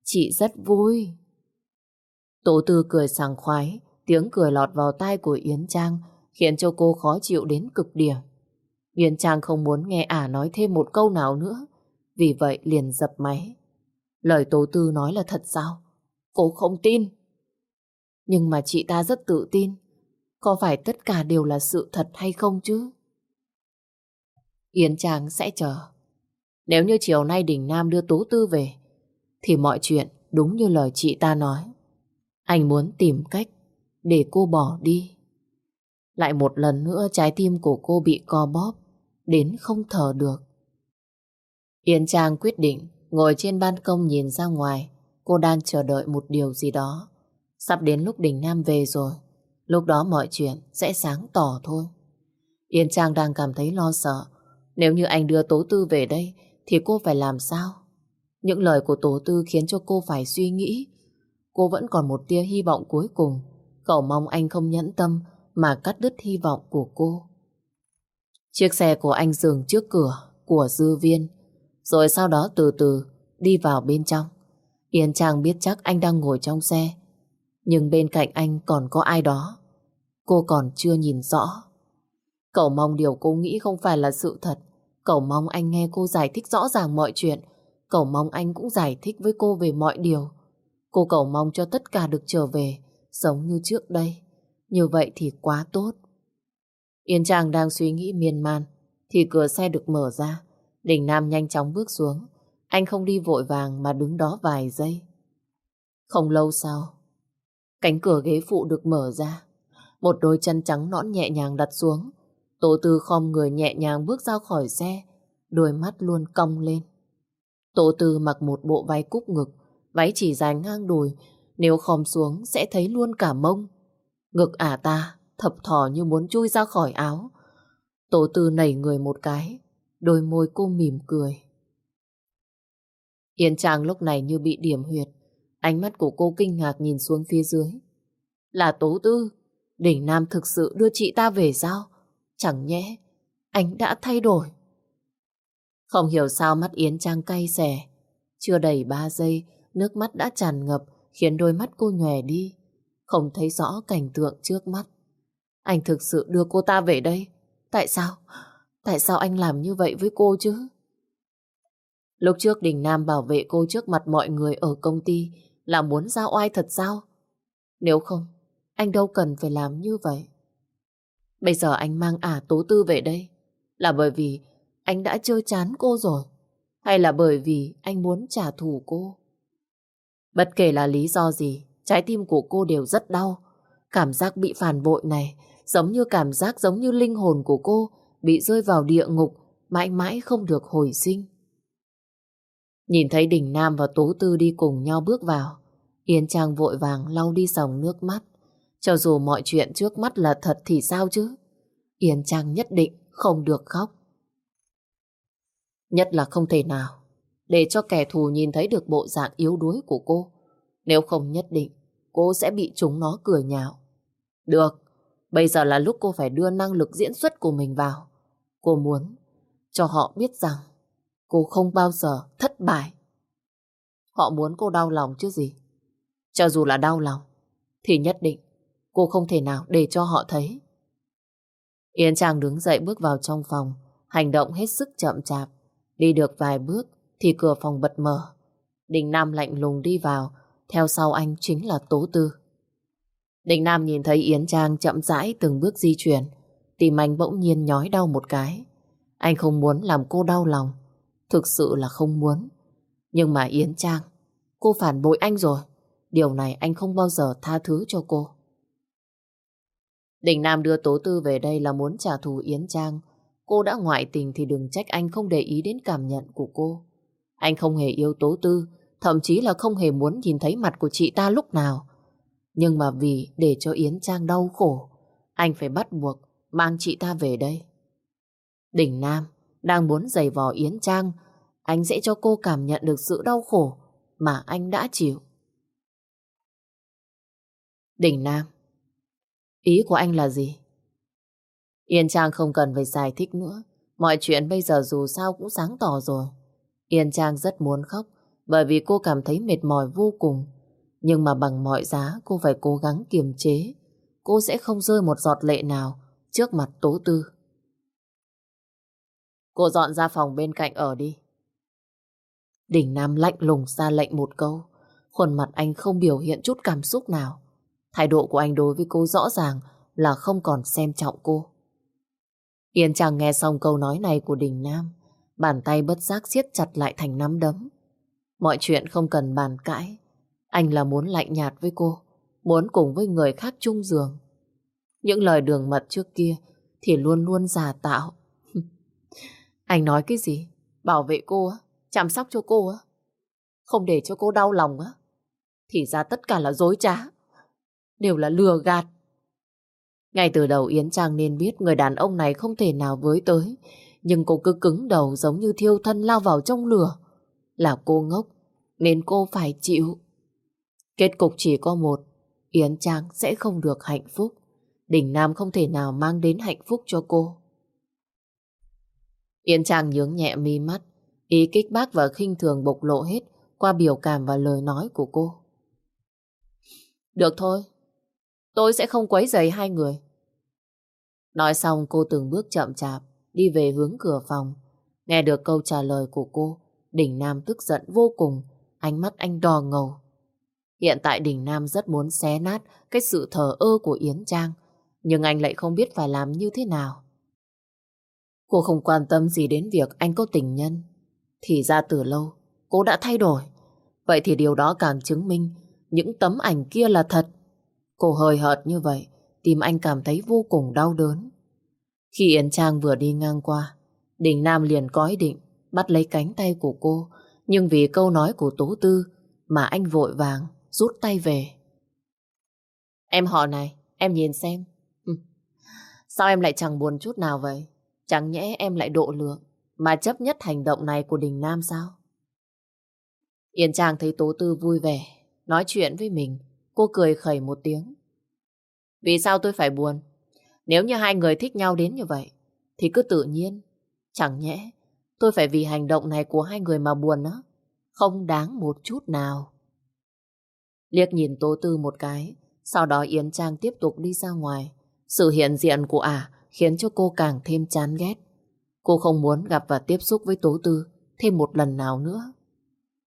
chị rất vui. Tổ tư cười sảng khoái, tiếng cười lọt vào tai của Yến Trang, khiến cho cô khó chịu đến cực điểm. Yến Trang không muốn nghe ả nói thêm một câu nào nữa, vì vậy liền dập máy. Lời Tố tư nói là thật sao? Cô không tin. Nhưng mà chị ta rất tự tin. Có phải tất cả đều là sự thật hay không chứ? Yến Trang sẽ chờ. Nếu như chiều nay Đình Nam đưa Tố Tư về, thì mọi chuyện đúng như lời chị ta nói. Anh muốn tìm cách để cô bỏ đi. Lại một lần nữa trái tim của cô bị co bóp, đến không thở được. Yến Trang quyết định ngồi trên ban công nhìn ra ngoài. Cô đang chờ đợi một điều gì đó. Sắp đến lúc Đình Nam về rồi. Lúc đó mọi chuyện sẽ sáng tỏ thôi. Yến Trang đang cảm thấy lo sợ. Nếu như anh đưa Tố Tư về đây, thì cô phải làm sao? Những lời của Tố Tư khiến cho cô phải suy nghĩ. Cô vẫn còn một tia hy vọng cuối cùng. Cậu mong anh không nhẫn tâm mà cắt đứt hy vọng của cô. Chiếc xe của anh dừng trước cửa của dư viên, rồi sau đó từ từ đi vào bên trong. Yên Trang biết chắc anh đang ngồi trong xe, nhưng bên cạnh anh còn có ai đó. Cô còn chưa nhìn rõ. Cậu mong điều cô nghĩ không phải là sự thật. Cậu mong anh nghe cô giải thích rõ ràng mọi chuyện. Cậu mong anh cũng giải thích với cô về mọi điều. Cô cầu mong cho tất cả được trở về, giống như trước đây. Như vậy thì quá tốt. Yên Trang đang suy nghĩ miên man, thì cửa xe được mở ra. Đình Nam nhanh chóng bước xuống. Anh không đi vội vàng mà đứng đó vài giây. Không lâu sau, cánh cửa ghế phụ được mở ra. Một đôi chân trắng nõn nhẹ nhàng đặt xuống. Tổ tư khom người nhẹ nhàng bước ra khỏi xe, đôi mắt luôn cong lên. Tổ tư mặc một bộ váy cúc ngực, váy chỉ dài ngang đùi, nếu khom xuống sẽ thấy luôn cả mông. Ngực ả ta thập thò như muốn chui ra khỏi áo. Tổ tư nảy người một cái, đôi môi cô mỉm cười. yến Trang lúc này như bị điểm huyệt, ánh mắt của cô kinh ngạc nhìn xuống phía dưới. Là Tố Tư, đỉnh Nam thực sự đưa chị ta về sao? Chẳng nhẽ, anh đã thay đổi. Không hiểu sao mắt Yến Trang cay xè. Chưa đầy ba giây, nước mắt đã tràn ngập, khiến đôi mắt cô nhòe đi. Không thấy rõ cảnh tượng trước mắt. Anh thực sự đưa cô ta về đây. Tại sao? Tại sao anh làm như vậy với cô chứ? Lúc trước Đình Nam bảo vệ cô trước mặt mọi người ở công ty là muốn ra oai thật sao? Nếu không, anh đâu cần phải làm như vậy. Bây giờ anh mang ả tố tư về đây là bởi vì anh đã chơi chán cô rồi hay là bởi vì anh muốn trả thù cô? Bất kể là lý do gì, trái tim của cô đều rất đau. Cảm giác bị phản bội này giống như cảm giác giống như linh hồn của cô bị rơi vào địa ngục mãi mãi không được hồi sinh. Nhìn thấy Đình Nam và Tố Tư đi cùng nhau bước vào, Yến Trang vội vàng lau đi dòng nước mắt. Cho dù mọi chuyện trước mắt là thật thì sao chứ? Yến Trang nhất định không được khóc. Nhất là không thể nào để cho kẻ thù nhìn thấy được bộ dạng yếu đuối của cô. Nếu không nhất định, cô sẽ bị chúng nó cười nhạo. Được, bây giờ là lúc cô phải đưa năng lực diễn xuất của mình vào. Cô muốn cho họ biết rằng cô không bao giờ thất bại. Họ muốn cô đau lòng chứ gì. Cho dù là đau lòng, thì nhất định cô không thể nào để cho họ thấy. Yên Trang đứng dậy bước vào trong phòng, hành động hết sức chậm chạp. Đi được vài bước thì cửa phòng bật mở. Đình Nam lạnh lùng đi vào, theo sau anh chính là Tố Tư. Đình Nam nhìn thấy Yến Trang chậm rãi từng bước di chuyển, Tìm anh bỗng nhiên nhói đau một cái. Anh không muốn làm cô đau lòng, thực sự là không muốn. Nhưng mà Yến Trang, cô phản bội anh rồi. Điều này anh không bao giờ tha thứ cho cô. Đình Nam đưa Tố Tư về đây là muốn trả thù Yến Trang. Cô đã ngoại tình thì đừng trách anh không để ý đến cảm nhận của cô. Anh không hề yêu Tố Tư, thậm chí là không hề muốn nhìn thấy mặt của chị ta lúc nào. Nhưng mà vì để cho Yến Trang đau khổ, anh phải bắt buộc mang chị ta về đây. Đỉnh Nam đang muốn giày vò Yến Trang, anh sẽ cho cô cảm nhận được sự đau khổ mà anh đã chịu. Đỉnh Nam Ý của anh là gì? Yên Trang không cần phải giải thích nữa. Mọi chuyện bây giờ dù sao cũng sáng tỏ rồi. Yên Trang rất muốn khóc bởi vì cô cảm thấy mệt mỏi vô cùng. Nhưng mà bằng mọi giá cô phải cố gắng kiềm chế. Cô sẽ không rơi một giọt lệ nào trước mặt Tố Tư. Cô dọn ra phòng bên cạnh ở đi. Đỉnh Nam lạnh lùng ra lệnh một câu. Khuôn mặt anh không biểu hiện chút cảm xúc nào. Thái độ của anh đối với cô rõ ràng là không còn xem trọng cô. Yên chàng nghe xong câu nói này của Đình Nam, bàn tay bất giác siết chặt lại thành nắm đấm. Mọi chuyện không cần bàn cãi. Anh là muốn lạnh nhạt với cô, muốn cùng với người khác chung giường. Những lời đường mật trước kia thì luôn luôn giả tạo. *laughs* anh nói cái gì? Bảo vệ cô á? Chăm sóc cho cô á? Không để cho cô đau lòng á? Thì ra tất cả là dối trá đều là lừa gạt. Ngay từ đầu Yến Trang nên biết người đàn ông này không thể nào với tới, nhưng cô cứ cứng đầu giống như thiêu thân lao vào trong lửa. Là cô ngốc, nên cô phải chịu. Kết cục chỉ có một, Yến Trang sẽ không được hạnh phúc. Đình Nam không thể nào mang đến hạnh phúc cho cô. Yến Trang nhướng nhẹ mi mắt, ý kích bác và khinh thường bộc lộ hết qua biểu cảm và lời nói của cô. Được thôi, Tôi sẽ không quấy rầy hai người. Nói xong cô từng bước chậm chạp đi về hướng cửa phòng. Nghe được câu trả lời của cô, Đỉnh Nam tức giận vô cùng, ánh mắt anh đỏ ngầu. Hiện tại Đình Nam rất muốn xé nát cái sự thờ ơ của Yến Trang, nhưng anh lại không biết phải làm như thế nào. Cô không quan tâm gì đến việc anh có tình nhân. Thì ra từ lâu, cô đã thay đổi. Vậy thì điều đó càng chứng minh những tấm ảnh kia là thật. Cô hơi hợt như vậy, tim anh cảm thấy vô cùng đau đớn. Khi Yến Trang vừa đi ngang qua, Đình Nam liền có ý định bắt lấy cánh tay của cô, nhưng vì câu nói của Tố Tư mà anh vội vàng rút tay về. Em họ này, em nhìn xem. Ừ. Sao em lại chẳng buồn chút nào vậy? Chẳng nhẽ em lại độ lượng mà chấp nhất hành động này của Đình Nam sao? Yên Trang thấy Tố Tư vui vẻ, nói chuyện với mình Cô cười khẩy một tiếng. Vì sao tôi phải buồn? Nếu như hai người thích nhau đến như vậy, thì cứ tự nhiên. Chẳng nhẽ, tôi phải vì hành động này của hai người mà buồn á. Không đáng một chút nào. Liếc nhìn Tố Tư một cái, sau đó Yến Trang tiếp tục đi ra ngoài. Sự hiện diện của ả khiến cho cô càng thêm chán ghét. Cô không muốn gặp và tiếp xúc với Tố Tư thêm một lần nào nữa.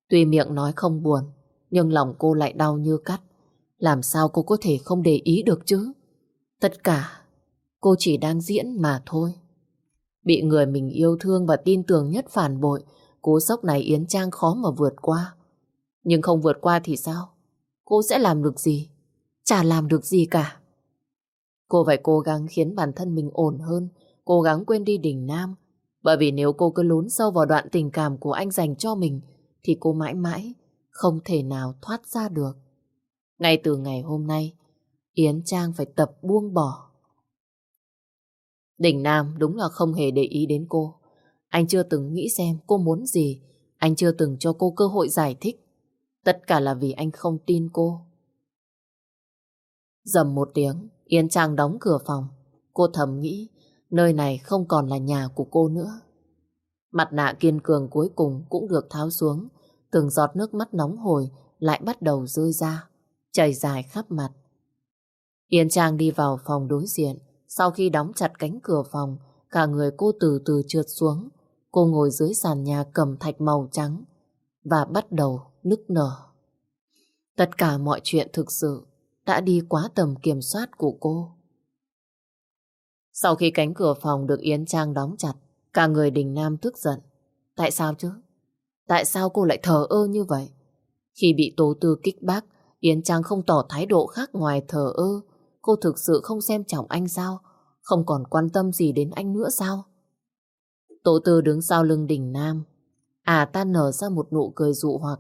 Tuy miệng nói không buồn, nhưng lòng cô lại đau như cắt. Làm sao cô có thể không để ý được chứ? Tất cả, cô chỉ đang diễn mà thôi. Bị người mình yêu thương và tin tưởng nhất phản bội, cú sốc này Yến Trang khó mà vượt qua. Nhưng không vượt qua thì sao? Cô sẽ làm được gì? Chả làm được gì cả. Cô phải cố gắng khiến bản thân mình ổn hơn, cố gắng quên đi đỉnh Nam. Bởi vì nếu cô cứ lún sâu vào đoạn tình cảm của anh dành cho mình, thì cô mãi mãi không thể nào thoát ra được. Ngay từ ngày hôm nay, Yến Trang phải tập buông bỏ. Đỉnh Nam đúng là không hề để ý đến cô. Anh chưa từng nghĩ xem cô muốn gì. Anh chưa từng cho cô cơ hội giải thích. Tất cả là vì anh không tin cô. Dầm một tiếng, Yến Trang đóng cửa phòng. Cô thầm nghĩ, nơi này không còn là nhà của cô nữa. Mặt nạ kiên cường cuối cùng cũng được tháo xuống. Từng giọt nước mắt nóng hổi lại bắt đầu rơi ra chảy dài khắp mặt. yến Trang đi vào phòng đối diện. Sau khi đóng chặt cánh cửa phòng, cả người cô từ từ trượt xuống. Cô ngồi dưới sàn nhà cầm thạch màu trắng và bắt đầu nức nở. Tất cả mọi chuyện thực sự đã đi quá tầm kiểm soát của cô. Sau khi cánh cửa phòng được Yến Trang đóng chặt, cả người Đình Nam tức giận. Tại sao chứ? Tại sao cô lại thờ ơ như vậy? Khi bị tố tư kích bác, Yến Trang không tỏ thái độ khác ngoài thờ ơ. Cô thực sự không xem trọng anh sao? Không còn quan tâm gì đến anh nữa sao? Tố tư đứng sau lưng đình Nam. À ta nở ra một nụ cười dụ hoặc.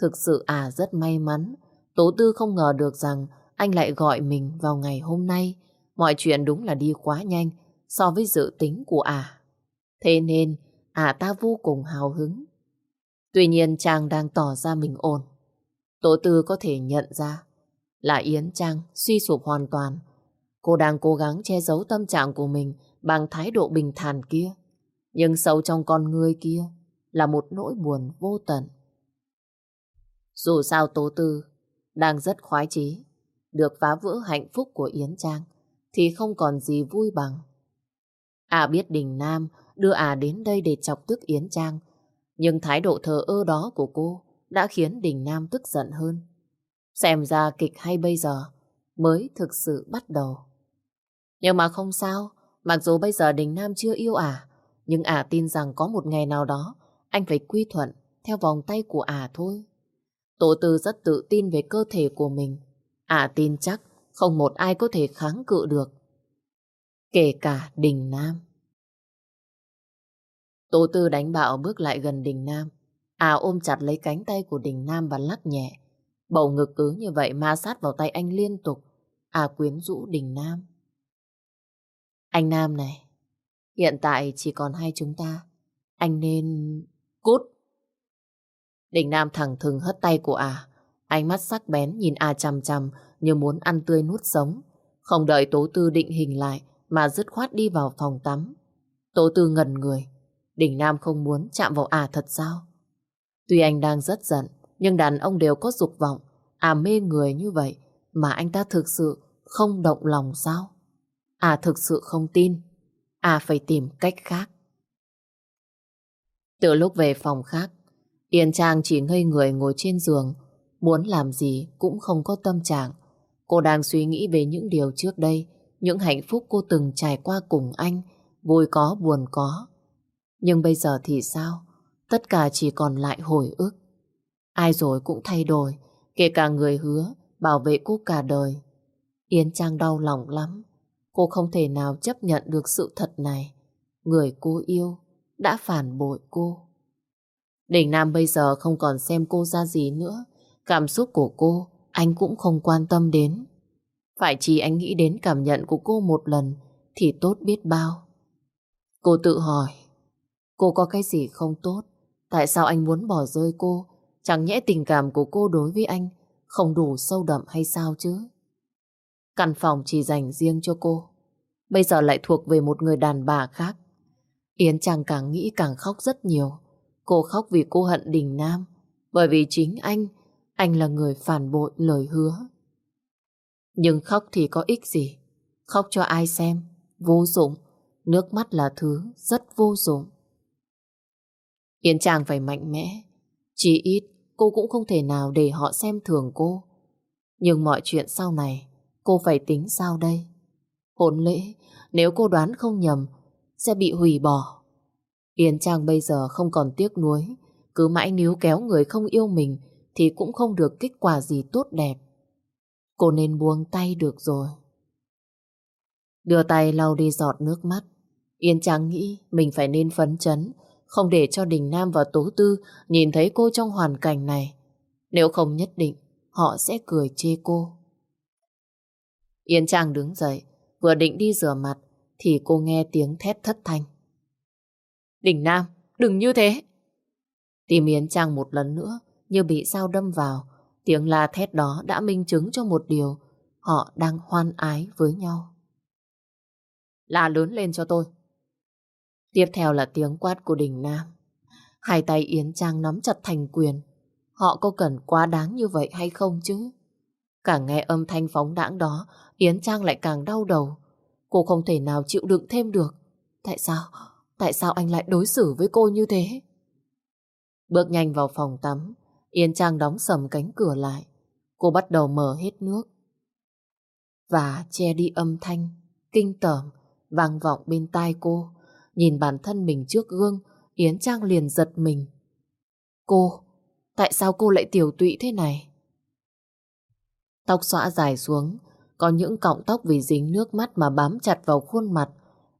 Thực sự à rất may mắn. Tố tư không ngờ được rằng anh lại gọi mình vào ngày hôm nay. Mọi chuyện đúng là đi quá nhanh, so với dự tính của à. Thế nên à ta vô cùng hào hứng. Tuy nhiên trang đang tỏ ra mình ổn. Tố tư có thể nhận ra, là Yến Trang suy sụp hoàn toàn. Cô đang cố gắng che giấu tâm trạng của mình bằng thái độ bình thản kia. Nhưng sâu trong con người kia là một nỗi buồn vô tận. Dù sao Tố Tư đang rất khoái chí được phá vỡ hạnh phúc của Yến Trang thì không còn gì vui bằng. À biết Đình Nam đưa à đến đây để chọc tức Yến Trang nhưng thái độ thờ ơ đó của cô đã khiến Đình Nam tức giận hơn. Xem ra kịch hay bây giờ mới thực sự bắt đầu. Nhưng mà không sao, mặc dù bây giờ Đình Nam chưa yêu ả, nhưng ả tin rằng có một ngày nào đó anh phải quy thuận theo vòng tay của ả thôi. Tổ tư rất tự tin về cơ thể của mình. à tin chắc không một ai có thể kháng cự được. Kể cả Đình Nam. Tổ tư đánh bạo bước lại gần Đình Nam. À ôm chặt lấy cánh tay của Đình Nam và lắc nhẹ. Bầu ngực cứ như vậy ma sát vào tay anh liên tục. À quyến rũ Đình Nam. Anh Nam này, hiện tại chỉ còn hai chúng ta. Anh nên... Cút! Đình Nam thẳng thừng hất tay của à. Ánh mắt sắc bén nhìn à chằm chằm như muốn ăn tươi nuốt sống. Không đợi Tố Tư định hình lại mà dứt khoát đi vào phòng tắm. Tố Tư ngần người. Đình Nam không muốn chạm vào à thật sao? Tuy anh đang rất giận, nhưng đàn ông đều có dục vọng. À mê người như vậy mà anh ta thực sự không động lòng sao? À thực sự không tin. À phải tìm cách khác. Từ lúc về phòng khác, Yên Trang chỉ ngây người ngồi trên giường, muốn làm gì cũng không có tâm trạng. Cô đang suy nghĩ về những điều trước đây, những hạnh phúc cô từng trải qua cùng anh, vui có buồn có. Nhưng bây giờ thì sao? Tất cả chỉ còn lại hồi ức. Ai rồi cũng thay đổi, kể cả người hứa bảo vệ cô cả đời. Yến Trang đau lòng lắm. Cô không thể nào chấp nhận được sự thật này. Người cô yêu đã phản bội cô. Đình Nam bây giờ không còn xem cô ra gì nữa. Cảm xúc của cô anh cũng không quan tâm đến. Phải chỉ anh nghĩ đến cảm nhận của cô một lần thì tốt biết bao. Cô tự hỏi, cô có cái gì không tốt? Tại sao anh muốn bỏ rơi cô? Chẳng nhẽ tình cảm của cô đối với anh không đủ sâu đậm hay sao chứ? Căn phòng chỉ dành riêng cho cô. Bây giờ lại thuộc về một người đàn bà khác. Yến Trang càng nghĩ càng khóc rất nhiều. Cô khóc vì cô hận Đình Nam. Bởi vì chính anh, anh là người phản bội lời hứa. Nhưng khóc thì có ích gì? Khóc cho ai xem? Vô dụng. Nước mắt là thứ rất vô dụng. Yến Trang phải mạnh mẽ. Chỉ ít cô cũng không thể nào để họ xem thường cô. Nhưng mọi chuyện sau này cô phải tính sao đây? Hôn lễ, nếu cô đoán không nhầm, sẽ bị hủy bỏ. Yến Trang bây giờ không còn tiếc nuối, cứ mãi níu kéo người không yêu mình thì cũng không được kết quả gì tốt đẹp. Cô nên buông tay được rồi. Đưa tay lau đi giọt nước mắt. Yên Trang nghĩ mình phải nên phấn chấn, không để cho Đình Nam và Tố Tư nhìn thấy cô trong hoàn cảnh này. Nếu không nhất định, họ sẽ cười chê cô. Yên Trang đứng dậy, vừa định đi rửa mặt, thì cô nghe tiếng thét thất thanh. Đình Nam, đừng như thế! Tìm Yến Trang một lần nữa, như bị sao đâm vào. Tiếng la thét đó đã minh chứng cho một điều, họ đang hoan ái với nhau. La lớn lên cho tôi. Tiếp theo là tiếng quát của Đình Nam. Hai tay Yến Trang nắm chặt thành quyền. Họ có cần quá đáng như vậy hay không chứ? Càng nghe âm thanh phóng đãng đó, Yến Trang lại càng đau đầu. Cô không thể nào chịu đựng thêm được. Tại sao? Tại sao anh lại đối xử với cô như thế? Bước nhanh vào phòng tắm, Yến Trang đóng sầm cánh cửa lại. Cô bắt đầu mở hết nước. Và che đi âm thanh, kinh tởm, vang vọng bên tai cô. Nhìn bản thân mình trước gương, Yến Trang liền giật mình. Cô, tại sao cô lại tiểu tụy thế này? Tóc xõa dài xuống, có những cọng tóc vì dính nước mắt mà bám chặt vào khuôn mặt.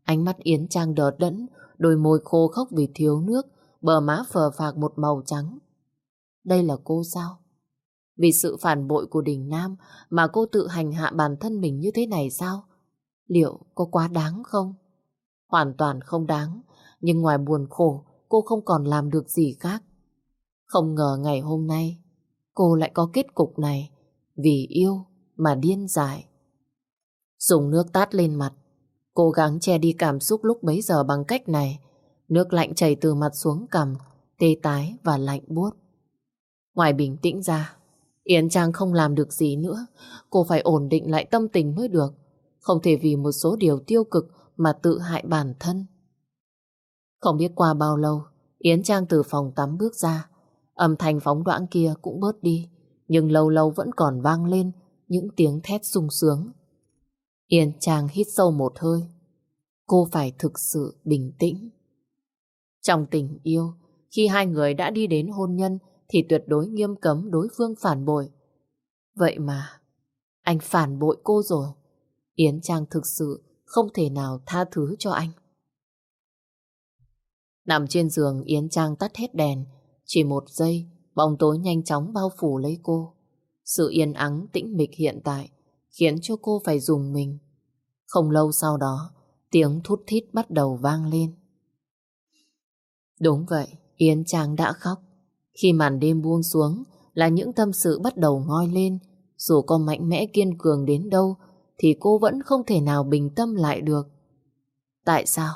Ánh mắt Yến Trang đờ đẫn, đôi môi khô khốc vì thiếu nước, bờ má phờ phạc một màu trắng. Đây là cô sao? Vì sự phản bội của Đình Nam mà cô tự hành hạ bản thân mình như thế này sao? Liệu có quá đáng không? Hoàn toàn không đáng, nhưng ngoài buồn khổ, cô không còn làm được gì khác. Không ngờ ngày hôm nay, cô lại có kết cục này, vì yêu mà điên dại. Dùng nước tát lên mặt, cố gắng che đi cảm xúc lúc bấy giờ bằng cách này. Nước lạnh chảy từ mặt xuống cằm, tê tái và lạnh buốt. Ngoài bình tĩnh ra, Yến Trang không làm được gì nữa. Cô phải ổn định lại tâm tình mới được. Không thể vì một số điều tiêu cực mà tự hại bản thân. Không biết qua bao lâu, Yến Trang từ phòng tắm bước ra. Âm thanh phóng đoạn kia cũng bớt đi, nhưng lâu lâu vẫn còn vang lên những tiếng thét sung sướng. Yến Trang hít sâu một hơi. Cô phải thực sự bình tĩnh. Trong tình yêu, khi hai người đã đi đến hôn nhân thì tuyệt đối nghiêm cấm đối phương phản bội. Vậy mà, anh phản bội cô rồi. Yến Trang thực sự không thể nào tha thứ cho anh. Nằm trên giường Yến Trang tắt hết đèn. Chỉ một giây, bóng tối nhanh chóng bao phủ lấy cô. Sự yên ắng tĩnh mịch hiện tại khiến cho cô phải dùng mình. Không lâu sau đó, tiếng thút thít bắt đầu vang lên. Đúng vậy, Yến Trang đã khóc. Khi màn đêm buông xuống là những tâm sự bắt đầu ngoi lên. Dù có mạnh mẽ kiên cường đến đâu thì cô vẫn không thể nào bình tâm lại được. Tại sao?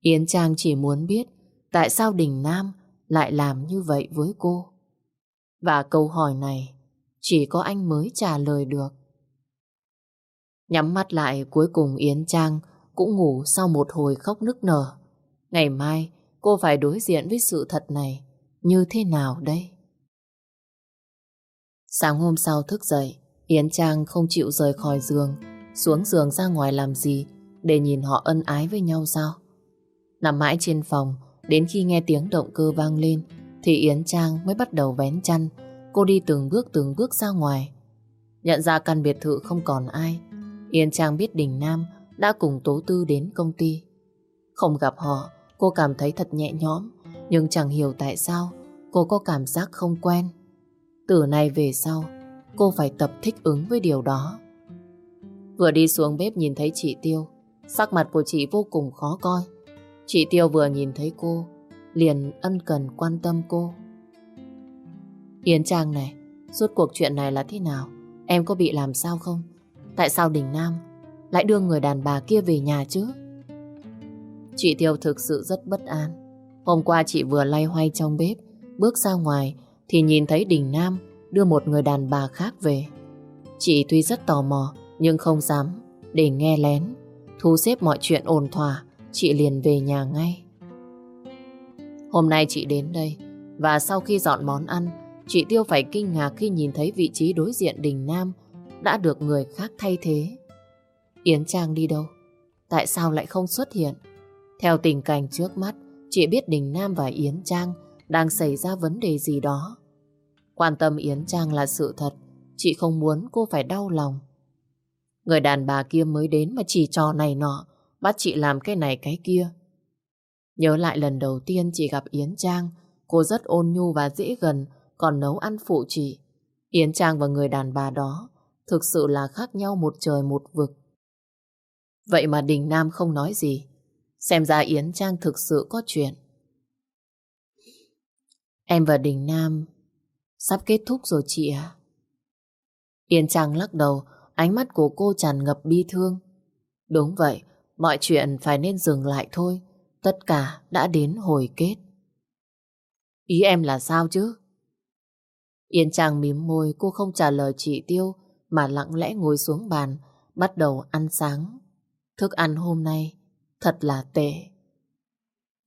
Yến Trang chỉ muốn biết tại sao Đình Nam lại làm như vậy với cô. Và câu hỏi này chỉ có anh mới trả lời được. Nhắm mắt lại cuối cùng Yến Trang cũng ngủ sau một hồi khóc nức nở. Ngày mai cô phải đối diện với sự thật này như thế nào đây? Sáng hôm sau thức dậy, Yến Trang không chịu rời khỏi giường, xuống giường ra ngoài làm gì để nhìn họ ân ái với nhau sao? Nằm mãi trên phòng, đến khi nghe tiếng động cơ vang lên, thì Yến Trang mới bắt đầu vén chăn. Cô đi từng bước từng bước ra ngoài. Nhận ra căn biệt thự không còn ai, Yến Trang biết Đình Nam đã cùng Tố Tư đến công ty. Không gặp họ, cô cảm thấy thật nhẹ nhõm, nhưng chẳng hiểu tại sao cô có cảm giác không quen. Từ nay về sau, cô phải tập thích ứng với điều đó. Vừa đi xuống bếp nhìn thấy chị Tiêu, sắc mặt của chị vô cùng khó coi. Chị Tiêu vừa nhìn thấy cô, liền ân cần quan tâm cô. Yến Trang này, suốt cuộc chuyện này là thế nào? Em có bị làm sao không? Tại sao Đình Nam lại đưa người đàn bà kia về nhà chứ? Chị Tiêu thực sự rất bất an. Hôm qua chị vừa lay hoay trong bếp, bước ra ngoài thì nhìn thấy Đình Nam đưa một người đàn bà khác về. Chị tuy rất tò mò nhưng không dám để nghe lén. Thu xếp mọi chuyện ổn thỏa, chị liền về nhà ngay. Hôm nay chị đến đây và sau khi dọn món ăn, chị Tiêu phải kinh ngạc khi nhìn thấy vị trí đối diện Đình Nam đã được người khác thay thế. Yến Trang đi đâu? Tại sao lại không xuất hiện? Theo tình cảnh trước mắt, chị biết Đình Nam và Yến Trang đang xảy ra vấn đề gì đó. Quan tâm Yến Trang là sự thật, chị không muốn cô phải đau lòng. Người đàn bà kia mới đến mà chỉ trò này nọ, bắt chị làm cái này cái kia. Nhớ lại lần đầu tiên chị gặp Yến Trang, cô rất ôn nhu và dễ gần, còn nấu ăn phụ chị. Yến Trang và người đàn bà đó thực sự là khác nhau một trời một vực. Vậy mà Đình Nam không nói gì. Xem ra Yến Trang thực sự có chuyện. Em và Đình Nam sắp kết thúc rồi chị à? Yến Trang lắc đầu, ánh mắt của cô tràn ngập bi thương. Đúng vậy, mọi chuyện phải nên dừng lại thôi. Tất cả đã đến hồi kết. Ý em là sao chứ? Yến Trang mím môi, cô không trả lời chị Tiêu, mà lặng lẽ ngồi xuống bàn, bắt đầu ăn sáng. Thức ăn hôm nay thật là tệ.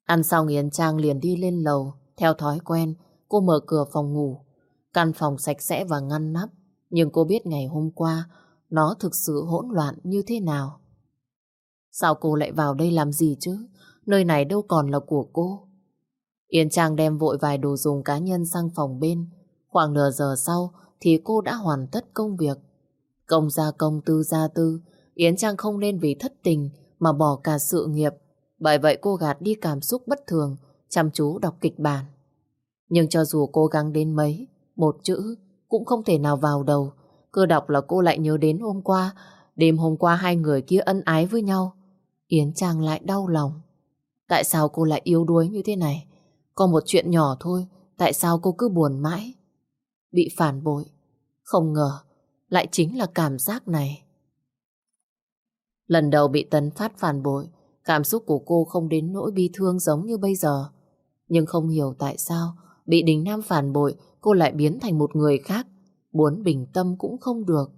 Ăn xong Yến Trang liền đi lên lầu, theo thói quen, cô mở cửa phòng ngủ. Căn phòng sạch sẽ và ngăn nắp, nhưng cô biết ngày hôm qua nó thực sự hỗn loạn như thế nào. Sao cô lại vào đây làm gì chứ? Nơi này đâu còn là của cô. Yến Trang đem vội vài đồ dùng cá nhân sang phòng bên. Khoảng nửa giờ sau thì cô đã hoàn tất công việc. Công gia công tư gia tư, Yến Trang không nên vì thất tình mà bỏ cả sự nghiệp. Bởi vậy cô gạt đi cảm xúc bất thường, chăm chú đọc kịch bản. Nhưng cho dù cố gắng đến mấy, một chữ cũng không thể nào vào đầu. Cứ đọc là cô lại nhớ đến hôm qua, đêm hôm qua hai người kia ân ái với nhau. Yến Trang lại đau lòng. Tại sao cô lại yếu đuối như thế này? Có một chuyện nhỏ thôi, tại sao cô cứ buồn mãi? Bị phản bội. Không ngờ, lại chính là cảm giác này. Lần đầu bị Tấn Phát phản bội, cảm xúc của cô không đến nỗi bi thương giống như bây giờ. Nhưng không hiểu tại sao, bị Đình Nam phản bội, cô lại biến thành một người khác. Muốn bình tâm cũng không được.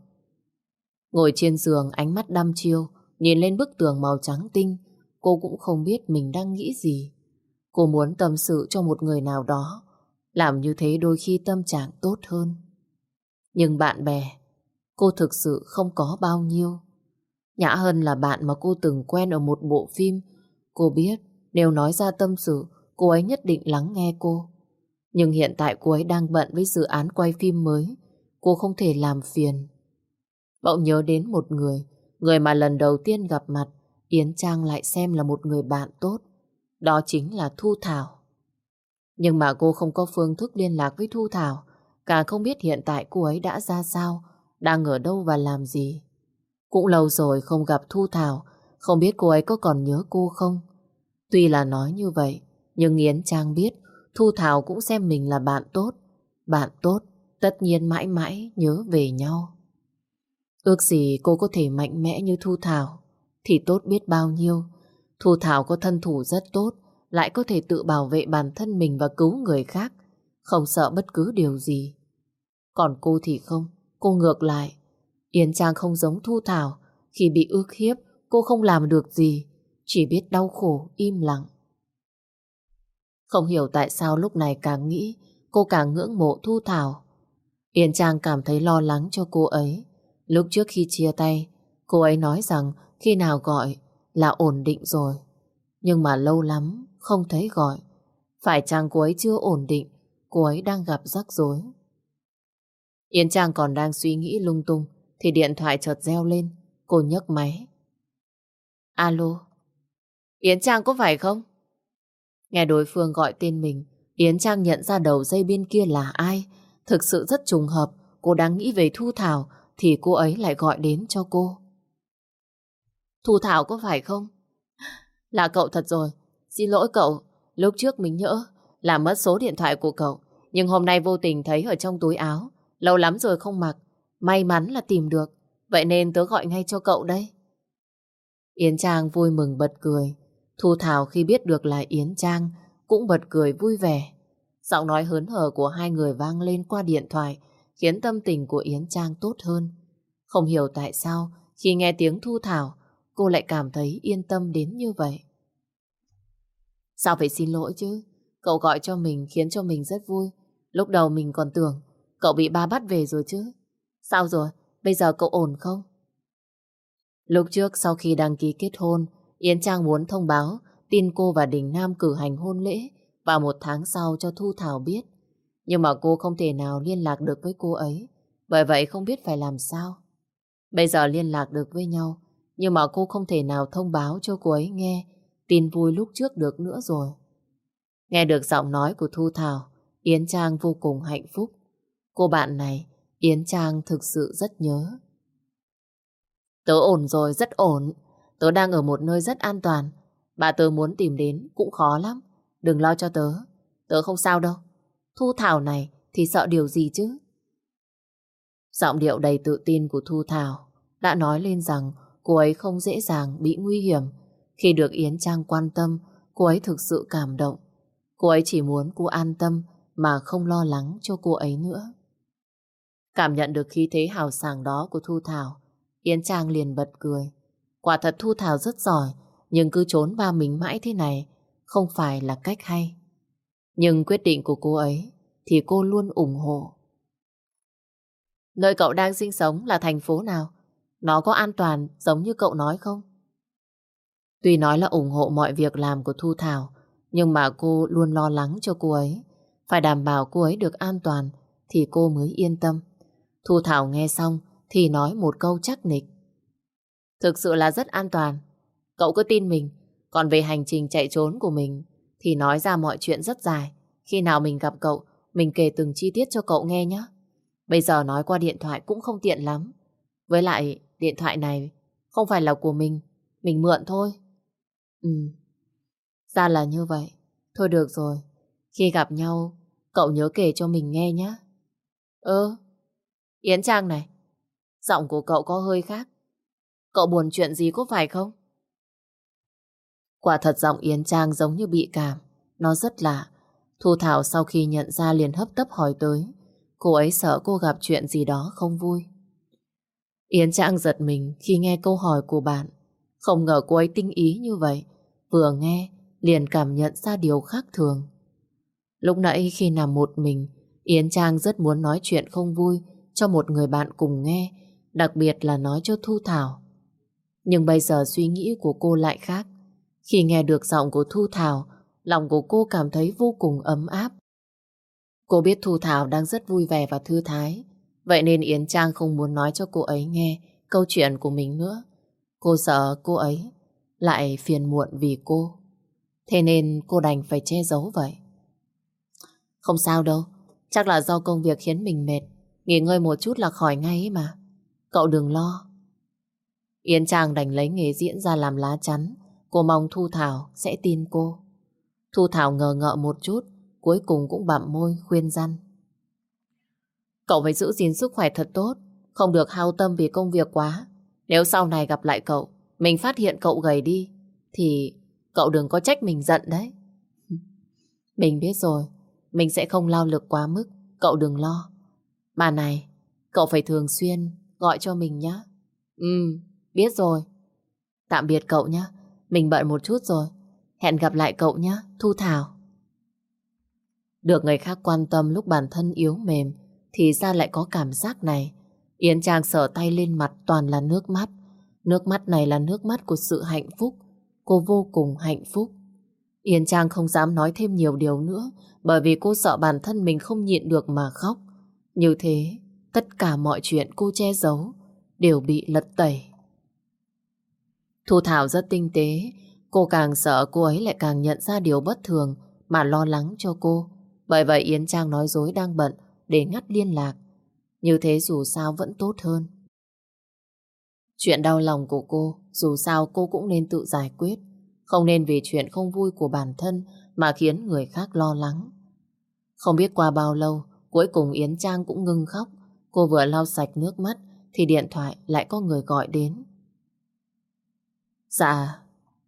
Ngồi trên giường, ánh mắt đăm chiêu, nhìn lên bức tường màu trắng tinh, cô cũng không biết mình đang nghĩ gì. Cô muốn tâm sự cho một người nào đó, làm như thế đôi khi tâm trạng tốt hơn. Nhưng bạn bè, cô thực sự không có bao nhiêu. Nhã Hân là bạn mà cô từng quen ở một bộ phim. Cô biết nếu nói ra tâm sự, cô ấy nhất định lắng nghe cô. Nhưng hiện tại cô ấy đang bận với dự án quay phim mới. Cô không thể làm phiền. Bỗng nhớ đến một người, người mà lần đầu tiên gặp mặt, Yến Trang lại xem là một người bạn tốt. Đó chính là Thu Thảo. Nhưng mà cô không có phương thức liên lạc với Thu Thảo, càng không biết hiện tại cô ấy đã ra sao, đang ở đâu và làm gì. Cũng lâu rồi không gặp Thu Thảo, không biết cô ấy có còn nhớ cô không. Tuy là nói như vậy, nhưng Yến Trang biết Thu Thảo cũng xem mình là bạn tốt. Bạn tốt, tất nhiên mãi mãi nhớ về nhau. Ước gì cô có thể mạnh mẽ như Thu Thảo, thì tốt biết bao nhiêu. Thu Thảo có thân thủ rất tốt, lại có thể tự bảo vệ bản thân mình và cứu người khác, không sợ bất cứ điều gì. Còn cô thì không, cô ngược lại. Yến Trang không giống Thu Thảo, khi bị ước hiếp, cô không làm được gì, chỉ biết đau khổ, im lặng. Không hiểu tại sao lúc này càng nghĩ, cô càng ngưỡng mộ Thu Thảo. Yến Trang cảm thấy lo lắng cho cô ấy. Lúc trước khi chia tay, cô ấy nói rằng khi nào gọi là ổn định rồi. Nhưng mà lâu lắm không thấy gọi. Phải chăng cô ấy chưa ổn định, cô ấy đang gặp rắc rối. Yến Trang còn đang suy nghĩ lung tung thì điện thoại chợt reo lên. Cô nhấc máy. Alo. Yến Trang có phải không? Nghe đối phương gọi tên mình, Yến Trang nhận ra đầu dây bên kia là ai. Thực sự rất trùng hợp, cô đang nghĩ về Thu Thảo thì cô ấy lại gọi đến cho cô. Thu Thảo có phải không? Là cậu thật rồi. Xin lỗi cậu, lúc trước mình nhỡ làm mất số điện thoại của cậu. Nhưng hôm nay vô tình thấy ở trong túi áo. Lâu lắm rồi không mặc. May mắn là tìm được. Vậy nên tớ gọi ngay cho cậu đây. Yến Trang vui mừng bật cười. Thu Thảo khi biết được là Yến Trang cũng bật cười vui vẻ. Giọng nói hớn hở của hai người vang lên qua điện thoại, khiến tâm tình của Yến Trang tốt hơn. Không hiểu tại sao, khi nghe tiếng Thu Thảo, cô lại cảm thấy yên tâm đến như vậy. Sao phải xin lỗi chứ? Cậu gọi cho mình khiến cho mình rất vui. Lúc đầu mình còn tưởng cậu bị ba bắt về rồi chứ. Sao rồi? Bây giờ cậu ổn không? Lúc trước sau khi đăng ký kết hôn, Yến Trang muốn thông báo tin cô và Đình Nam cử hành hôn lễ và một tháng sau cho Thu Thảo biết. Nhưng mà cô không thể nào liên lạc được với cô ấy, bởi vậy không biết phải làm sao. Bây giờ liên lạc được với nhau, nhưng mà cô không thể nào thông báo cho cô ấy nghe tin vui lúc trước được nữa rồi. Nghe được giọng nói của Thu Thảo, Yến Trang vô cùng hạnh phúc. Cô bạn này, Yến Trang thực sự rất nhớ. Tớ ổn rồi, rất ổn. Tớ đang ở một nơi rất an toàn. Bà tớ muốn tìm đến cũng khó lắm. Đừng lo cho tớ. Tớ không sao đâu. Thu Thảo này thì sợ điều gì chứ? Giọng điệu đầy tự tin của Thu Thảo đã nói lên rằng cô ấy không dễ dàng bị nguy hiểm. Khi được Yến Trang quan tâm, cô ấy thực sự cảm động. Cô ấy chỉ muốn cô an tâm mà không lo lắng cho cô ấy nữa. Cảm nhận được khí thế hào sảng đó của Thu Thảo, Yến Trang liền bật cười. Quả thật Thu Thảo rất giỏi, nhưng cứ trốn ba mình mãi thế này không phải là cách hay. Nhưng quyết định của cô ấy thì cô luôn ủng hộ. Nơi cậu đang sinh sống là thành phố nào? Nó có an toàn giống như cậu nói không? Tuy nói là ủng hộ mọi việc làm của Thu Thảo, Nhưng mà cô luôn lo lắng cho cô ấy. Phải đảm bảo cô ấy được an toàn thì cô mới yên tâm. Thu Thảo nghe xong thì nói một câu chắc nịch. Thực sự là rất an toàn. Cậu cứ tin mình. Còn về hành trình chạy trốn của mình thì nói ra mọi chuyện rất dài. Khi nào mình gặp cậu, mình kể từng chi tiết cho cậu nghe nhé. Bây giờ nói qua điện thoại cũng không tiện lắm. Với lại, điện thoại này không phải là của mình. Mình mượn thôi. Ừ, ra là như vậy. Thôi được rồi. Khi gặp nhau, cậu nhớ kể cho mình nghe nhé. Ơ, Yến Trang này, giọng của cậu có hơi khác. Cậu buồn chuyện gì có phải không? Quả thật giọng Yến Trang giống như bị cảm. Nó rất lạ. Thu Thảo sau khi nhận ra liền hấp tấp hỏi tới. Cô ấy sợ cô gặp chuyện gì đó không vui. Yến Trang giật mình khi nghe câu hỏi của bạn. Không ngờ cô ấy tinh ý như vậy. Vừa nghe, liền cảm nhận ra điều khác thường. Lúc nãy khi nằm một mình, Yến Trang rất muốn nói chuyện không vui cho một người bạn cùng nghe, đặc biệt là nói cho Thu Thảo. Nhưng bây giờ suy nghĩ của cô lại khác. Khi nghe được giọng của Thu Thảo, lòng của cô cảm thấy vô cùng ấm áp. Cô biết Thu Thảo đang rất vui vẻ và thư thái, vậy nên Yến Trang không muốn nói cho cô ấy nghe câu chuyện của mình nữa. Cô sợ cô ấy lại phiền muộn vì cô. Thế nên cô đành phải che giấu vậy. Không sao đâu, chắc là do công việc khiến mình mệt. Nghỉ ngơi một chút là khỏi ngay mà. Cậu đừng lo. Yến Trang đành lấy nghề diễn ra làm lá chắn. Cô mong Thu Thảo sẽ tin cô. Thu Thảo ngờ ngợ một chút, cuối cùng cũng bặm môi khuyên răn. Cậu phải giữ gìn sức khỏe thật tốt, không được hao tâm vì công việc quá. Nếu sau này gặp lại cậu, mình phát hiện cậu gầy đi, thì cậu đừng có trách mình giận đấy. *laughs* Mình biết rồi, mình sẽ không lao lực quá mức, cậu đừng lo. Mà này, cậu phải thường xuyên gọi cho mình nhé. Ừ, biết rồi. Tạm biệt cậu nhé, mình bận một chút rồi. Hẹn gặp lại cậu nhé, Thu Thảo. Được người khác quan tâm lúc bản thân yếu mềm, thì ra lại có cảm giác này. Yến Trang sờ tay lên mặt toàn là nước mắt. Nước mắt này là nước mắt của sự hạnh phúc. Cô vô cùng hạnh phúc. Yến Trang không dám nói thêm nhiều điều nữa bởi vì cô sợ bản thân mình không nhịn được mà khóc. Như thế, tất cả mọi chuyện cô che giấu đều bị lật tẩy. Thu Thảo rất tinh tế, cô càng sợ cô ấy lại càng nhận ra điều bất thường mà lo lắng cho cô. Bởi vậy Yến Trang nói dối đang bận để ngắt liên lạc. Như thế dù sao vẫn tốt hơn. Chuyện đau lòng của cô, dù sao cô cũng nên tự giải quyết. Không nên vì chuyện không vui của bản thân mà khiến người khác lo lắng. Không biết qua bao lâu, cuối cùng Yến Trang cũng ngưng khóc. Cô vừa lau sạch nước mắt thì điện thoại lại có người gọi đến. Dạ,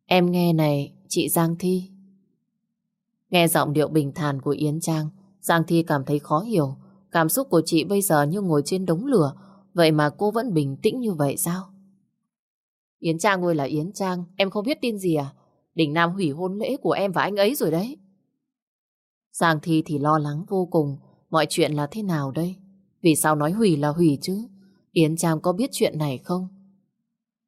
em nghe này, chị Giang Thi. Nghe giọng điệu bình thản của Yến Trang, Giang Thi cảm thấy khó hiểu. Cảm xúc của chị bây giờ như ngồi trên đống lửa, vậy mà cô vẫn bình tĩnh như vậy sao? Yến Trang ơi là Yến Trang, em không biết tin gì à? Đình Nam hủy hôn lễ của em và anh ấy rồi đấy. Giang Thi thì lo lắng vô cùng, mọi chuyện là thế nào đây? Vì sao nói hủy là hủy chứ? Yến Trang có biết chuyện này không?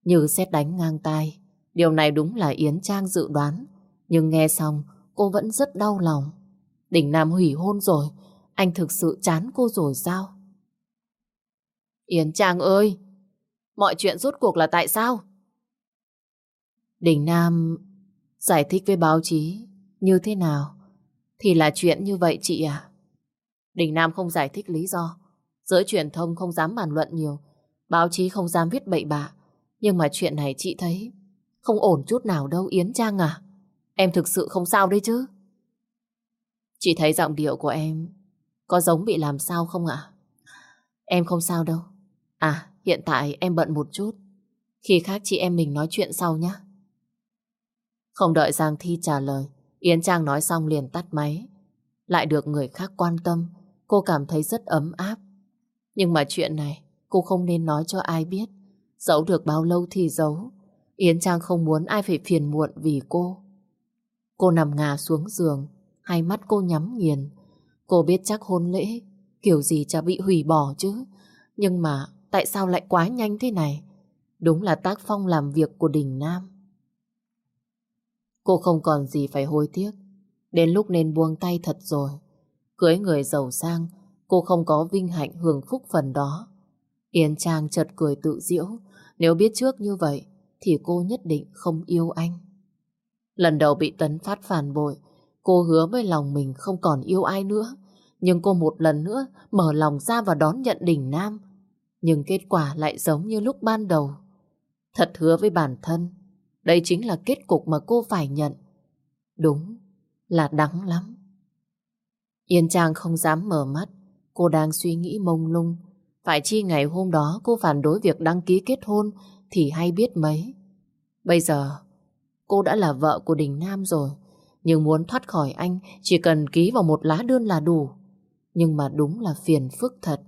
Như xét đánh ngang tai, điều này đúng là Yến Trang dự đoán, nhưng nghe xong cô vẫn rất đau lòng. Đỉnh Nam hủy hôn rồi, anh thực sự chán cô rồi sao? Yến Trang ơi, mọi chuyện rốt cuộc là tại sao? Đình Nam giải thích với báo chí như thế nào? Thì là chuyện như vậy chị à? Đình Nam không giải thích lý do. Giới truyền thông không dám bàn luận nhiều. Báo chí không dám viết bậy bạ. Nhưng mà chuyện này chị thấy không ổn chút nào đâu Yến Trang à. Em thực sự không sao đấy chứ? Chị thấy giọng điệu của em có giống bị làm sao không ạ? Em không sao đâu. À, hiện tại em bận một chút. Khi khác chị em mình nói chuyện sau nhé. Không đợi Giang Thi trả lời, Yến Trang nói xong liền tắt máy. Lại được người khác quan tâm, cô cảm thấy rất ấm áp. Nhưng mà chuyện này, cô không nên nói cho ai biết. Giấu được bao lâu thì giấu. Yến Trang không muốn ai phải phiền muộn vì cô. Cô nằm ngà xuống giường, hai mắt cô nhắm nghiền. Cô biết chắc hôn lễ, kiểu gì chả bị hủy bỏ chứ. Nhưng mà tại sao lại quá nhanh thế này? Đúng là tác phong làm việc của Đình Nam. Cô không còn gì phải hối tiếc. Đến lúc nên buông tay thật rồi. Cưới người giàu sang, cô không có vinh hạnh hưởng phúc phần đó. Yến Trang chợt cười tự diễu. Nếu biết trước như vậy, thì cô nhất định không yêu anh. Lần đầu bị Tấn Phát phản bội, cô hứa với lòng mình không còn yêu ai nữa. Nhưng cô một lần nữa mở lòng ra và đón nhận đỉnh Nam. Nhưng kết quả lại giống như lúc ban đầu. Thật hứa với bản thân, đây chính là kết cục mà cô phải nhận. Đúng là đắng lắm. Yên Trang không dám mở mắt, cô đang suy nghĩ mông lung. Phải chi ngày hôm đó cô phản đối việc đăng ký kết hôn thì hay biết mấy. Bây giờ, cô đã là vợ của Đình Nam rồi, nhưng muốn thoát khỏi anh chỉ cần ký vào một lá đơn là đủ. Nhưng mà đúng là phiền phức thật.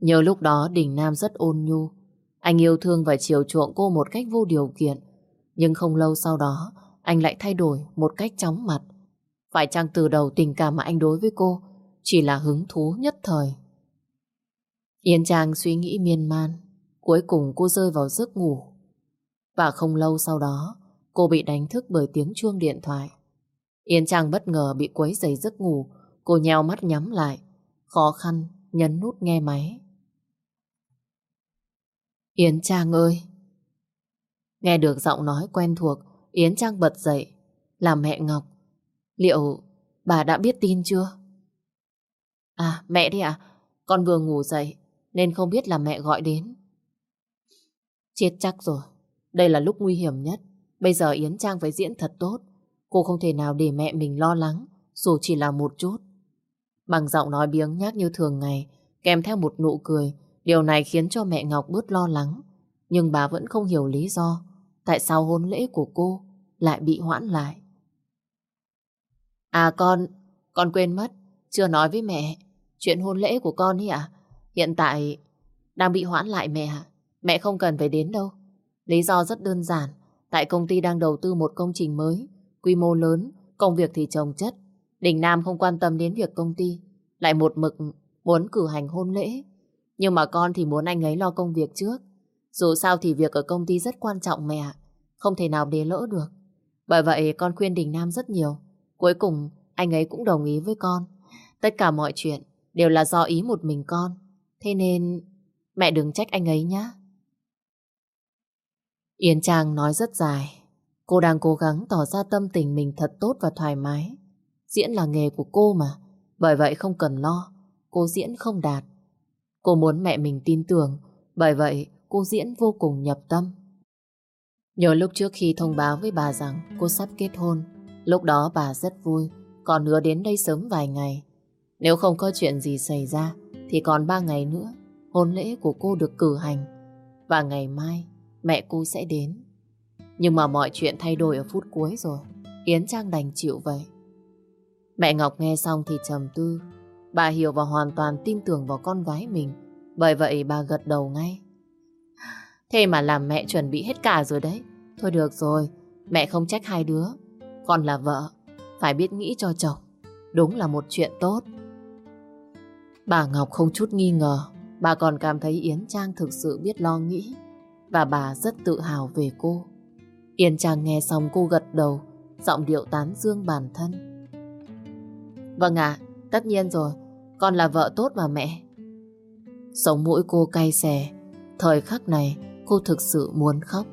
Nhờ lúc đó Đình Nam rất ôn nhu. Anh yêu thương và chiều chuộng cô một cách vô điều kiện. Nhưng không lâu sau đó, anh lại thay đổi một cách chóng mặt. Phải chăng từ đầu tình cảm mà anh đối với cô chỉ là hứng thú nhất thời. Yên Trang suy nghĩ miên man. Cuối cùng cô rơi vào giấc ngủ. Và không lâu sau đó, cô bị đánh thức bởi tiếng chuông điện thoại. Yên Trang bất ngờ bị quấy dày giấc ngủ. Cô nheo mắt nhắm lại. Khó khăn, nhấn nút nghe máy. Yến Trang ơi! Nghe được giọng nói quen thuộc, Yến Trang bật dậy. Là mẹ Ngọc. Liệu bà đã biết tin chưa? À, mẹ đấy ạ. Con vừa ngủ dậy, nên không biết là mẹ gọi đến. Chết chắc rồi. Đây là lúc nguy hiểm nhất. Bây giờ Yến Trang phải diễn thật tốt. Cô không thể nào để mẹ mình lo lắng, dù chỉ là một chút. Bằng giọng nói biếng nhác như thường ngày, kèm theo một nụ cười, điều này khiến cho mẹ Ngọc bớt lo lắng. Nhưng bà vẫn không hiểu lý do tại sao hôn lễ của cô lại bị hoãn lại. À con, con quên mất, chưa nói với mẹ chuyện hôn lễ của con ấy ạ. Hiện tại đang bị hoãn lại mẹ ạ. Mẹ không cần phải đến đâu. Lý do rất đơn giản, tại công ty đang đầu tư một công trình mới, quy mô lớn, công việc thì trồng chất. Đình Nam không quan tâm đến việc công ty, lại một mực muốn cử hành hôn lễ. Nhưng mà con thì muốn anh ấy lo công việc trước. Dù sao thì việc ở công ty rất quan trọng mẹ, không thể nào để lỡ được. Bởi vậy con khuyên Đình Nam rất nhiều. Cuối cùng, anh ấy cũng đồng ý với con. Tất cả mọi chuyện đều là do ý một mình con. Thế nên, mẹ đừng trách anh ấy nhé. Yến Trang nói rất dài. Cô đang cố gắng tỏ ra tâm tình mình thật tốt và thoải mái. Diễn là nghề của cô mà. Bởi vậy không cần lo. Cô diễn không đạt. Cô muốn mẹ mình tin tưởng. Bởi vậy cô diễn vô cùng nhập tâm. Nhớ lúc trước khi thông báo với bà rằng cô sắp kết hôn. Lúc đó bà rất vui. Còn hứa đến đây sớm vài ngày. Nếu không có chuyện gì xảy ra thì còn ba ngày nữa hôn lễ của cô được cử hành. Và ngày mai mẹ cô sẽ đến. Nhưng mà mọi chuyện thay đổi ở phút cuối rồi. Yến Trang đành chịu vậy. Mẹ Ngọc nghe xong thì trầm tư. Bà hiểu và hoàn toàn tin tưởng vào con gái mình. Bởi vậy bà gật đầu ngay. Thế mà làm mẹ chuẩn bị hết cả rồi đấy. Thôi được rồi, mẹ không trách hai đứa. Con là vợ, phải biết nghĩ cho chồng. Đúng là một chuyện tốt. Bà Ngọc không chút nghi ngờ. Bà còn cảm thấy Yến Trang thực sự biết lo nghĩ và bà rất tự hào về cô. yến Trang nghe xong cô gật đầu, giọng điệu tán dương bản thân. Vâng ạ, tất nhiên rồi, con là vợ tốt mà mẹ. Sống mũi cô cay xè, thời khắc này cô thực sự muốn khóc.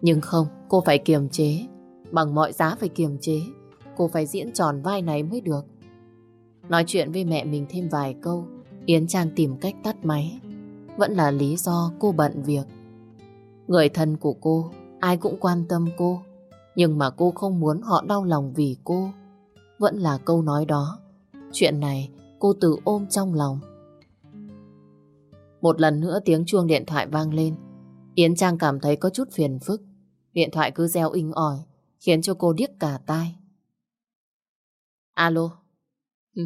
Nhưng không, cô phải kiềm chế, bằng mọi giá phải kiềm chế, cô phải diễn tròn vai này mới được. Nói chuyện với mẹ mình thêm vài câu, Yến Trang tìm cách tắt máy. Vẫn là lý do cô bận việc. Người thân của cô, ai cũng quan tâm cô. Nhưng mà cô không muốn họ đau lòng vì cô. Vẫn là câu nói đó. Chuyện này cô tự ôm trong lòng. Một lần nữa tiếng chuông điện thoại vang lên. Yến Trang cảm thấy có chút phiền phức. Điện thoại cứ reo inh ỏi, khiến cho cô điếc cả tai. Alo. Ừ.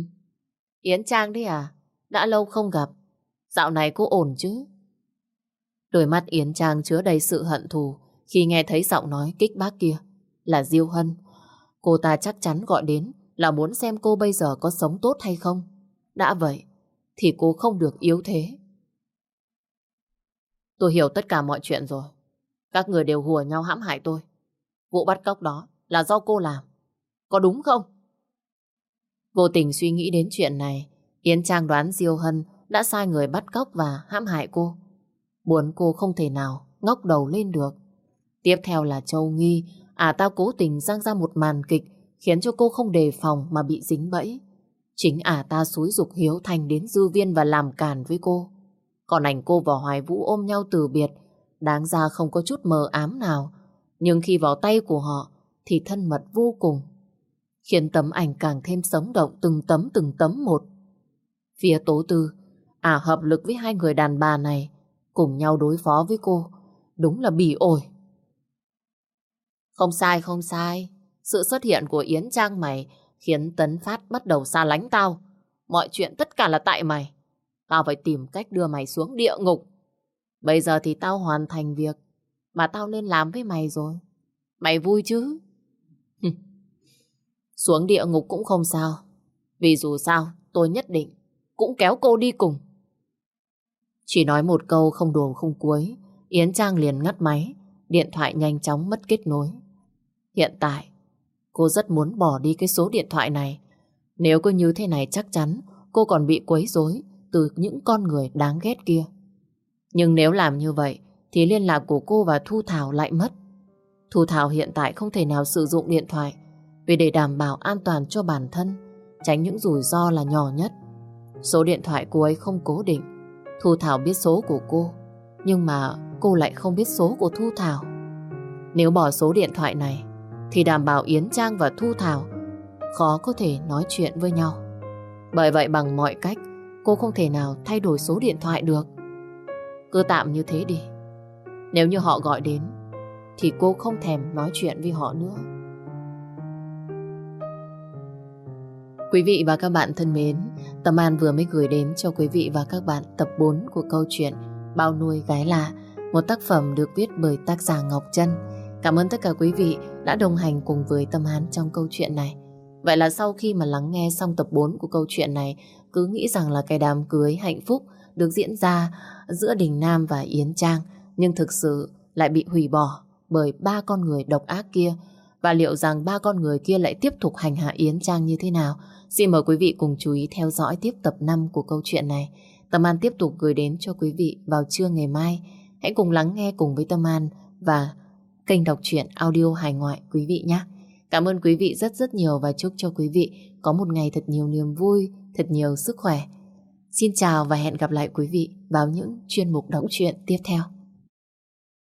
Yến Trang đấy à? Đã lâu không gặp. Dạo này cô ổn chứ? Đôi mắt Yến Trang chứa đầy sự hận thù khi nghe thấy giọng nói kích bác kia là Diêu Hân. Cô ta chắc chắn gọi đến là muốn xem cô bây giờ có sống tốt hay không. Đã vậy, thì cô không được yếu thế. Tôi hiểu tất cả mọi chuyện rồi. Các người đều hùa nhau hãm hại tôi. Vụ bắt cóc đó là do cô làm. có đúng không? Vô tình suy nghĩ đến chuyện này, Yến Trang đoán Diêu Hân đã sai người bắt cóc và hãm hại cô. Buồn cô không thể nào ngóc đầu lên được. Tiếp theo là Châu Nghi, à tao cố tình giang ra một màn kịch khiến cho cô không đề phòng mà bị dính bẫy. Chính à ta xúi dục Hiếu Thành đến dư viên và làm càn với cô. Còn ảnh cô và Hoài Vũ ôm nhau từ biệt, đáng ra không có chút mờ ám nào. Nhưng khi vào tay của họ thì thân mật vô cùng. Khiến tấm ảnh càng thêm sống động từng tấm từng tấm một. Phía tố tư, à hợp lực với hai người đàn bà này, cùng nhau đối phó với cô. Đúng là bỉ ổi. Không sai, không sai. Sự xuất hiện của Yến Trang mày khiến Tấn Phát bắt đầu xa lánh tao. Mọi chuyện tất cả là tại mày. Tao phải tìm cách đưa mày xuống địa ngục. Bây giờ thì tao hoàn thành việc mà tao nên làm với mày rồi. Mày vui chứ? xuống địa ngục cũng không sao. Vì dù sao, tôi nhất định cũng kéo cô đi cùng. Chỉ nói một câu không đùa không cuối, Yến Trang liền ngắt máy, điện thoại nhanh chóng mất kết nối. Hiện tại, cô rất muốn bỏ đi cái số điện thoại này. Nếu cứ như thế này chắc chắn cô còn bị quấy rối từ những con người đáng ghét kia. Nhưng nếu làm như vậy thì liên lạc của cô và Thu Thảo lại mất. Thu Thảo hiện tại không thể nào sử dụng điện thoại vì để đảm bảo an toàn cho bản thân, tránh những rủi ro là nhỏ nhất. Số điện thoại cô ấy không cố định. Thu Thảo biết số của cô, nhưng mà cô lại không biết số của Thu Thảo. Nếu bỏ số điện thoại này, thì đảm bảo Yến Trang và Thu Thảo khó có thể nói chuyện với nhau. Bởi vậy bằng mọi cách, cô không thể nào thay đổi số điện thoại được. Cứ tạm như thế đi. Nếu như họ gọi đến, thì cô không thèm nói chuyện với họ nữa. Quý vị và các bạn thân mến, Tâm An vừa mới gửi đến cho quý vị và các bạn tập 4 của câu chuyện Bao nuôi gái lạ, một tác phẩm được viết bởi tác giả Ngọc Trân. Cảm ơn tất cả quý vị đã đồng hành cùng với Tâm An trong câu chuyện này. Vậy là sau khi mà lắng nghe xong tập 4 của câu chuyện này, cứ nghĩ rằng là cái đám cưới hạnh phúc được diễn ra giữa Đình Nam và Yến Trang, nhưng thực sự lại bị hủy bỏ bởi ba con người độc ác kia. Và liệu rằng ba con người kia lại tiếp tục hành hạ Yến Trang như thế nào? Xin mời quý vị cùng chú ý theo dõi tiếp tập 5 của câu chuyện này. Tâm An tiếp tục gửi đến cho quý vị vào trưa ngày mai. Hãy cùng lắng nghe cùng với Tâm An và kênh đọc truyện audio hài ngoại quý vị nhé. Cảm ơn quý vị rất rất nhiều và chúc cho quý vị có một ngày thật nhiều niềm vui, thật nhiều sức khỏe. Xin chào và hẹn gặp lại quý vị vào những chuyên mục đọc truyện tiếp theo.